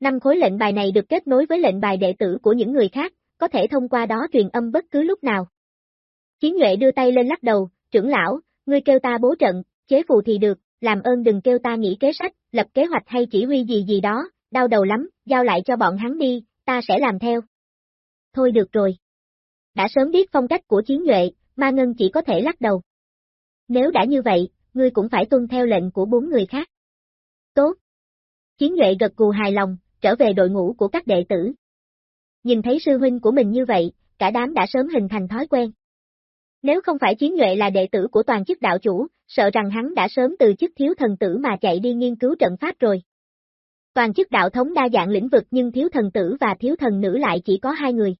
Năm khối lệnh bài này được kết nối với lệnh bài đệ tử của những người khác, có thể thông qua đó truyền âm bất cứ lúc nào. Chiến Nhuệ đưa tay lên lắc đầu, trưởng lão, ngươi kêu ta bố trận, chế phù thì được, làm ơn đừng kêu ta nghĩ kế sách, lập kế hoạch hay chỉ huy gì gì đó, đau đầu lắm, giao lại cho bọn hắn đi, ta sẽ làm theo. Thôi được rồi. Đã sớm biết phong cách của chiến nhuệ, ma ngân chỉ có thể lắc đầu. Nếu đã như vậy, ngươi cũng phải tuân theo lệnh của bốn người khác. Tốt. Chiến nhuệ gật cù hài lòng, trở về đội ngũ của các đệ tử. Nhìn thấy sư huynh của mình như vậy, cả đám đã sớm hình thành thói quen. Nếu không phải chiến nhuệ là đệ tử của toàn chức đạo chủ, sợ rằng hắn đã sớm từ chức thiếu thần tử mà chạy đi nghiên cứu trận pháp rồi. Toàn chức đạo thống đa dạng lĩnh vực nhưng thiếu thần tử và thiếu thần nữ lại chỉ có hai người.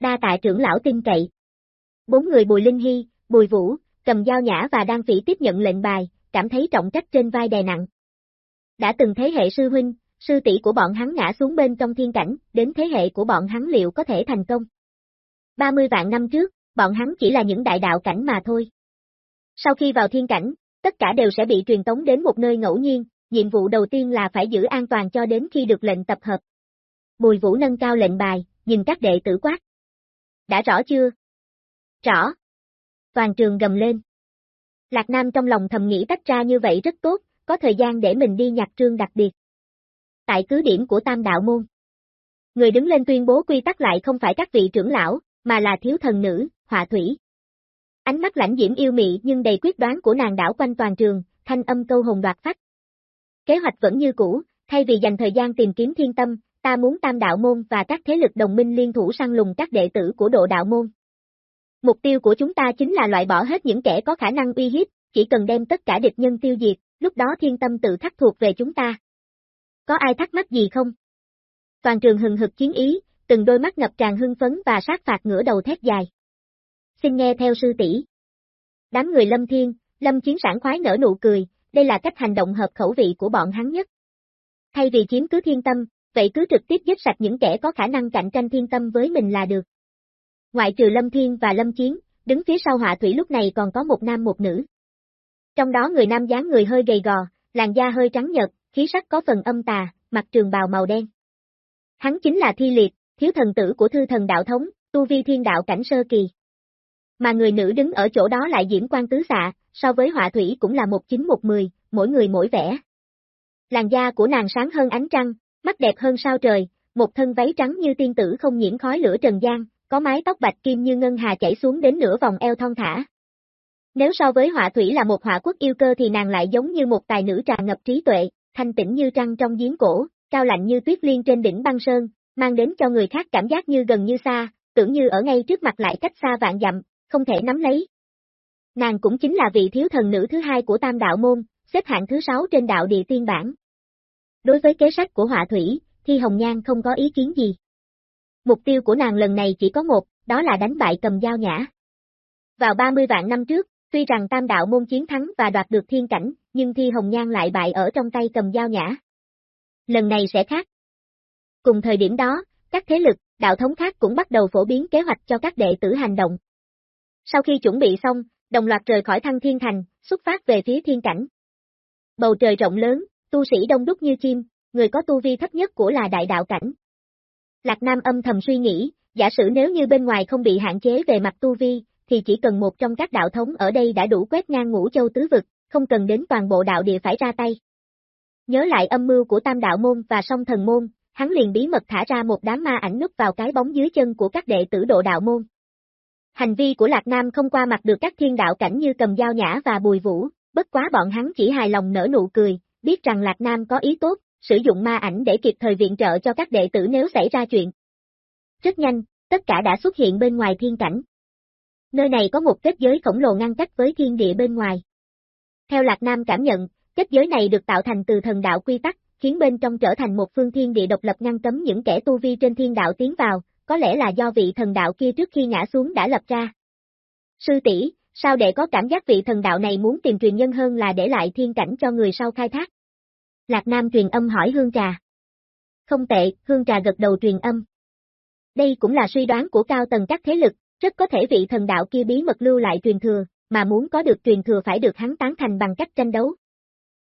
Đa tại trưởng lão tin cậy. Bốn người Bùi Linh Hy, Bùi Vũ, cầm dao nhã và đan phỉ tiếp nhận lệnh bài, cảm thấy trọng trách trên vai đè nặng. Đã từng thế hệ sư huynh, sư tỷ của bọn hắn ngã xuống bên trong thiên cảnh, đến thế hệ của bọn hắn liệu có thể thành công. 30 vạn năm trước, bọn hắn chỉ là những đại đạo cảnh mà thôi. Sau khi vào thiên cảnh, tất cả đều sẽ bị truyền tống đến một nơi ngẫu nhiên, nhiệm vụ đầu tiên là phải giữ an toàn cho đến khi được lệnh tập hợp. Bùi Vũ nâng cao lệnh bài, nhìn các đệ tử quát. Đã rõ chưa? Rõ. Toàn trường gầm lên. Lạc Nam trong lòng thầm nghĩ tách ra như vậy rất tốt, có thời gian để mình đi nhạc trương đặc biệt. Tại cứ điểm của Tam Đạo Môn. Người đứng lên tuyên bố quy tắc lại không phải các vị trưởng lão, mà là thiếu thần nữ, họa thủy. Ánh mắt lãnh diễm yêu mị nhưng đầy quyết đoán của nàng đảo quanh toàn trường, thanh âm câu hồn đoạt phách. Kế hoạch vẫn như cũ, thay vì dành thời gian tìm kiếm thiên tâm, ta muốn tam đạo môn và các thế lực đồng minh liên thủ săn lùng các đệ tử của độ đạo môn. Mục tiêu của chúng ta chính là loại bỏ hết những kẻ có khả năng uy hiếp, chỉ cần đem tất cả địch nhân tiêu diệt, lúc đó thiên tâm tự khắc thuộc về chúng ta. Có ai thắc mắc gì không? Toàn trường hừng hực chiến ý, từng đôi mắt ngập tràn hưng phấn và sát phạt ngửa đầu thét dài. Xin nghe theo sư tỷ. Đám người Lâm Thiên, Lâm Chiến sản khoái nở nụ cười, đây là cách hành động hợp khẩu vị của bọn hắn nhất. Thay vì chiếm cứ thiên tâm, vậy cứ trực tiếp giết sạch những kẻ có khả năng cạnh tranh thiên tâm với mình là được. Ngoại trừ Lâm Thiên và Lâm Chiến, đứng phía sau họa thủy lúc này còn có một nam một nữ. Trong đó người nam dáng người hơi gầy gò, làn da hơi trắng nhợt, khí sắc có phần âm tà, mặc trường bào màu đen. Hắn chính là Thi Liệt, thiếu thần tử của thư thần đạo thống, tu vi thiên đạo cảnh sơ kỳ. Mà người nữ đứng ở chỗ đó lại diễm quan tứ xạ, so với họa thủy cũng là một chín một mười, mỗi người mỗi vẻ. Làn da của nàng sáng hơn ánh trăng, mắt đẹp hơn sao trời, một thân váy trắng như tiên tử không nhiễm khói lửa trần gian, có mái tóc bạch kim như ngân hà chảy xuống đến nửa vòng eo thon thả. Nếu so với họa thủy là một họa quốc yêu cơ thì nàng lại giống như một tài nữ tràn ngập trí tuệ, thanh tĩnh như trăng trong giếng cổ, cao lạnh như tuyết liên trên đỉnh băng sơn, mang đến cho người khác cảm giác như gần như xa, tưởng như ở ngay trước mặt lại cách xa vạn dặm, không thể nắm lấy. Nàng cũng chính là vị thiếu thần nữ thứ hai của tam đạo môn, xếp hạng thứ sáu trên đạo địa tiên bản. Đối với kế sách của họa thủy, Thi Hồng Nhan không có ý kiến gì. Mục tiêu của nàng lần này chỉ có một, đó là đánh bại cầm dao nhã. Vào 30 vạn năm trước, tuy rằng tam đạo môn chiến thắng và đoạt được thiên cảnh, nhưng Thi Hồng Nhan lại bại ở trong tay cầm dao nhã. Lần này sẽ khác. Cùng thời điểm đó, các thế lực, đạo thống khác cũng bắt đầu phổ biến kế hoạch cho các đệ tử hành động. Sau khi chuẩn bị xong, đồng loạt rời khỏi thăng thiên thành, xuất phát về phía thiên cảnh. Bầu trời rộng lớn, tu sĩ đông đúc như chim, người có tu vi thấp nhất của là đại đạo cảnh. Lạc Nam âm thầm suy nghĩ, giả sử nếu như bên ngoài không bị hạn chế về mặt tu vi, thì chỉ cần một trong các đạo thống ở đây đã đủ quét ngang ngũ châu tứ vực, không cần đến toàn bộ đạo địa phải ra tay. Nhớ lại âm mưu của tam đạo môn và song thần môn, hắn liền bí mật thả ra một đám ma ảnh núp vào cái bóng dưới chân của các đệ tử độ đạo môn. Hành vi của Lạc Nam không qua mặt được các thiên đạo cảnh như cầm dao nhã và bùi vũ, bất quá bọn hắn chỉ hài lòng nở nụ cười, biết rằng Lạc Nam có ý tốt, sử dụng ma ảnh để kịp thời viện trợ cho các đệ tử nếu xảy ra chuyện. Rất nhanh, tất cả đã xuất hiện bên ngoài thiên cảnh. Nơi này có một kết giới khổng lồ ngăn cách với thiên địa bên ngoài. Theo Lạc Nam cảm nhận, kết giới này được tạo thành từ thần đạo quy tắc, khiến bên trong trở thành một phương thiên địa độc lập ngăn cấm những kẻ tu vi trên thiên đạo tiến vào, có lẽ là do vị thần đạo kia trước khi ngã xuống đã lập ra. Sư tỷ, sao để có cảm giác vị thần đạo này muốn tìm truyền nhân hơn là để lại thiên cảnh cho người sau khai thác? Lạc Nam truyền âm hỏi Hương Trà. Không tệ, Hương Trà gật đầu truyền âm. Đây cũng là suy đoán của cao tầng các thế lực, rất có thể vị thần đạo kia bí mật lưu lại truyền thừa, mà muốn có được truyền thừa phải được hắn tán thành bằng cách tranh đấu.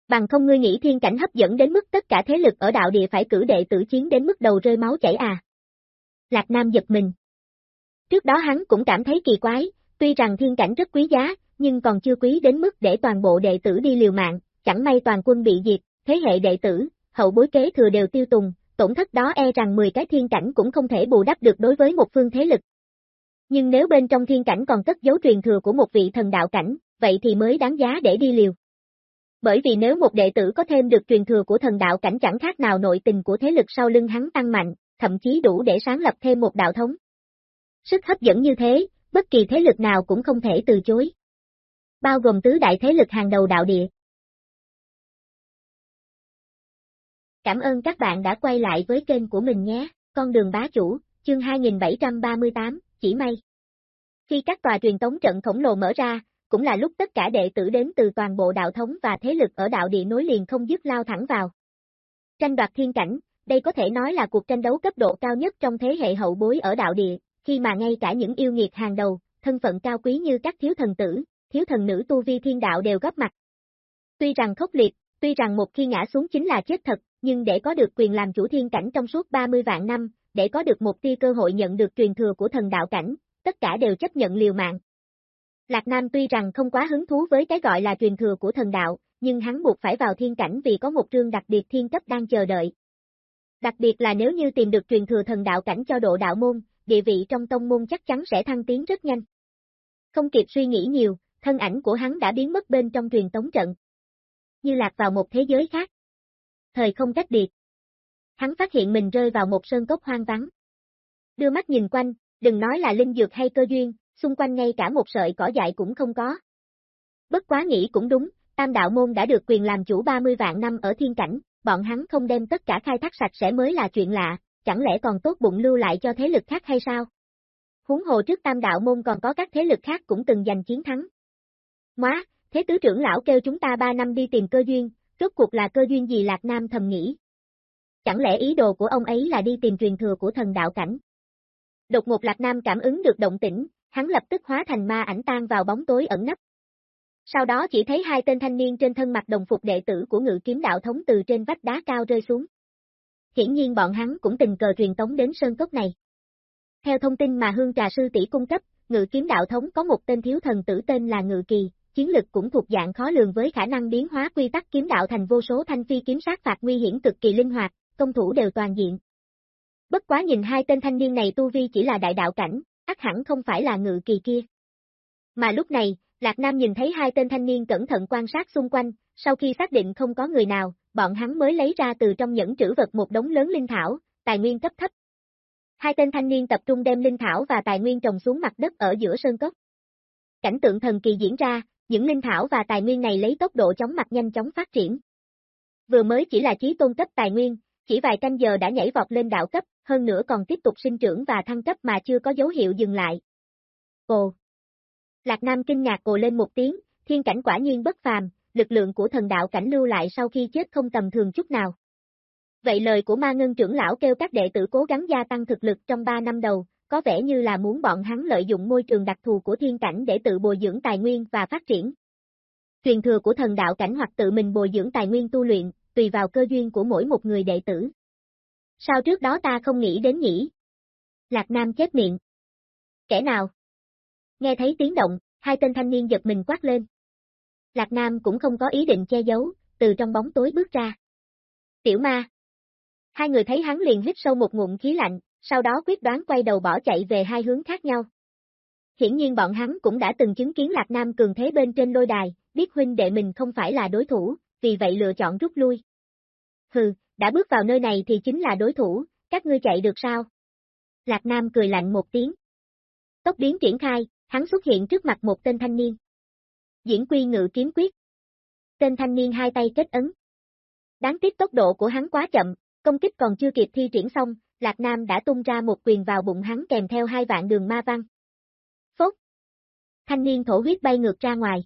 Bằng không ngươi nghĩ thiên cảnh hấp dẫn đến mức tất cả thế lực ở đạo địa phải cử đệ tử chiến đến mức đầu rơi máu chảy à. Lạc Nam giật mình. Trước đó hắn cũng cảm thấy kỳ quái, tuy rằng thiên cảnh rất quý giá, nhưng còn chưa quý đến mức để toàn bộ đệ tử đi liều mạng, chẳng may toàn quân bị diệt, thế hệ đệ tử, hậu bối kế thừa đều tiêu tùng, tổn thất đó e rằng 10 cái thiên cảnh cũng không thể bù đắp được đối với một phương thế lực. Nhưng nếu bên trong thiên cảnh còn cất dấu truyền thừa của một vị thần đạo cảnh, vậy thì mới đáng giá để đi liều. Bởi vì nếu một đệ tử có thêm được truyền thừa của thần đạo cảnh chẳng khác nào nội tình của thế lực sau lưng hắn tăng mạnh, thậm chí đủ để sáng lập thêm một đạo thống. Sức hấp dẫn như thế, bất kỳ thế lực nào cũng không thể từ chối. Bao gồm tứ đại thế lực hàng đầu đạo địa. Cảm ơn các bạn đã quay lại với kênh của mình nhé, con đường bá chủ, chương 2738, chỉ may. Khi các tòa truyền tống trận khổng lồ mở ra, cũng là lúc tất cả đệ tử đến từ toàn bộ đạo thống và thế lực ở đạo địa nối liền không dứt lao thẳng vào. Tranh đoạt thiên cảnh, đây có thể nói là cuộc tranh đấu cấp độ cao nhất trong thế hệ hậu bối ở đạo địa, khi mà ngay cả những yêu nghiệt hàng đầu, thân phận cao quý như các thiếu thần tử, thiếu thần nữ tu vi thiên đạo đều góp mặt. Tuy rằng khốc liệt, tuy rằng một khi ngã xuống chính là chết thật, nhưng để có được quyền làm chủ thiên cảnh trong suốt 30 vạn năm, để có được một tia cơ hội nhận được truyền thừa của thần đạo cảnh, tất cả đều chấp nhận liều mạng. Lạc Nam tuy rằng không quá hứng thú với cái gọi là truyền thừa của thần đạo, nhưng hắn buộc phải vào thiên cảnh vì có một trương đặc biệt thiên cấp đang chờ đợi. Đặc biệt là nếu như tìm được truyền thừa thần đạo cảnh cho độ đạo môn, địa vị trong tông môn chắc chắn sẽ thăng tiến rất nhanh. Không kịp suy nghĩ nhiều, thân ảnh của hắn đã biến mất bên trong truyền tống trận. Như lạc vào một thế giới khác. Thời không cách biệt. Hắn phát hiện mình rơi vào một sơn cốc hoang vắng. Đưa mắt nhìn quanh, đừng nói là linh dược hay cơ duyên, xung quanh ngay cả một sợi cỏ dại cũng không có. Bất quá nghĩ cũng đúng, tam đạo môn đã được quyền làm chủ 30 vạn năm ở thiên cảnh, bọn hắn không đem tất cả khai thác sạch sẽ mới là chuyện lạ, chẳng lẽ còn tốt bụng lưu lại cho thế lực khác hay sao? Huống hồ trước tam đạo môn còn có các thế lực khác cũng từng giành chiến thắng. Móa, thế tứ trưởng lão kêu chúng ta ba năm đi tìm cơ duyên, rốt cuộc là cơ duyên gì Lạc Nam thầm nghĩ. Chẳng lẽ ý đồ của ông ấy là đi tìm truyền thừa của thần đạo cảnh? Đột ngột Lạc Nam cảm ứng được động tĩnh, hắn lập tức hóa thành ma ảnh tan vào bóng tối ẩn nấp. Sau đó chỉ thấy hai tên thanh niên trên thân mặt đồng phục đệ tử của ngự kiếm đạo thống từ trên vách đá cao rơi xuống. Hiển nhiên bọn hắn cũng tình cờ truyền tống đến sơn cốc này. Theo thông tin mà Hương Trà Sư tỷ cung cấp, ngự kiếm đạo thống có một tên thiếu thần tử tên là Ngự Kỳ, chiến lực cũng thuộc dạng khó lường với khả năng biến hóa quy tắc kiếm đạo thành vô số thanh phi kiếm sát phạt nguy hiểm cực kỳ linh hoạt, công thủ đều toàn diện. Bất quá nhìn hai tên thanh niên này tu vi chỉ là đại đạo cảnh, ắt hẳn không phải là ngự kỳ kia. Mà lúc này, Lạc Nam nhìn thấy hai tên thanh niên cẩn thận quan sát xung quanh, sau khi xác định không có người nào, bọn hắn mới lấy ra từ trong những trữ vật một đống lớn linh thảo, tài nguyên cấp thấp. Hai tên thanh niên tập trung đem linh thảo và tài nguyên trồng xuống mặt đất ở giữa sơn cốc. Cảnh tượng thần kỳ diễn ra, những linh thảo và tài nguyên này lấy tốc độ chóng mặt nhanh chóng phát triển. Vừa mới chỉ là trí tôn cấp tài nguyên, chỉ vài canh giờ đã nhảy vọt lên đạo cấp, hơn nữa còn tiếp tục sinh trưởng và thăng cấp mà chưa có dấu hiệu dừng lại. Ồ! Lạc Nam kinh ngạc cồ lên một tiếng, thiên cảnh quả nhiên bất phàm, lực lượng của thần đạo cảnh lưu lại sau khi chết không tầm thường chút nào. Vậy lời của ma ngân trưởng lão kêu các đệ tử cố gắng gia tăng thực lực trong 3 năm đầu, có vẻ như là muốn bọn hắn lợi dụng môi trường đặc thù của thiên cảnh để tự bồi dưỡng tài nguyên và phát triển. Truyền thừa của thần đạo cảnh hoặc tự mình bồi dưỡng tài nguyên tu luyện, tùy vào cơ duyên của mỗi một người đệ tử. Sao trước đó ta không nghĩ đến nhỉ? Lạc Nam chép miệng. Kẻ nào? Nghe thấy tiếng động, hai tên thanh niên giật mình quát lên. Lạc Nam cũng không có ý định che giấu, từ trong bóng tối bước ra. Tiểu ma. Hai người thấy hắn liền hít sâu một ngụm khí lạnh, sau đó quyết đoán quay đầu bỏ chạy về hai hướng khác nhau. Hiển nhiên bọn hắn cũng đã từng chứng kiến Lạc Nam cường thế bên trên lôi đài, biết huynh đệ mình không phải là đối thủ, vì vậy lựa chọn rút lui. Hừ, đã bước vào nơi này thì chính là đối thủ, các ngươi chạy được sao? Lạc Nam cười lạnh một tiếng. Tốc biến triển khai, hắn xuất hiện trước mặt một tên thanh niên. Diễn quy ngự kiếm quyết. Tên thanh niên hai tay kết ấn. Đáng tiếc tốc độ của hắn quá chậm, công kích còn chưa kịp thi triển xong, Lạc Nam đã tung ra một quyền vào bụng hắn kèm theo hai vạn đường ma văn. Phốt! Thanh niên thổ huyết bay ngược ra ngoài.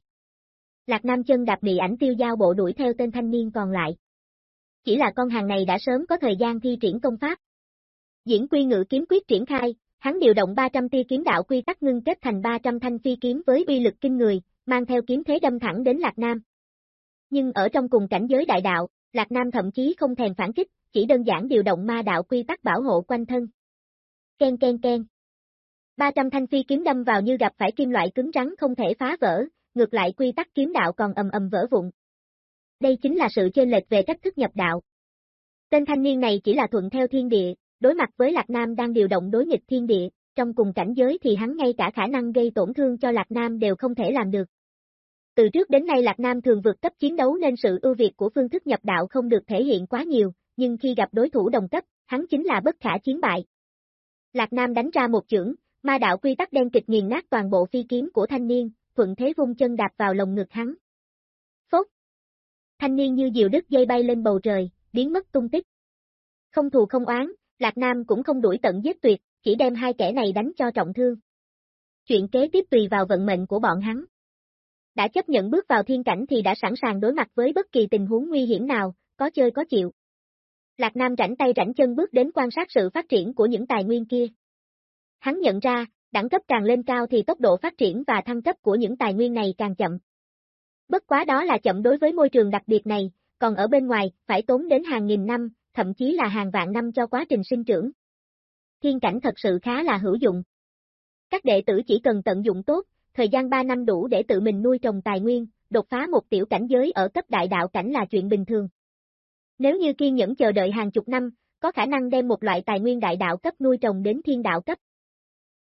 Lạc Nam chân đạp bị ảnh tiêu giao bộ đuổi theo tên thanh niên còn lại. Chỉ là con hàng này đã sớm có thời gian thi triển công pháp. Diễn quy ngự kiếm quyết triển khai, hắn điều động 300 tia kiếm đạo quy tắc ngưng kết thành 300 thanh phi kiếm với uy lực kinh người, mang theo kiếm thế đâm thẳng đến Lạc Nam. Nhưng ở trong cùng cảnh giới đại đạo, Lạc Nam thậm chí không thèm phản kích, chỉ đơn giản điều động ma đạo quy tắc bảo hộ quanh thân. Ken ken ken. 300 thanh phi kiếm đâm vào như gặp phải kim loại cứng rắn không thể phá vỡ, ngược lại quy tắc kiếm đạo còn ầm ầm vỡ vụn. Đây chính là sự chênh lệch về cách thức nhập đạo. Tên thanh niên này chỉ là thuận theo thiên địa, đối mặt với Lạc Nam đang điều động đối nghịch thiên địa, trong cùng cảnh giới thì hắn ngay cả khả năng gây tổn thương cho Lạc Nam đều không thể làm được. Từ trước đến nay Lạc Nam thường vượt cấp chiến đấu nên sự ưu việt của phương thức nhập đạo không được thể hiện quá nhiều, nhưng khi gặp đối thủ đồng cấp, hắn chính là bất khả chiến bại. Lạc Nam đánh ra một chưởng, ma đạo quy tắc đen kịch nghiền nát toàn bộ phi kiếm của thanh niên, thuận thế vung chân đạp vào lồng ngực hắn. Phốt! Thanh niên như diều đứt dây bay lên bầu trời, biến mất tung tích. Không thù không oán, Lạc Nam cũng không đuổi tận giết tuyệt, chỉ đem hai kẻ này đánh cho trọng thương. Chuyện kế tiếp tùy vào vận mệnh của bọn hắn. Đã chấp nhận bước vào thiên cảnh thì đã sẵn sàng đối mặt với bất kỳ tình huống nguy hiểm nào, có chơi có chịu. Lạc Nam rảnh tay rảnh chân bước đến quan sát sự phát triển của những tài nguyên kia. Hắn nhận ra, đẳng cấp càng lên cao thì tốc độ phát triển và thăng cấp của những tài nguyên này càng chậm. Bất quá đó là chậm đối với môi trường đặc biệt này, còn ở bên ngoài, phải tốn đến hàng nghìn năm, thậm chí là hàng vạn năm cho quá trình sinh trưởng. Thiên cảnh thật sự khá là hữu dụng. Các đệ tử chỉ cần tận dụng tốt, thời gian 3 năm đủ để tự mình nuôi trồng tài nguyên, đột phá một tiểu cảnh giới ở cấp đại đạo cảnh là chuyện bình thường. Nếu như kiên nhẫn chờ đợi hàng chục năm, có khả năng đem một loại tài nguyên đại đạo cấp nuôi trồng đến thiên đạo cấp.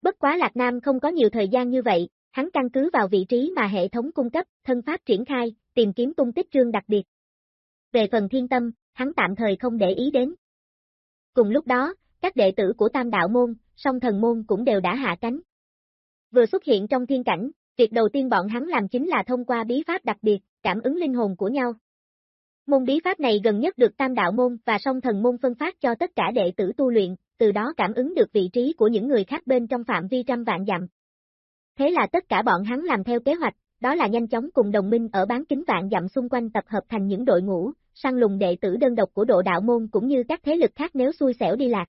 Bất quá Lạc Nam không có nhiều thời gian như vậy, hắn căn cứ vào vị trí mà hệ thống cung cấp, thân pháp triển khai, tìm kiếm tung tích trương đặc biệt. Về phần thiên tâm, hắn tạm thời không để ý đến. Cùng lúc đó, các đệ tử của tam đạo môn, song thần môn cũng đều đã hạ cánh. Vừa xuất hiện trong thiên cảnh, việc đầu tiên bọn hắn làm chính là thông qua bí pháp đặc biệt, cảm ứng linh hồn của nhau. Môn bí pháp này gần nhất được tam đạo môn và song thần môn phân phát cho tất cả đệ tử tu luyện, từ đó cảm ứng được vị trí của những người khác bên trong phạm vi trăm vạn dặm. Thế là tất cả bọn hắn làm theo kế hoạch, đó là nhanh chóng cùng đồng minh ở bán kính vạn dặm xung quanh tập hợp thành những đội ngũ, săn lùng đệ tử đơn độc của độ đạo môn cũng như các thế lực khác nếu xui xẻo đi lạc.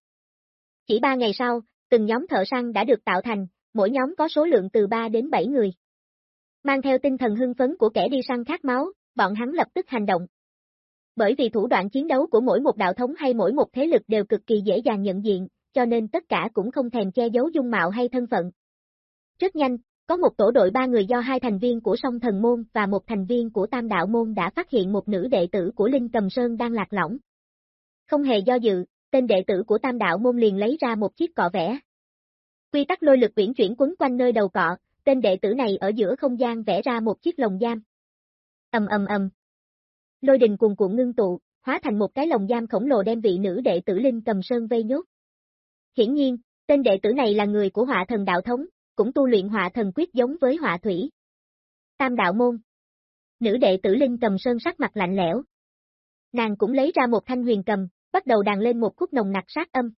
Chỉ ba ngày sau, từng nhóm thợ săn đã được tạo thành, mỗi nhóm có số lượng từ 3 đến 7 người. Mang theo tinh thần hưng phấn của kẻ đi săn khát máu, bọn hắn lập tức hành động. Bởi vì thủ đoạn chiến đấu của mỗi một đạo thống hay mỗi một thế lực đều cực kỳ dễ dàng nhận diện, cho nên tất cả cũng không thèm che giấu dung mạo hay thân phận. Rất nhanh, có một tổ đội ba người do hai thành viên của song thần môn và một thành viên của tam đạo môn đã phát hiện một nữ đệ tử của Linh Cầm Sơn đang lạc lõng. Không hề do dự, tên đệ tử của tam đạo môn liền lấy ra một chiếc cọ vẽ. Quy tắc lôi lực quyển chuyển quấn quanh nơi đầu cọ, tên đệ tử này ở giữa không gian vẽ ra một chiếc lồng giam. Ầm ầm ầm. Lôi đình cuồn cuộn ngưng tụ, hóa thành một cái lồng giam khổng lồ đem vị nữ đệ tử Linh Cầm Sơn vây nhốt. Hiển nhiên, tên đệ tử này là người của họa thần đạo thống, cũng tu luyện họa thần quyết giống với họa thủy. Tam đạo môn. Nữ đệ tử Linh cầm sơn sắc mặt lạnh lẽo. Nàng cũng lấy ra một thanh huyền cầm, bắt đầu đàn lên một khúc nồng nặc sát âm.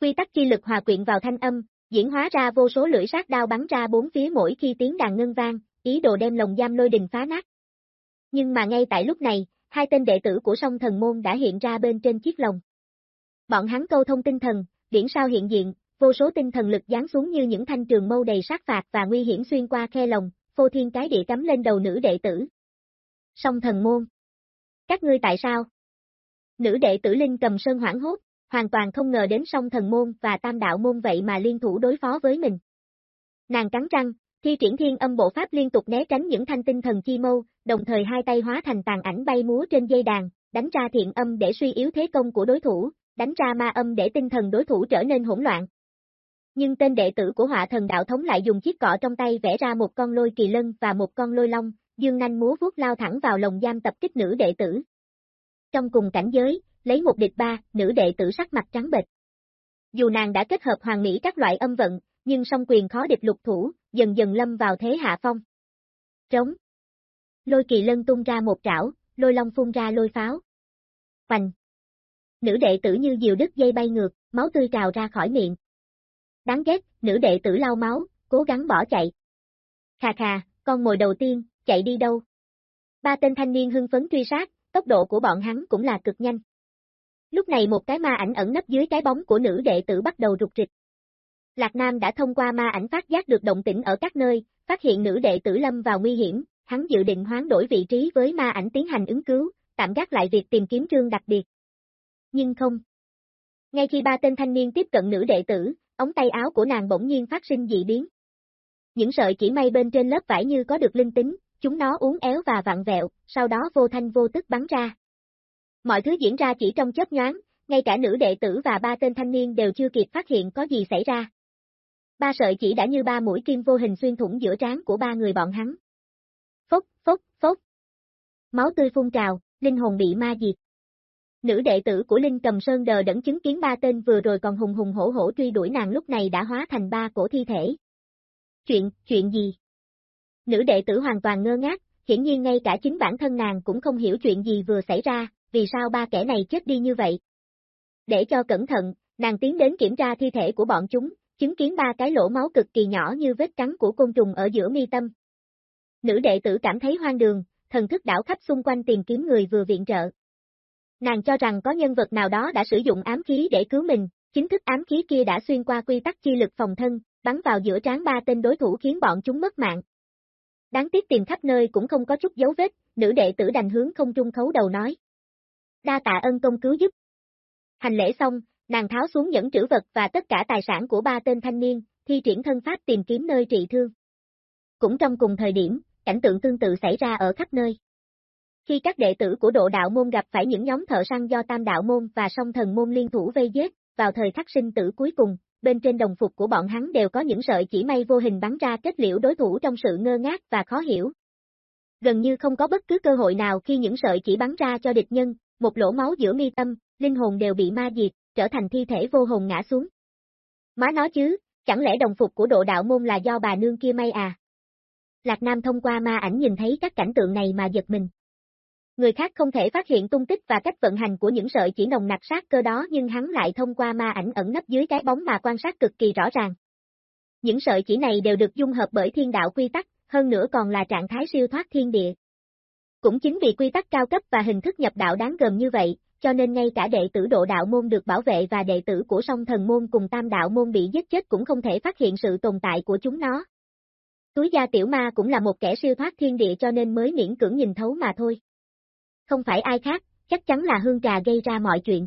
Quy tắc chi lực hòa quyện vào thanh âm, diễn hóa ra vô số lưỡi sát đao bắn ra bốn phía mỗi khi tiếng đàn ngân vang, ý đồ đem lồng giam lôi đình phá nát. Nhưng mà ngay tại lúc này, hai tên đệ tử của song thần môn đã hiện ra bên trên chiếc lồng. Bọn hắn câu thông tinh thần, điển sao hiện diện, vô số tinh thần lực giáng xuống như những thanh trường mâu đầy sát phạt và nguy hiểm xuyên qua khe lồng, phô thiên cái địa cắm lên đầu nữ đệ tử. Song thần môn. Các ngươi tại sao? Nữ đệ tử Linh cầm sơn hoảng hốt, hoàn toàn không ngờ đến song thần môn và tam đạo môn vậy mà liên thủ đối phó với mình. Nàng cắn răng, thi triển thiên âm bộ pháp liên tục né tránh những thanh tinh thần chi mâu, đồng thời hai tay hóa thành tàn ảnh bay múa trên dây đàn, đánh ra thiện âm để suy yếu thế công của đối thủ, đánh ra ma âm để tinh thần đối thủ trở nên hỗn loạn nhưng tên đệ tử của họa thần đạo thống lại dùng chiếc cọ trong tay vẽ ra một con lôi kỳ lân và một con lôi long, dương nanh múa vuốt lao thẳng vào lồng giam tập kích nữ đệ tử. Trong cùng cảnh giới, lấy một địch ba, nữ đệ tử sắc mặt trắng bệch. Dù nàng đã kết hợp hoàng mỹ các loại âm vận, nhưng song quyền khó địch lục thủ, dần dần lâm vào thế hạ phong. Trống. Lôi kỳ lân tung ra một trảo, lôi long phun ra lôi pháo. Hoành. Nữ đệ tử như diều đứt dây bay ngược, máu tươi trào ra khỏi miệng, Đáng ghét, nữ đệ tử lau máu, cố gắng bỏ chạy. Khà khà, con mồi đầu tiên, chạy đi đâu? Ba tên thanh niên hưng phấn truy sát, tốc độ của bọn hắn cũng là cực nhanh. Lúc này một cái ma ảnh ẩn nấp dưới cái bóng của nữ đệ tử bắt đầu rụt rịch. Lạc Nam đã thông qua ma ảnh phát giác được động tĩnh ở các nơi, phát hiện nữ đệ tử lâm vào nguy hiểm, hắn dự định hoán đổi vị trí với ma ảnh tiến hành ứng cứu, tạm gác lại việc tìm kiếm trương đặc biệt. Nhưng không. Ngay khi ba tên thanh niên tiếp cận nữ đệ tử, ống tay áo của nàng bỗng nhiên phát sinh dị biến. Những sợi chỉ may bên trên lớp vải như có được linh tính, chúng nó uốn éo và vặn vẹo, sau đó vô thanh vô tức bắn ra. Mọi thứ diễn ra chỉ trong chớp nhoáng, ngay cả nữ đệ tử và ba tên thanh niên đều chưa kịp phát hiện có gì xảy ra. Ba sợi chỉ đã như ba mũi kim vô hình xuyên thủng giữa trán của ba người bọn hắn. Phốc, phốc, phốc. Máu tươi phun trào, linh hồn bị ma diệt. Nữ đệ tử của Linh Cầm Sơn đờ đẫn chứng kiến ba tên vừa rồi còn hùng hùng hổ hổ truy đuổi nàng lúc này đã hóa thành ba cổ thi thể. Chuyện, chuyện gì? Nữ đệ tử hoàn toàn ngơ ngác, hiển nhiên ngay cả chính bản thân nàng cũng không hiểu chuyện gì vừa xảy ra, vì sao ba kẻ này chết đi như vậy. Để cho cẩn thận, nàng tiến đến kiểm tra thi thể của bọn chúng, chứng kiến ba cái lỗ máu cực kỳ nhỏ như vết cắn của côn trùng ở giữa mi tâm. Nữ đệ tử cảm thấy hoang đường, thần thức đảo khắp xung quanh tìm kiếm người vừa viện trợ. Nàng cho rằng có nhân vật nào đó đã sử dụng ám khí để cứu mình, chính thức ám khí kia đã xuyên qua quy tắc chi lực phòng thân, bắn vào giữa trán ba tên đối thủ khiến bọn chúng mất mạng. Đáng tiếc tìm khắp nơi cũng không có chút dấu vết, nữ đệ tử đành hướng không trung khấu đầu nói. Đa tạ ân công cứu giúp. Hành lễ xong, nàng tháo xuống nhẫn trữ vật và tất cả tài sản của ba tên thanh niên, thi triển thân pháp tìm kiếm nơi trị thương. Cũng trong cùng thời điểm, cảnh tượng tương tự xảy ra ở khắp nơi. Khi các đệ tử của độ đạo môn gặp phải những nhóm thợ săn do tam đạo môn và song thần môn liên thủ vây giết, vào thời khắc sinh tử cuối cùng, bên trên đồng phục của bọn hắn đều có những sợi chỉ may vô hình bắn ra kết liễu đối thủ trong sự ngơ ngác và khó hiểu. Gần như không có bất cứ cơ hội nào khi những sợi chỉ bắn ra cho địch nhân, một lỗ máu giữa mi tâm, linh hồn đều bị ma diệt, trở thành thi thể vô hồn ngã xuống. Má nói chứ, chẳng lẽ đồng phục của độ đạo môn là do bà nương kia may à? Lạc Nam thông qua ma ảnh nhìn thấy các cảnh tượng này mà giật mình. Người khác không thể phát hiện tung tích và cách vận hành của những sợi chỉ nồng nặc sát cơ đó nhưng hắn lại thông qua ma ảnh ẩn nấp dưới cái bóng mà quan sát cực kỳ rõ ràng. Những sợi chỉ này đều được dung hợp bởi thiên đạo quy tắc, hơn nữa còn là trạng thái siêu thoát thiên địa. Cũng chính vì quy tắc cao cấp và hình thức nhập đạo đáng gờm như vậy, cho nên ngay cả đệ tử độ đạo môn được bảo vệ và đệ tử của song thần môn cùng tam đạo môn bị giết chết cũng không thể phát hiện sự tồn tại của chúng nó. Túi gia tiểu ma cũng là một kẻ siêu thoát thiên địa cho nên mới miễn cưỡng nhìn thấu mà thôi. Không phải ai khác, chắc chắn là hương trà gây ra mọi chuyện.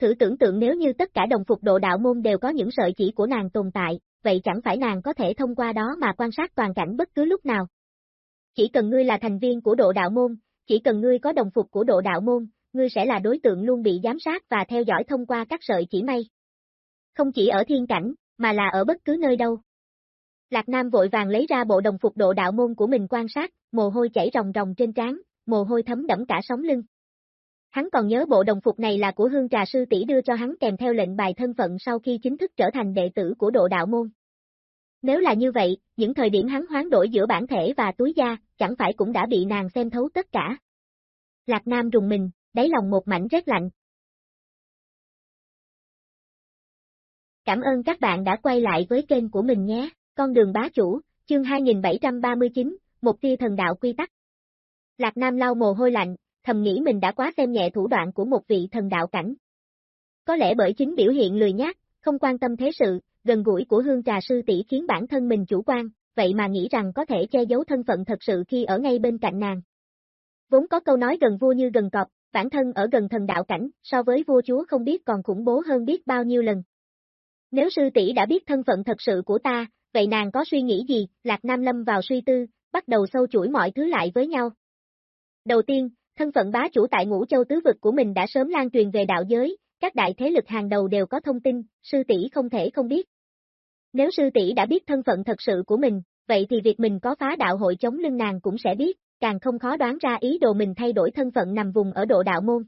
Thử tưởng tượng nếu như tất cả đồng phục độ đạo môn đều có những sợi chỉ của nàng tồn tại, vậy chẳng phải nàng có thể thông qua đó mà quan sát toàn cảnh bất cứ lúc nào. Chỉ cần ngươi là thành viên của độ đạo môn, chỉ cần ngươi có đồng phục của độ đạo môn, ngươi sẽ là đối tượng luôn bị giám sát và theo dõi thông qua các sợi chỉ may. Không chỉ ở thiên cảnh, mà là ở bất cứ nơi đâu. Lạc Nam vội vàng lấy ra bộ đồng phục độ đạo môn của mình quan sát, mồ hôi chảy ròng ròng trên trán, mồ hôi thấm đẫm cả sóng lưng. Hắn còn nhớ bộ đồng phục này là của hương trà sư tỷ đưa cho hắn kèm theo lệnh bài thân phận sau khi chính thức trở thành đệ tử của độ đạo môn. Nếu là như vậy, những thời điểm hắn hoán đổi giữa bản thể và túi da, chẳng phải cũng đã bị nàng xem thấu tất cả. Lạc Nam rùng mình, đáy lòng một mảnh rét lạnh. Cảm ơn các bạn đã quay lại với kênh của mình nhé, con đường bá chủ, chương 2739, một tia thần đạo quy tắc. Lạc Nam lau mồ hôi lạnh, thầm nghĩ mình đã quá xem nhẹ thủ đoạn của một vị thần đạo cảnh. Có lẽ bởi chính biểu hiện lười nhát, không quan tâm thế sự, gần gũi của hương trà sư tỷ khiến bản thân mình chủ quan, vậy mà nghĩ rằng có thể che giấu thân phận thật sự khi ở ngay bên cạnh nàng. Vốn có câu nói gần vua như gần cọp, bản thân ở gần thần đạo cảnh, so với vua chúa không biết còn khủng bố hơn biết bao nhiêu lần. Nếu sư tỷ đã biết thân phận thật sự của ta, vậy nàng có suy nghĩ gì, Lạc Nam lâm vào suy tư, bắt đầu sâu chuỗi mọi thứ lại với nhau. Đầu tiên, thân phận bá chủ tại ngũ châu tứ vực của mình đã sớm lan truyền về đạo giới, các đại thế lực hàng đầu đều có thông tin, sư tỷ không thể không biết. Nếu sư tỷ đã biết thân phận thật sự của mình, vậy thì việc mình có phá đạo hội chống lưng nàng cũng sẽ biết, càng không khó đoán ra ý đồ mình thay đổi thân phận nằm vùng ở độ đạo môn.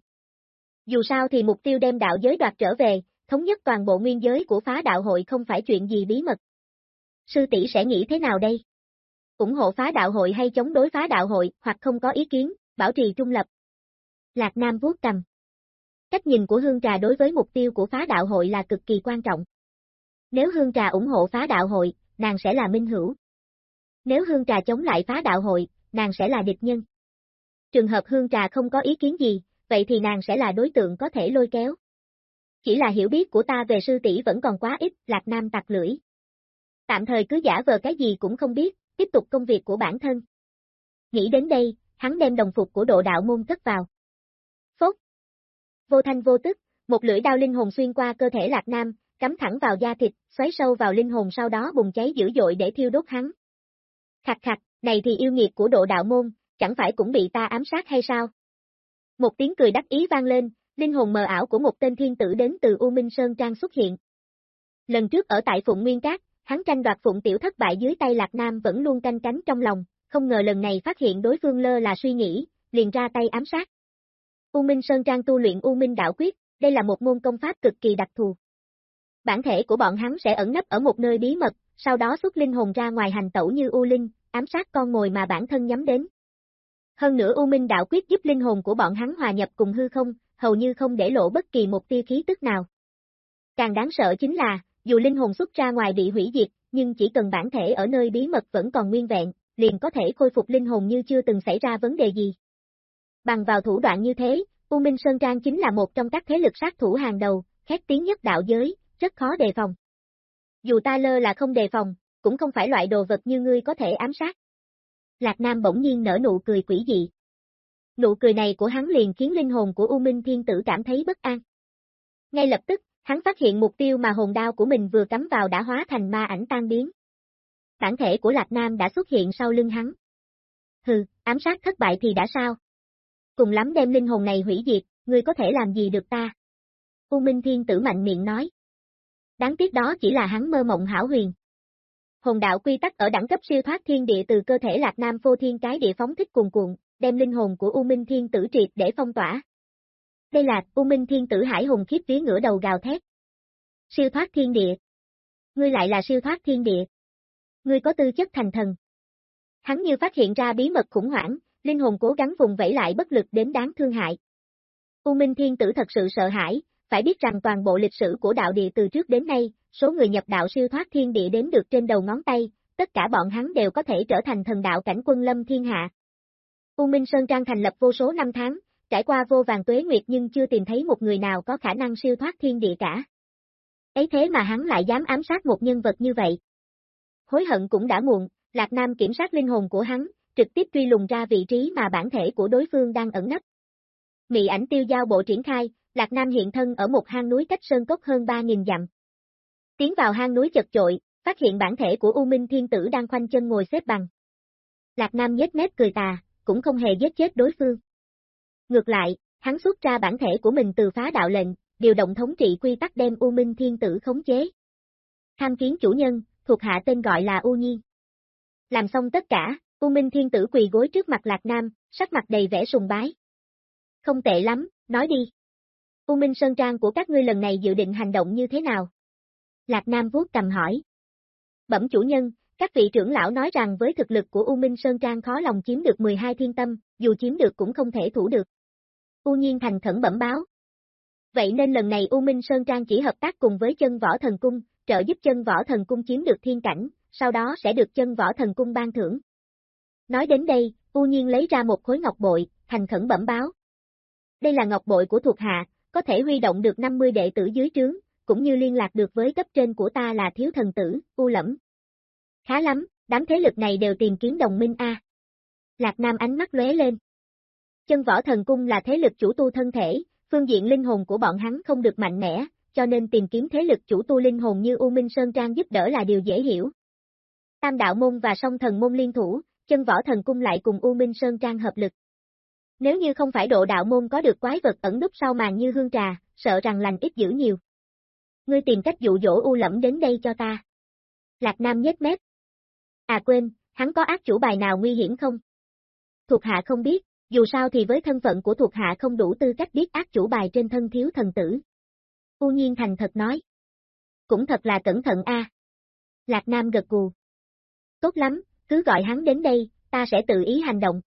Dù sao thì mục tiêu đem đạo giới đoạt trở về, thống nhất toàn bộ nguyên giới của phá đạo hội không phải chuyện gì bí mật. Sư tỷ sẽ nghĩ thế nào đây? ủng hộ phá đạo hội hay chống đối phá đạo hội, hoặc không có ý kiến, bảo trì trung lập. Lạc Nam vuốt cầm. Cách nhìn của Hương Trà đối với mục tiêu của phá đạo hội là cực kỳ quan trọng. Nếu Hương Trà ủng hộ phá đạo hội, nàng sẽ là minh hữu. Nếu Hương Trà chống lại phá đạo hội, nàng sẽ là địch nhân. Trường hợp Hương Trà không có ý kiến gì, vậy thì nàng sẽ là đối tượng có thể lôi kéo. Chỉ là hiểu biết của ta về sư tỷ vẫn còn quá ít, Lạc Nam tặc lưỡi. Tạm thời cứ giả vờ cái gì cũng không biết, tiếp tục công việc của bản thân. Nghĩ đến đây, hắn đem đồng phục của độ đạo môn cất vào. Phốt. Vô thanh vô tức, một lưỡi đao linh hồn xuyên qua cơ thể Lạc Nam, cắm thẳng vào da thịt, xoáy sâu vào linh hồn sau đó bùng cháy dữ dội để thiêu đốt hắn. Khạch khạch, này thì yêu nghiệt của độ đạo môn, chẳng phải cũng bị ta ám sát hay sao? Một tiếng cười đắc ý vang lên, linh hồn mờ ảo của một tên thiên tử đến từ U Minh Sơn Trang xuất hiện. Lần trước ở tại Phụng Nguyên Cát, hắn tranh đoạt phụng tiểu thất bại dưới tay Lạc Nam vẫn luôn canh cánh trong lòng, không ngờ lần này phát hiện đối phương lơ là suy nghĩ, liền ra tay ám sát. U Minh Sơn Trang tu luyện U Minh Đạo Quyết, đây là một môn công pháp cực kỳ đặc thù. Bản thể của bọn hắn sẽ ẩn nấp ở một nơi bí mật, sau đó xuất linh hồn ra ngoài hành tẩu như U Linh, ám sát con mồi mà bản thân nhắm đến. Hơn nữa U Minh Đạo Quyết giúp linh hồn của bọn hắn hòa nhập cùng hư không, hầu như không để lộ bất kỳ một tia khí tức nào. Càng đáng sợ chính là, dù linh hồn xuất ra ngoài bị hủy diệt, nhưng chỉ cần bản thể ở nơi bí mật vẫn còn nguyên vẹn, liền có thể khôi phục linh hồn như chưa từng xảy ra vấn đề gì. Bằng vào thủ đoạn như thế, U Minh Sơn Trang chính là một trong các thế lực sát thủ hàng đầu, khét tiếng nhất đạo giới, rất khó đề phòng. Dù ta lơ là không đề phòng, cũng không phải loại đồ vật như ngươi có thể ám sát. Lạc Nam bỗng nhiên nở nụ cười quỷ dị. Nụ cười này của hắn liền khiến linh hồn của U Minh Thiên Tử cảm thấy bất an. Ngay lập tức, Hắn phát hiện mục tiêu mà hồn đao của mình vừa cắm vào đã hóa thành ma ảnh tan biến. Bản thể của Lạc Nam đã xuất hiện sau lưng hắn. Hừ, ám sát thất bại thì đã sao? Cùng lắm đem linh hồn này hủy diệt, ngươi có thể làm gì được ta? U Minh Thiên tử mạnh miệng nói. Đáng tiếc đó chỉ là hắn mơ mộng hảo huyền. Hồn đạo quy tắc ở đẳng cấp siêu thoát thiên địa từ cơ thể Lạc Nam phô thiên cái địa phóng thích cuồn cuộn, đem linh hồn của U Minh Thiên tử triệt để phong tỏa. Đây là, U Minh Thiên Tử Hải Hùng khiếp vía ngửa đầu gào thét. Siêu thoát thiên địa. Ngươi lại là siêu thoát thiên địa. Ngươi có tư chất thành thần. Hắn như phát hiện ra bí mật khủng hoảng, linh hồn cố gắng vùng vẫy lại bất lực đến đáng thương hại. U Minh Thiên Tử thật sự sợ hãi, phải biết rằng toàn bộ lịch sử của đạo địa từ trước đến nay, số người nhập đạo siêu thoát thiên địa đến được trên đầu ngón tay, tất cả bọn hắn đều có thể trở thành thần đạo cảnh quân lâm thiên hạ. U Minh Sơn Trang thành lập vô số năm tháng, trải qua vô vàng tuế nguyệt nhưng chưa tìm thấy một người nào có khả năng siêu thoát thiên địa cả. Ấy thế mà hắn lại dám ám sát một nhân vật như vậy. Hối hận cũng đã muộn, Lạc Nam kiểm soát linh hồn của hắn, trực tiếp truy lùng ra vị trí mà bản thể của đối phương đang ẩn nấp. Mị ảnh tiêu giao bộ triển khai, Lạc Nam hiện thân ở một hang núi cách sơn cốc hơn 3.000 dặm. Tiến vào hang núi chật chội, phát hiện bản thể của U Minh Thiên Tử đang khoanh chân ngồi xếp bằng. Lạc Nam nhếch mép cười tà, cũng không hề giết chết đối phương. Ngược lại, hắn xuất ra bản thể của mình từ phá đạo lệnh, điều động thống trị quy tắc đem U Minh Thiên Tử khống chế. Tham kiến chủ nhân, thuộc hạ tên gọi là U Nhiên. Làm xong tất cả, U Minh Thiên Tử quỳ gối trước mặt Lạc Nam, sắc mặt đầy vẻ sùng bái. Không tệ lắm, nói đi. U Minh Sơn Trang của các ngươi lần này dự định hành động như thế nào? Lạc Nam vuốt cầm hỏi. Bẩm chủ nhân, các vị trưởng lão nói rằng với thực lực của U Minh Sơn Trang khó lòng chiếm được 12 thiên tâm, dù chiếm được cũng không thể thủ được. U Nhiên thành khẩn bẩm báo. Vậy nên lần này U Minh Sơn Trang chỉ hợp tác cùng với chân võ thần cung, trợ giúp chân võ thần cung chiếm được thiên cảnh, sau đó sẽ được chân võ thần cung ban thưởng. Nói đến đây, U Nhiên lấy ra một khối ngọc bội, thành khẩn bẩm báo. Đây là ngọc bội của thuộc hạ, có thể huy động được 50 đệ tử dưới trướng, cũng như liên lạc được với cấp trên của ta là thiếu thần tử, U Lẫm. Khá lắm, đám thế lực này đều tìm kiếm đồng minh A. Lạc Nam ánh mắt lóe lên. Chân võ thần cung là thế lực chủ tu thân thể, phương diện linh hồn của bọn hắn không được mạnh mẽ, cho nên tìm kiếm thế lực chủ tu linh hồn như U Minh Sơn Trang giúp đỡ là điều dễ hiểu. Tam đạo môn và song thần môn liên thủ, chân võ thần cung lại cùng U Minh Sơn Trang hợp lực. Nếu như không phải độ đạo môn có được quái vật ẩn núp sau màn như hương trà, sợ rằng lành ít dữ nhiều. Ngươi tìm cách dụ dỗ U lẫm đến đây cho ta. Lạc Nam nhếch mép. À quên, hắn có ác chủ bài nào nguy hiểm không? Thuộc hạ không biết, dù sao thì với thân phận của thuộc hạ không đủ tư cách biết ác chủ bài trên thân thiếu thần tử. U Nhiên thành thật nói. Cũng thật là cẩn thận a. Lạc Nam gật gù. Tốt lắm, cứ gọi hắn đến đây, ta sẽ tự ý hành động.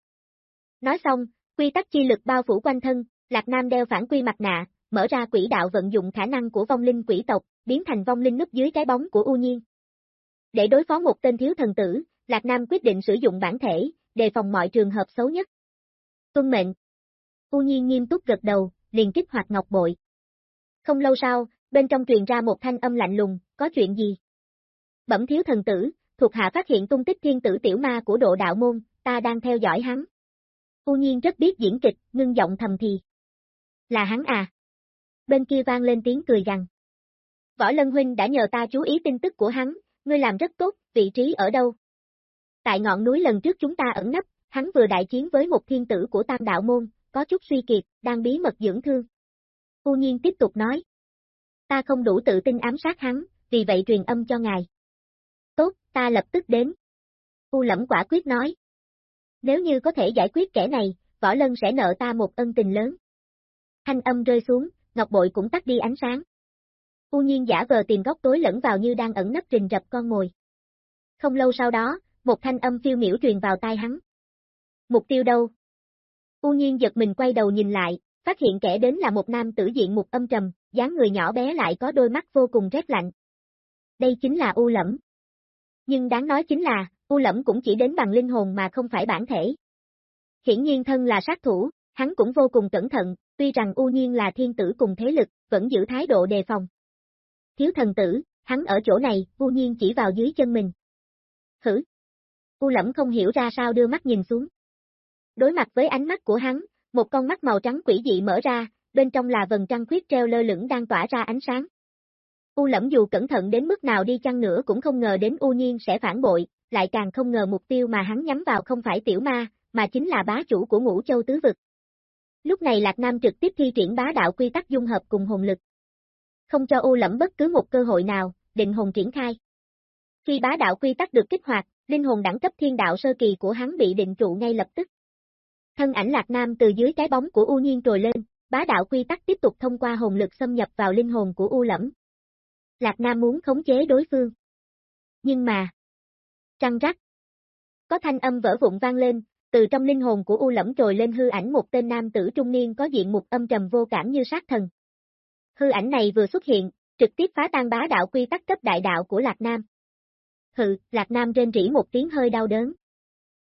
Nói xong, quy tắc chi lực bao phủ quanh thân, Lạc Nam đeo phản quy mặt nạ, mở ra quỹ đạo vận dụng khả năng của vong linh quỷ tộc, biến thành vong linh núp dưới cái bóng của U Nhiên. Để đối phó một tên thiếu thần tử, Lạc Nam quyết định sử dụng bản thể, đề phòng mọi trường hợp xấu nhất. Tuân mệnh. U Nhiên nghiêm túc gật đầu, liền kích hoạt ngọc bội. Không lâu sau, bên trong truyền ra một thanh âm lạnh lùng, có chuyện gì? Bẩm thiếu thần tử, thuộc hạ phát hiện tung tích thiên tử tiểu ma của độ đạo môn, ta đang theo dõi hắn. U Nhiên rất biết diễn kịch, ngưng giọng thầm thì. Là hắn à? Bên kia vang lên tiếng cười rằng Võ Lân Huynh đã nhờ ta chú ý tin tức của hắn, ngươi làm rất tốt, vị trí ở đâu? Tại ngọn núi lần trước chúng ta ẩn nấp, hắn vừa đại chiến với một thiên tử của tam đạo môn, có chút suy kiệt, đang bí mật dưỡng thương. U Nhiên tiếp tục nói. Ta không đủ tự tin ám sát hắn, vì vậy truyền âm cho ngài. Tốt, ta lập tức đến. U Lẫm quả quyết nói. Nếu như có thể giải quyết kẻ này, Võ Lân sẽ nợ ta một ân tình lớn. Thanh âm rơi xuống, ngọc bội cũng tắt đi ánh sáng. U Nhiên giả vờ tìm góc tối lẫn vào như đang ẩn nấp rình rập con mồi. Không lâu sau đó, một thanh âm phiêu miểu truyền vào tai hắn. Mục tiêu đâu? U Nhiên giật mình quay đầu nhìn lại, phát hiện kẻ đến là một nam tử diện một âm trầm, dáng người nhỏ bé lại có đôi mắt vô cùng rét lạnh. Đây chính là U Lẫm. Nhưng đáng nói chính là, U Lẫm cũng chỉ đến bằng linh hồn mà không phải bản thể. Hiển nhiên thân là sát thủ, hắn cũng vô cùng cẩn thận, tuy rằng U Nhiên là thiên tử cùng thế lực, vẫn giữ thái độ đề phòng. Thiếu thần tử, hắn ở chỗ này, U Nhiên chỉ vào dưới chân mình. Hử? U Lẫm không hiểu ra sao đưa mắt nhìn xuống. Đối mặt với ánh mắt của hắn, một con mắt màu trắng quỷ dị mở ra, bên trong là vần trăng khuyết treo lơ lửng đang tỏa ra ánh sáng. U lẫm dù cẩn thận đến mức nào đi chăng nữa cũng không ngờ đến U Nhiên sẽ phản bội, lại càng không ngờ mục tiêu mà hắn nhắm vào không phải tiểu ma, mà chính là bá chủ của ngũ châu tứ vực. Lúc này Lạc Nam trực tiếp thi triển bá đạo quy tắc dung hợp cùng hồn lực. Không cho U lẫm bất cứ một cơ hội nào, định hồn triển khai. Khi bá đạo quy tắc được kích hoạt, linh hồn đẳng cấp thiên đạo sơ kỳ của hắn bị định trụ ngay lập tức. Thân ảnh Lạc Nam từ dưới cái bóng của U Nhiên trồi lên, bá đạo quy tắc tiếp tục thông qua hồn lực xâm nhập vào linh hồn của U Lẫm. Lạc Nam muốn khống chế đối phương. Nhưng mà... Trăng rắc. Có thanh âm vỡ vụn vang lên, từ trong linh hồn của U Lẫm trồi lên hư ảnh một tên nam tử trung niên có diện mục âm trầm vô cảm như sát thần. Hư ảnh này vừa xuất hiện, trực tiếp phá tan bá đạo quy tắc cấp đại đạo của Lạc Nam. Hừ, Lạc Nam rên rỉ một tiếng hơi đau đớn.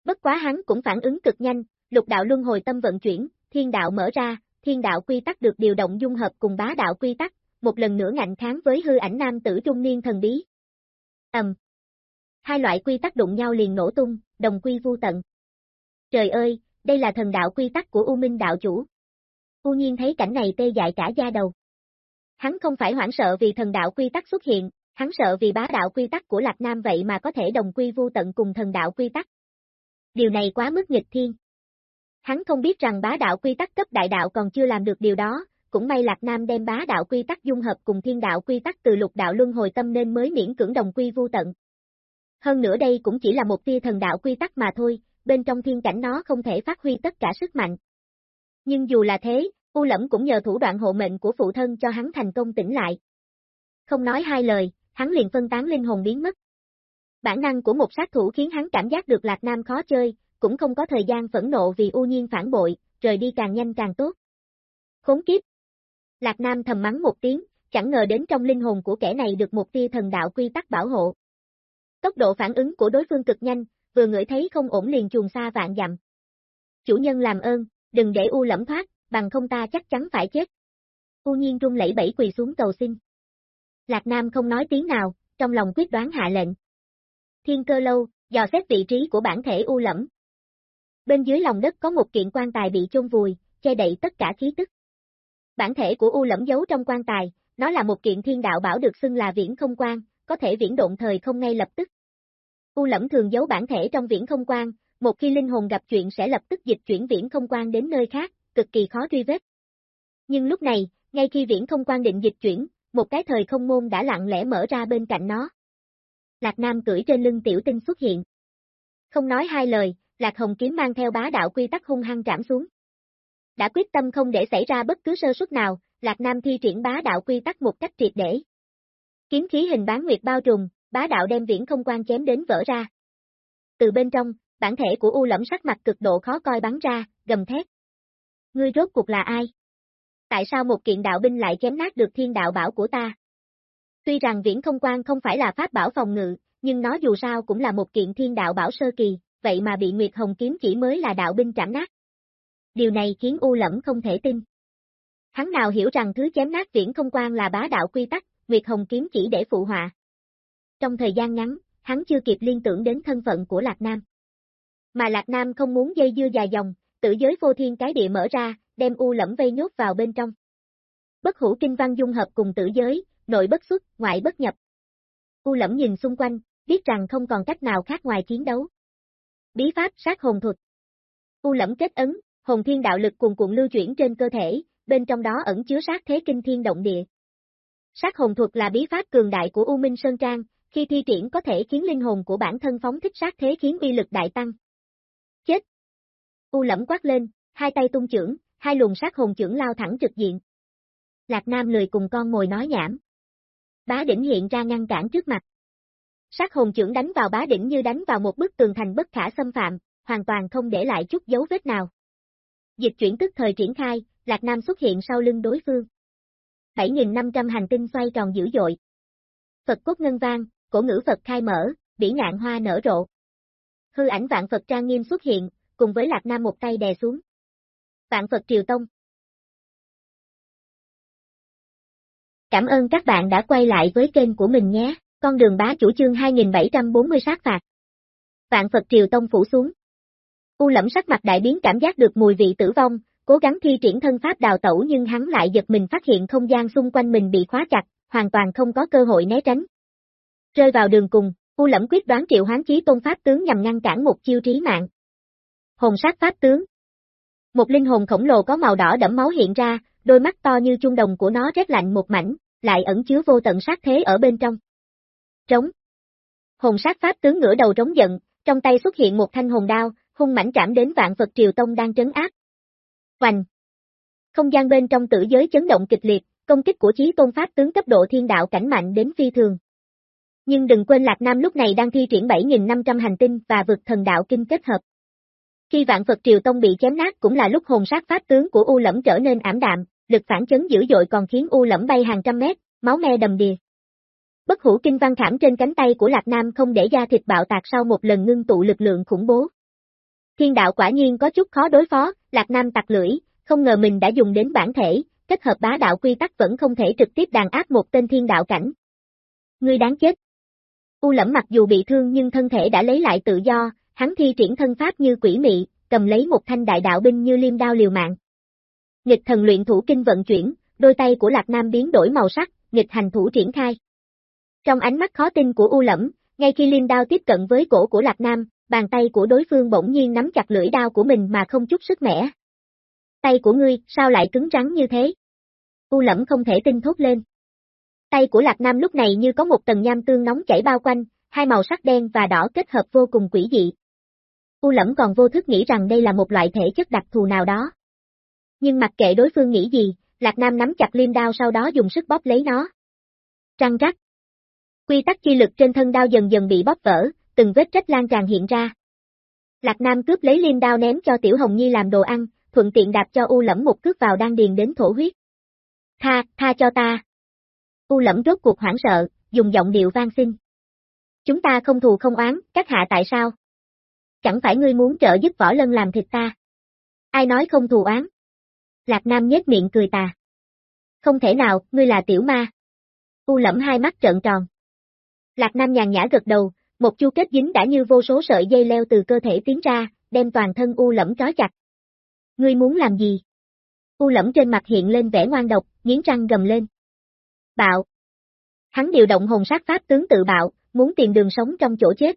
Bất quá hắn cũng phản ứng cực nhanh, lục đạo luân hồi tâm vận chuyển, thiên đạo mở ra, thiên đạo quy tắc được điều động dung hợp cùng bá đạo quy tắc, một lần nữa ngạnh kháng với hư ảnh nam tử trung niên thần bí. Ầm. Hai loại quy tắc đụng nhau liền nổ tung, đồng quy vu tận. Trời ơi, đây là thần đạo quy tắc của U Minh đạo chủ. U Nhiên thấy cảnh này tê dại cả da đầu. Hắn không phải hoảng sợ vì thần đạo quy tắc xuất hiện, hắn sợ vì bá đạo quy tắc của Lạc Nam vậy mà có thể đồng quy vu tận cùng thần đạo quy tắc. Điều này quá mức nghịch thiên. Hắn không biết rằng bá đạo quy tắc cấp đại đạo còn chưa làm được điều đó, cũng may Lạc Nam đem bá đạo quy tắc dung hợp cùng thiên đạo quy tắc từ lục đạo luân hồi tâm nên mới miễn cưỡng đồng quy vu tận. Hơn nữa đây cũng chỉ là một tia thần đạo quy tắc mà thôi, bên trong thiên cảnh nó không thể phát huy tất cả sức mạnh. Nhưng dù là thế, U Lẫm cũng nhờ thủ đoạn hộ mệnh của phụ thân cho hắn thành công tỉnh lại. Không nói hai lời, hắn liền phân tán linh hồn biến mất. Bản năng của một sát thủ khiến hắn cảm giác được Lạc Nam khó chơi, cũng không có thời gian phẫn nộ vì u nhiên phản bội, rời đi càng nhanh càng tốt. Khốn kiếp! Lạc Nam thầm mắng một tiếng, chẳng ngờ đến trong linh hồn của kẻ này được một tia thần đạo quy tắc bảo hộ. Tốc độ phản ứng của đối phương cực nhanh, vừa ngửi thấy không ổn liền chuồn xa vạn dặm. Chủ nhân làm ơn, đừng để U lẫm thoát, bằng không ta chắc chắn phải chết. U nhiên rung lẫy bẫy quỳ xuống cầu xin. Lạc Nam không nói tiếng nào, trong lòng quyết đoán hạ lệnh. Thiên cơ lâu, dò xét vị trí của bản thể U lẫm. Bên dưới lòng đất có một kiện quan tài bị chôn vùi, che đậy tất cả khí tức. Bản thể của U lẫm giấu trong quan tài, nó là một kiện thiên đạo bảo được xưng là viễn không quan, có thể viễn độn thời không ngay lập tức. U lẫm thường giấu bản thể trong viễn không quan, một khi linh hồn gặp chuyện sẽ lập tức dịch chuyển viễn không quan đến nơi khác, cực kỳ khó truy vết. Nhưng lúc này, ngay khi viễn không quan định dịch chuyển, một cái thời không môn đã lặng lẽ mở ra bên cạnh nó. Lạc Nam cưỡi trên lưng tiểu tinh xuất hiện. Không nói hai lời, Lạc Hồng kiếm mang theo bá đạo quy tắc hung hăng trảm xuống. Đã quyết tâm không để xảy ra bất cứ sơ suất nào, Lạc Nam thi triển bá đạo quy tắc một cách triệt để. Kiếm khí hình bán nguyệt bao trùm, bá đạo đem viễn không quan chém đến vỡ ra. Từ bên trong, bản thể của U lẫm sắc mặt cực độ khó coi bắn ra, gầm thét. Ngươi rốt cuộc là ai? Tại sao một kiện đạo binh lại chém nát được thiên đạo bảo của ta? Tuy rằng viễn không quan không phải là pháp bảo phòng ngự, nhưng nó dù sao cũng là một kiện thiên đạo bảo sơ kỳ, vậy mà bị Nguyệt Hồng kiếm chỉ mới là đạo binh trảm nát. Điều này khiến U Lẫm không thể tin. Hắn nào hiểu rằng thứ chém nát viễn không quan là bá đạo quy tắc, Nguyệt Hồng kiếm chỉ để phụ họa. Trong thời gian ngắn, hắn chưa kịp liên tưởng đến thân phận của Lạc Nam. Mà Lạc Nam không muốn dây dưa dài dòng, tử giới vô thiên cái địa mở ra, đem U Lẫm vây nhốt vào bên trong. Bất hữu kinh văn dung hợp cùng tử giới, nội bất xuất, ngoại bất nhập. U Lẫm nhìn xung quanh, biết rằng không còn cách nào khác ngoài chiến đấu. Bí pháp sát hồn thuật. U Lẫm kết ấn, hồn thiên đạo lực cuồn cuộn lưu chuyển trên cơ thể, bên trong đó ẩn chứa sát thế kinh thiên động địa. Sát hồn thuật là bí pháp cường đại của U Minh Sơn Trang, khi thi triển có thể khiến linh hồn của bản thân phóng thích sát thế khiến uy lực đại tăng. Chết! U lẫm quát lên, hai tay tung trưởng, hai luồng sát hồn trưởng lao thẳng trực diện. Lạc Nam lười cùng con ngồi nói nhảm. Bá đỉnh hiện ra ngăn cản trước mặt. Sát hồn trưởng đánh vào bá đỉnh như đánh vào một bức tường thành bất khả xâm phạm, hoàn toàn không để lại chút dấu vết nào. Dịch chuyển tức thời triển khai, Lạc Nam xuất hiện sau lưng đối phương. 7.500 hành tinh xoay tròn dữ dội. Phật cốt ngân vang, cổ ngữ Phật khai mở, bỉ ngạn hoa nở rộ. Hư ảnh vạn Phật trang nghiêm xuất hiện, cùng với Lạc Nam một tay đè xuống. Vạn Phật Triều Tông Cảm ơn các bạn đã quay lại với kênh của mình nhé, con đường bá chủ chương 2740 sát phạt. Vạn Phật Triều Tông phủ xuống. U lẫm sắc mặt đại biến cảm giác được mùi vị tử vong, cố gắng thi triển thân pháp đào tẩu nhưng hắn lại giật mình phát hiện không gian xung quanh mình bị khóa chặt, hoàn toàn không có cơ hội né tránh. Rơi vào đường cùng, U lẫm quyết đoán triệu hoán chí tôn pháp tướng nhằm ngăn cản một chiêu trí mạng. Hồn sát pháp tướng Một linh hồn khổng lồ có màu đỏ đẫm máu hiện ra, đôi mắt to như chung đồng của nó rét lạnh một mảnh, lại ẩn chứa vô tận sát thế ở bên trong. Trống Hồn sát pháp tướng ngửa đầu trống giận, trong tay xuất hiện một thanh hồn đao, hung mảnh chạm đến vạn vật Triều Tông đang trấn áp. Hoành! Không gian bên trong tử giới chấn động kịch liệt, công kích của chí tôn pháp tướng cấp độ thiên đạo cảnh mạnh đến phi thường. Nhưng đừng quên Lạc Nam lúc này đang thi triển 7.500 hành tinh và vực thần đạo kinh kết hợp. Khi vạn Phật Triều Tông bị chém nát cũng là lúc hồn sát pháp tướng của U Lẫm trở nên ảm đạm, lực phản chấn dữ dội còn khiến U Lẫm bay hàng trăm mét, máu me đầm đìa. Bất hủ kinh văn khảm trên cánh tay của Lạc Nam không để da thịt bạo tạc sau một lần ngưng tụ lực lượng khủng bố. Thiên đạo quả nhiên có chút khó đối phó, Lạc Nam tặc lưỡi, không ngờ mình đã dùng đến bản thể, kết hợp bá đạo quy tắc vẫn không thể trực tiếp đàn áp một tên thiên đạo cảnh. Ngươi đáng chết. U lẫm mặc dù bị thương nhưng thân thể đã lấy lại tự do, hắn thi triển thân pháp như quỷ mị, cầm lấy một thanh đại đạo binh như liêm đao liều mạng. Nghịch thần luyện thủ kinh vận chuyển, đôi tay của Lạc Nam biến đổi màu sắc, nghịch hành thủ triển khai. Trong ánh mắt khó tin của U Lẫm, ngay khi liêm đao tiếp cận với cổ của Lạc Nam, bàn tay của đối phương bỗng nhiên nắm chặt lưỡi đao của mình mà không chút sức mẻ. Tay của ngươi, sao lại cứng rắn như thế? U Lẫm không thể tin thốt lên. Tay của Lạc Nam lúc này như có một tầng nham tương nóng chảy bao quanh, hai màu sắc đen và đỏ kết hợp vô cùng quỷ dị. U Lẫm còn vô thức nghĩ rằng đây là một loại thể chất đặc thù nào đó. Nhưng mặc kệ đối phương nghĩ gì, Lạc Nam nắm chặt liêm đao sau đó dùng sức bóp lấy nó. Trăng rắc. Quy tắc chi lực trên thân đao dần dần bị bóp vỡ, từng vết rách lan tràn hiện ra. Lạc Nam cướp lấy liêm đao ném cho Tiểu Hồng Nhi làm đồ ăn, thuận tiện đạp cho U Lẫm một cước vào đang điền đến thổ huyết. Tha, tha cho ta. U Lẫm rốt cuộc hoảng sợ, dùng giọng điệu vang xin. Chúng ta không thù không oán, các hạ tại sao? Chẳng phải ngươi muốn trợ giúp võ lân làm thịt ta? Ai nói không thù oán? Lạc Nam nhếch miệng cười tà. Không thể nào, ngươi là tiểu ma. U lẫm hai mắt trợn tròn. Lạc Nam nhàn nhã gật đầu, một chu kết dính đã như vô số sợi dây leo từ cơ thể tiến ra, đem toàn thân U lẫm trói chặt. Ngươi muốn làm gì? U lẫm trên mặt hiện lên vẻ ngoan độc, nghiến răng gầm lên. Bạo. Hắn điều động hồn sát pháp tướng tự bạo, muốn tìm đường sống trong chỗ chết.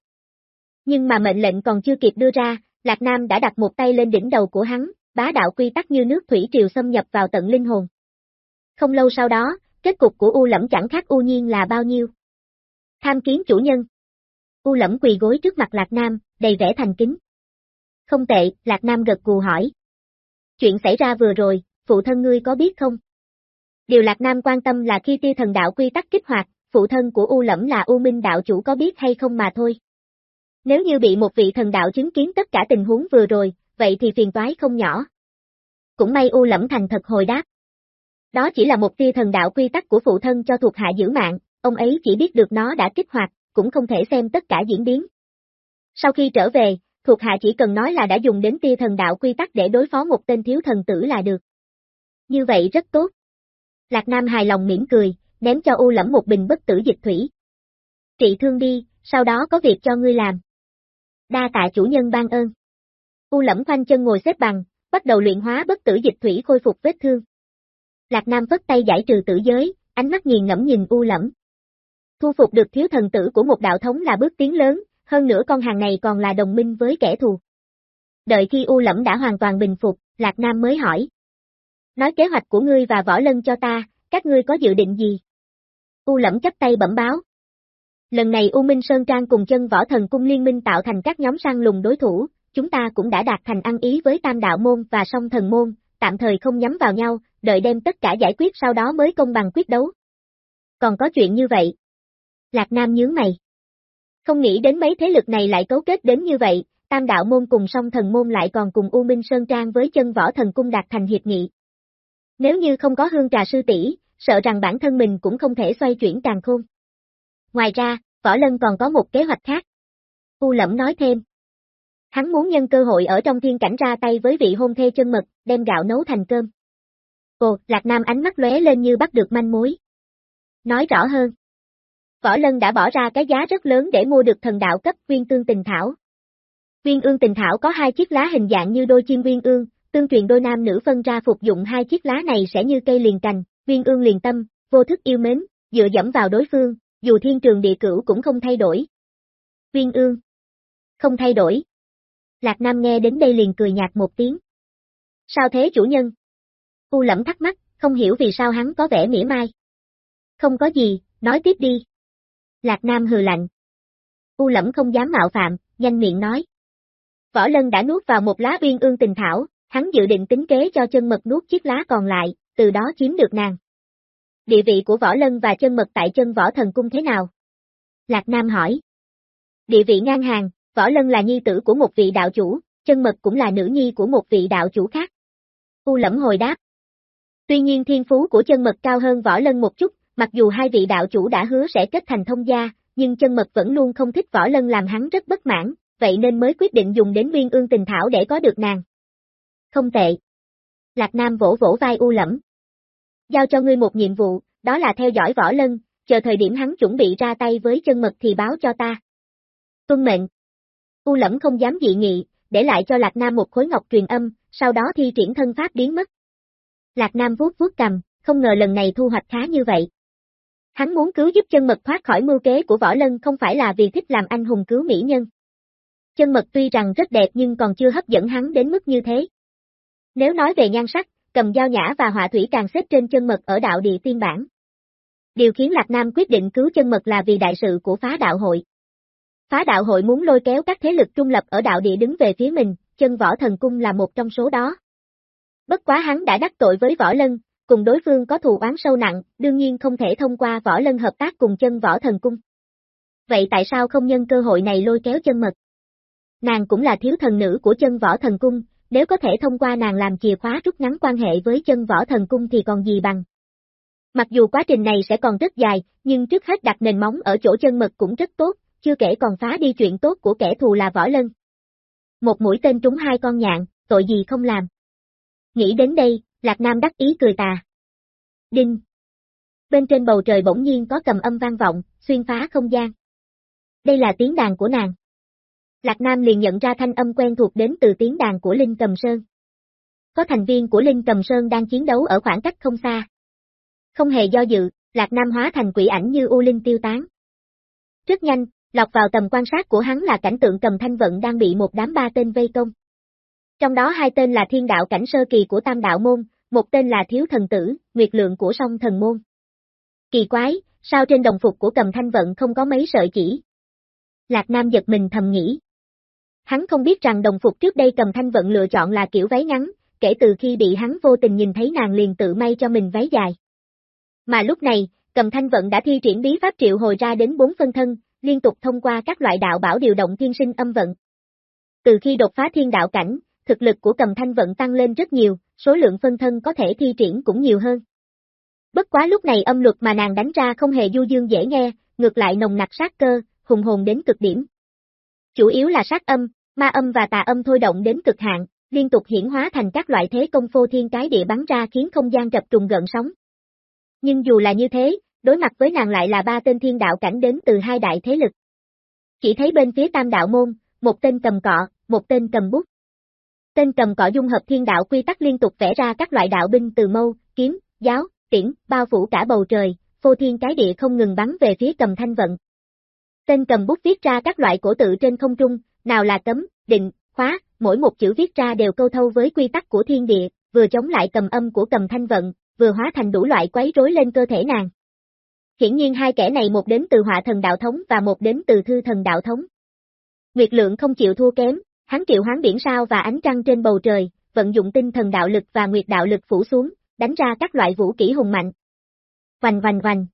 Nhưng mà mệnh lệnh còn chưa kịp đưa ra, Lạc Nam đã đặt một tay lên đỉnh đầu của hắn, bá đạo quy tắc như nước thủy triều xâm nhập vào tận linh hồn. Không lâu sau đó, kết cục của U Lẫm chẳng khác U Nhiên là bao nhiêu. Tham kiến chủ nhân. U Lẫm quỳ gối trước mặt Lạc Nam, đầy vẻ thành kính. Không tệ, Lạc Nam gật cù hỏi. Chuyện xảy ra vừa rồi, phụ thân ngươi có biết không? Điều Lạc Nam quan tâm là khi tia thần đạo quy tắc kích hoạt, phụ thân của U Lẫm là U Minh đạo chủ có biết hay không mà thôi. Nếu như bị một vị thần đạo chứng kiến tất cả tình huống vừa rồi, vậy thì phiền toái không nhỏ. Cũng may U Lẫm thành thật hồi đáp. Đó chỉ là một tia thần đạo quy tắc của phụ thân cho thuộc hạ giữ mạng, ông ấy chỉ biết được nó đã kích hoạt, cũng không thể xem tất cả diễn biến. Sau khi trở về, thuộc hạ chỉ cần nói là đã dùng đến tia thần đạo quy tắc để đối phó một tên thiếu thần tử là được. Như vậy rất tốt. Lạc Nam hài lòng mỉm cười, ném cho U Lẫm một bình bất tử dịch thủy. Trị thương đi, sau đó có việc cho ngươi làm. Đa tạ chủ nhân ban ơn. U lẫm khoanh chân ngồi xếp bằng, bắt đầu luyện hóa bất tử dịch thủy khôi phục vết thương. Lạc Nam vất tay giải trừ tử giới, ánh mắt nghiền ngẫm nhìn U lẫm. Thu phục được thiếu thần tử của một đạo thống là bước tiến lớn, hơn nữa con hàng này còn là đồng minh với kẻ thù. Đợi khi U lẫm đã hoàn toàn bình phục, Lạc Nam mới hỏi. Nói kế hoạch của ngươi và võ lân cho ta, các ngươi có dự định gì? U lẫm chấp tay bẩm báo. Lần này U Minh Sơn Trang cùng chân võ thần cung liên minh tạo thành các nhóm săn lùng đối thủ, chúng ta cũng đã đạt thành ăn ý với tam đạo môn và song thần môn, tạm thời không nhắm vào nhau, đợi đem tất cả giải quyết sau đó mới công bằng quyết đấu. Còn có chuyện như vậy. Lạc Nam nhướng mày. Không nghĩ đến mấy thế lực này lại cấu kết đến như vậy, tam đạo môn cùng song thần môn lại còn cùng U Minh Sơn Trang với chân võ thần cung đạt thành hiệp nghị. Nếu như không có hương trà sư tỷ, sợ rằng bản thân mình cũng không thể xoay chuyển càng khôn. Ngoài ra, Võ Lân còn có một kế hoạch khác. U Lẫm nói thêm. Hắn muốn nhân cơ hội ở trong thiên cảnh ra tay với vị hôn thê chân mật, đem gạo nấu thành cơm. Ồ, Lạc Nam ánh mắt lóe lên như bắt được manh mối. Nói rõ hơn. Võ Lân đã bỏ ra cái giá rất lớn để mua được thần đạo cấp viên tương tình thảo. Viên ương tình thảo có hai chiếc lá hình dạng như đôi chim viên ương, tương truyền đôi nam nữ phân ra phục dụng hai chiếc lá này sẽ như cây liền cành, viên ương liền tâm, vô thức yêu mến, dựa dẫm vào đối phương, dù thiên trường địa cửu cũng không thay đổi. Viên ương. Không thay đổi. Lạc Nam nghe đến đây liền cười nhạt một tiếng. Sao thế chủ nhân? U lẫm thắc mắc, không hiểu vì sao hắn có vẻ mỉa mai. Không có gì, nói tiếp đi. Lạc Nam hừ lạnh. U lẫm không dám mạo phạm, nhanh miệng nói. Võ Lân đã nuốt vào một lá uyên ương tình thảo, hắn dự định tính kế cho chân mật nuốt chiếc lá còn lại, từ đó chiếm được nàng. Địa vị của Võ Lân và chân mật tại chân Võ Thần Cung thế nào? Lạc Nam hỏi. Địa vị ngang hàng, Võ Lân là nhi tử của một vị đạo chủ, chân mật cũng là nữ nhi của một vị đạo chủ khác. U lẫm hồi đáp. Tuy nhiên thiên phú của chân mật cao hơn Võ Lân một chút, mặc dù hai vị đạo chủ đã hứa sẽ kết thành thông gia, nhưng chân mật vẫn luôn không thích Võ Lân làm hắn rất bất mãn, vậy nên mới quyết định dùng đến nguyên ương tình thảo để có được nàng. Không tệ. Lạc Nam vỗ vỗ vai U Lẫm. Giao cho ngươi một nhiệm vụ, đó là theo dõi võ lân, chờ thời điểm hắn chuẩn bị ra tay với chân mật thì báo cho ta. Tuân mệnh. U Lẫm không dám dị nghị, để lại cho Lạc Nam một khối ngọc truyền âm, sau đó thi triển thân pháp biến mất. Lạc Nam vuốt vuốt cầm, không ngờ lần này thu hoạch khá như vậy. Hắn muốn cứu giúp chân mật thoát khỏi mưu kế của võ lân không phải là vì thích làm anh hùng cứu mỹ nhân. Chân mật tuy rằng rất đẹp nhưng còn chưa hấp dẫn hắn đến mức như thế. Nếu nói về nhan sắc, cầm dao nhã và họa thủy càng xếp trên chân mật ở đạo địa tiên bản. Điều khiến Lạc Nam quyết định cứu chân mật là vì đại sự của phá đạo hội. Phá đạo hội muốn lôi kéo các thế lực trung lập ở đạo địa đứng về phía mình, chân võ thần cung là một trong số đó. Bất quá hắn đã đắc tội với võ lân, cùng đối phương có thù oán sâu nặng, đương nhiên không thể thông qua võ lân hợp tác cùng chân võ thần cung. Vậy tại sao không nhân cơ hội này lôi kéo chân mật? Nàng cũng là thiếu thần nữ của chân võ thần cung, nếu có thể thông qua nàng làm chìa khóa rút ngắn quan hệ với chân võ thần cung thì còn gì bằng. Mặc dù quá trình này sẽ còn rất dài, nhưng trước hết đặt nền móng ở chỗ chân mật cũng rất tốt, chưa kể còn phá đi chuyện tốt của kẻ thù là võ lân. Một mũi tên trúng hai con nhạn, tội gì không làm. Nghĩ đến đây, Lạc Nam đắc ý cười tà. Đinh! Bên trên bầu trời bỗng nhiên có cầm âm vang vọng, xuyên phá không gian. Đây là tiếng đàn của nàng. Lạc Nam liền nhận ra thanh âm quen thuộc đến từ tiếng đàn của Linh Cầm Sơn. Có thành viên của Linh Cầm Sơn đang chiến đấu ở khoảng cách không xa. Không hề do dự, Lạc Nam hóa thành quỷ ảnh như U Linh tiêu tán. Rất nhanh, lọt vào tầm quan sát của hắn là cảnh tượng cầm thanh vận đang bị một đám ba tên vây công. Trong đó hai tên là thiên đạo cảnh sơ kỳ của tam đạo môn, một tên là thiếu thần tử, nguyệt lượng của song thần môn. Kỳ quái, sao trên đồng phục của cầm thanh vận không có mấy sợi chỉ? Lạc Nam giật mình thầm nghĩ. Hắn không biết rằng đồng phục trước đây cầm thanh vận lựa chọn là kiểu váy ngắn, kể từ khi bị hắn vô tình nhìn thấy nàng liền tự may cho mình váy dài. Mà lúc này, cầm thanh vận đã thi triển bí pháp triệu hồi ra đến bốn phân thân, liên tục thông qua các loại đạo bảo điều động thiên sinh âm vận. Từ khi đột phá thiên đạo cảnh, thực lực của cầm thanh vận tăng lên rất nhiều, số lượng phân thân có thể thi triển cũng nhiều hơn. Bất quá lúc này âm luật mà nàng đánh ra không hề du dương dễ nghe, ngược lại nồng nặc sát cơ, hùng hồn đến cực điểm. Chủ yếu là sát âm, ma âm và tà âm thôi động đến cực hạn, liên tục hiển hóa thành các loại thế công phô thiên cái địa bắn ra khiến không gian chập trùng gợn sóng. Nhưng dù là như thế, đối mặt với nàng lại là ba tên thiên đạo cảnh đến từ hai đại thế lực. Chỉ thấy bên phía tam đạo môn, một tên cầm cọ, một tên cầm bút. Tên cầm cọ dung hợp thiên đạo quy tắc liên tục vẽ ra các loại đạo binh từ mâu, kiếm, giáo, tiễn, bao phủ cả bầu trời, phô thiên cái địa không ngừng bắn về phía cầm thanh vận. Tên cầm bút viết ra các loại cổ tự trên không trung, nào là cấm, định, khóa, mỗi một chữ viết ra đều câu thâu với quy tắc của thiên địa, vừa chống lại cầm âm của cầm thanh vận, vừa hóa thành đủ loại quấy rối lên cơ thể nàng. Hiển nhiên hai kẻ này một đến từ họa thần đạo thống và một đến từ thư thần đạo thống. Nguyệt lượng không chịu thua kém, hắn triệu hoán biển sao và ánh trăng trên bầu trời, vận dụng tinh thần đạo lực và nguyệt đạo lực phủ xuống, đánh ra các loại vũ kỹ hùng mạnh. Hoành hoành hoành.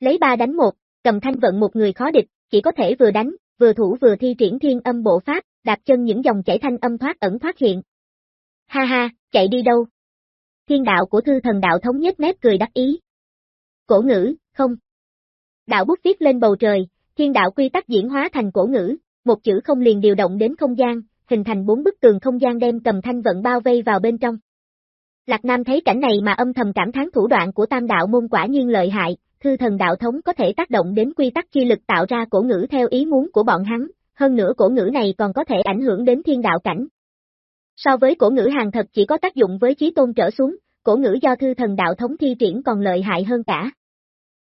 Lấy ba đánh một, cầm thanh vận một người khó địch, chỉ có thể vừa đánh, vừa thủ vừa thi triển thiên âm bộ pháp, đạp chân những dòng chảy thanh âm thoát ẩn thoát hiện. Ha ha, chạy đi đâu? Thiên đạo của thư thần đạo thống nhất mép cười đắc ý. Cổ ngữ, không. Đạo bút viết lên bầu trời, thiên đạo quy tắc diễn hóa thành cổ ngữ, một chữ không liền điều động đến không gian, hình thành bốn bức tường không gian đem cầm thanh vận bao vây vào bên trong. Lạc Nam thấy cảnh này mà âm thầm cảm thán thủ đoạn của tam đạo môn quả nhiên lợi hại, thư thần đạo thống có thể tác động đến quy tắc chi lực tạo ra cổ ngữ theo ý muốn của bọn hắn, hơn nữa cổ ngữ này còn có thể ảnh hưởng đến thiên đạo cảnh. So với cổ ngữ hàng thật chỉ có tác dụng với trí tôn trở xuống, cổ ngữ do thư thần đạo thống thi triển còn lợi hại hơn cả.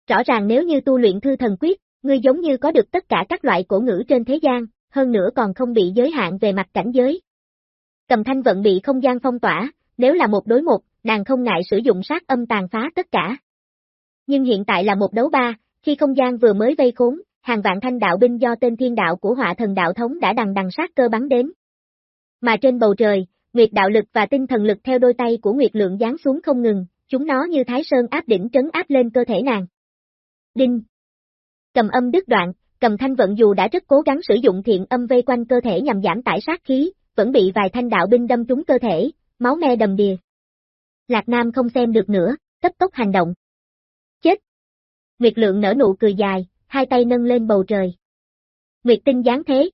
Rõ ràng nếu như tu luyện thư thần quyết, ngươi giống như có được tất cả các loại cổ ngữ trên thế gian, hơn nữa còn không bị giới hạn về mặt cảnh giới. Cầm thanh vận bị không gian phong tỏa, nếu là một đối một, nàng không ngại sử dụng sát âm tàn phá tất cả. Nhưng hiện tại là một đấu ba, khi không gian vừa mới vây khốn, hàng vạn thanh đạo binh do tên thiên đạo của họa thần đạo thống đã đằng đằng sát cơ bắn đến. Mà trên bầu trời, Nguyệt đạo lực và tinh thần lực theo đôi tay của Nguyệt lượng giáng xuống không ngừng, chúng nó như thái sơn áp đỉnh trấn áp lên cơ thể nàng. Đinh. Cầm âm đứt đoạn, cầm thanh vận dù đã rất cố gắng sử dụng thiện âm vây quanh cơ thể nhằm giảm tải sát khí, vẫn bị vài thanh đạo binh đâm trúng cơ thể, máu me đầm đìa. Lạc Nam không xem được nữa, cấp tốc hành động. Nguyệt lượng nở nụ cười dài, hai tay nâng lên bầu trời. Nguyệt tinh giáng thế.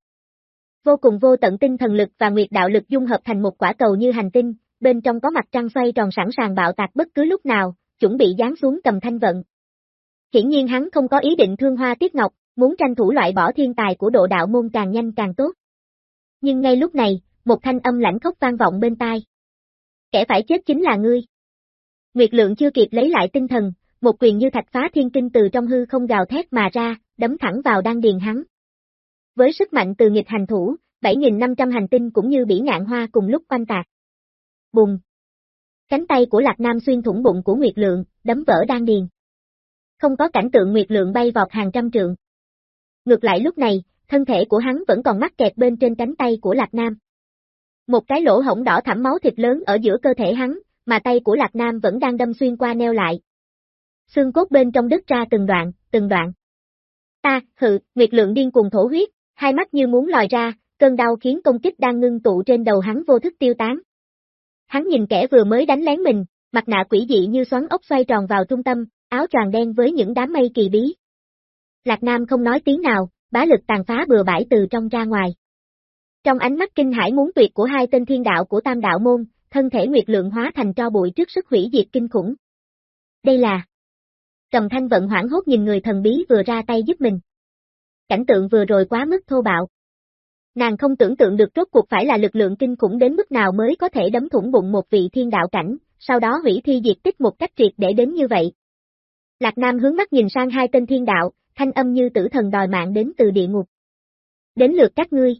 Vô cùng vô tận tinh thần lực và nguyệt đạo lực dung hợp thành một quả cầu như hành tinh, bên trong có mặt trăng xoay tròn sẵn sàng bạo tạc bất cứ lúc nào, chuẩn bị giáng xuống cầm thanh vận. Hiển nhiên hắn không có ý định thương hoa tiết ngọc, muốn tranh thủ loại bỏ thiên tài của độ đạo môn càng nhanh càng tốt. Nhưng ngay lúc này, một thanh âm lãnh khốc vang vọng bên tai. Kẻ phải chết chính là ngươi. Nguyệt lượng chưa kịp lấy lại tinh thần, một quyền như thạch phá thiên kinh từ trong hư không gào thét mà ra, đấm thẳng vào đan điền hắn. Với sức mạnh từ nghịch hành thủ, 7.500 hành tinh cũng như bỉ ngạn hoa cùng lúc quanh tạc. Bùng! Cánh tay của Lạc Nam xuyên thủng bụng của Nguyệt Lượng, đấm vỡ đan điền. Không có cảnh tượng Nguyệt Lượng bay vọt hàng trăm trượng. Ngược lại lúc này, thân thể của hắn vẫn còn mắc kẹt bên trên cánh tay của Lạc Nam. Một cái lỗ hổng đỏ thẳm máu thịt lớn ở giữa cơ thể hắn, mà tay của Lạc Nam vẫn đang đâm xuyên qua neo lại. Xương cốt bên trong đứt ra từng đoạn, từng đoạn. Ta, hự, Nguyệt Lượng điên cuồng thổ huyết, hai mắt như muốn lòi ra, cơn đau khiến công kích đang ngưng tụ trên đầu hắn vô thức tiêu tán. Hắn nhìn kẻ vừa mới đánh lén mình, mặt nạ quỷ dị như xoắn ốc xoay tròn vào trung tâm, áo choàng đen với những đám mây kỳ bí. Lạc Nam không nói tiếng nào, bá lực tàn phá bừa bãi từ trong ra ngoài. Trong ánh mắt kinh hãi muốn tuyệt của hai tên thiên đạo của tam đạo môn, thân thể nguyệt lượng hóa thành tro bụi trước sức hủy diệt kinh khủng. Đây là... Trầm thanh vận hoảng hốt nhìn người thần bí vừa ra tay giúp mình. Cảnh tượng vừa rồi quá mức thô bạo. Nàng không tưởng tượng được rốt cuộc phải là lực lượng kinh khủng đến mức nào mới có thể đấm thủng bụng một vị thiên đạo cảnh, sau đó hủy thi diệt tích một cách triệt để đến như vậy. Lạc Nam hướng mắt nhìn sang hai tên thiên đạo, thanh âm như tử thần đòi mạng đến từ địa ngục. Đến lượt các ngươi.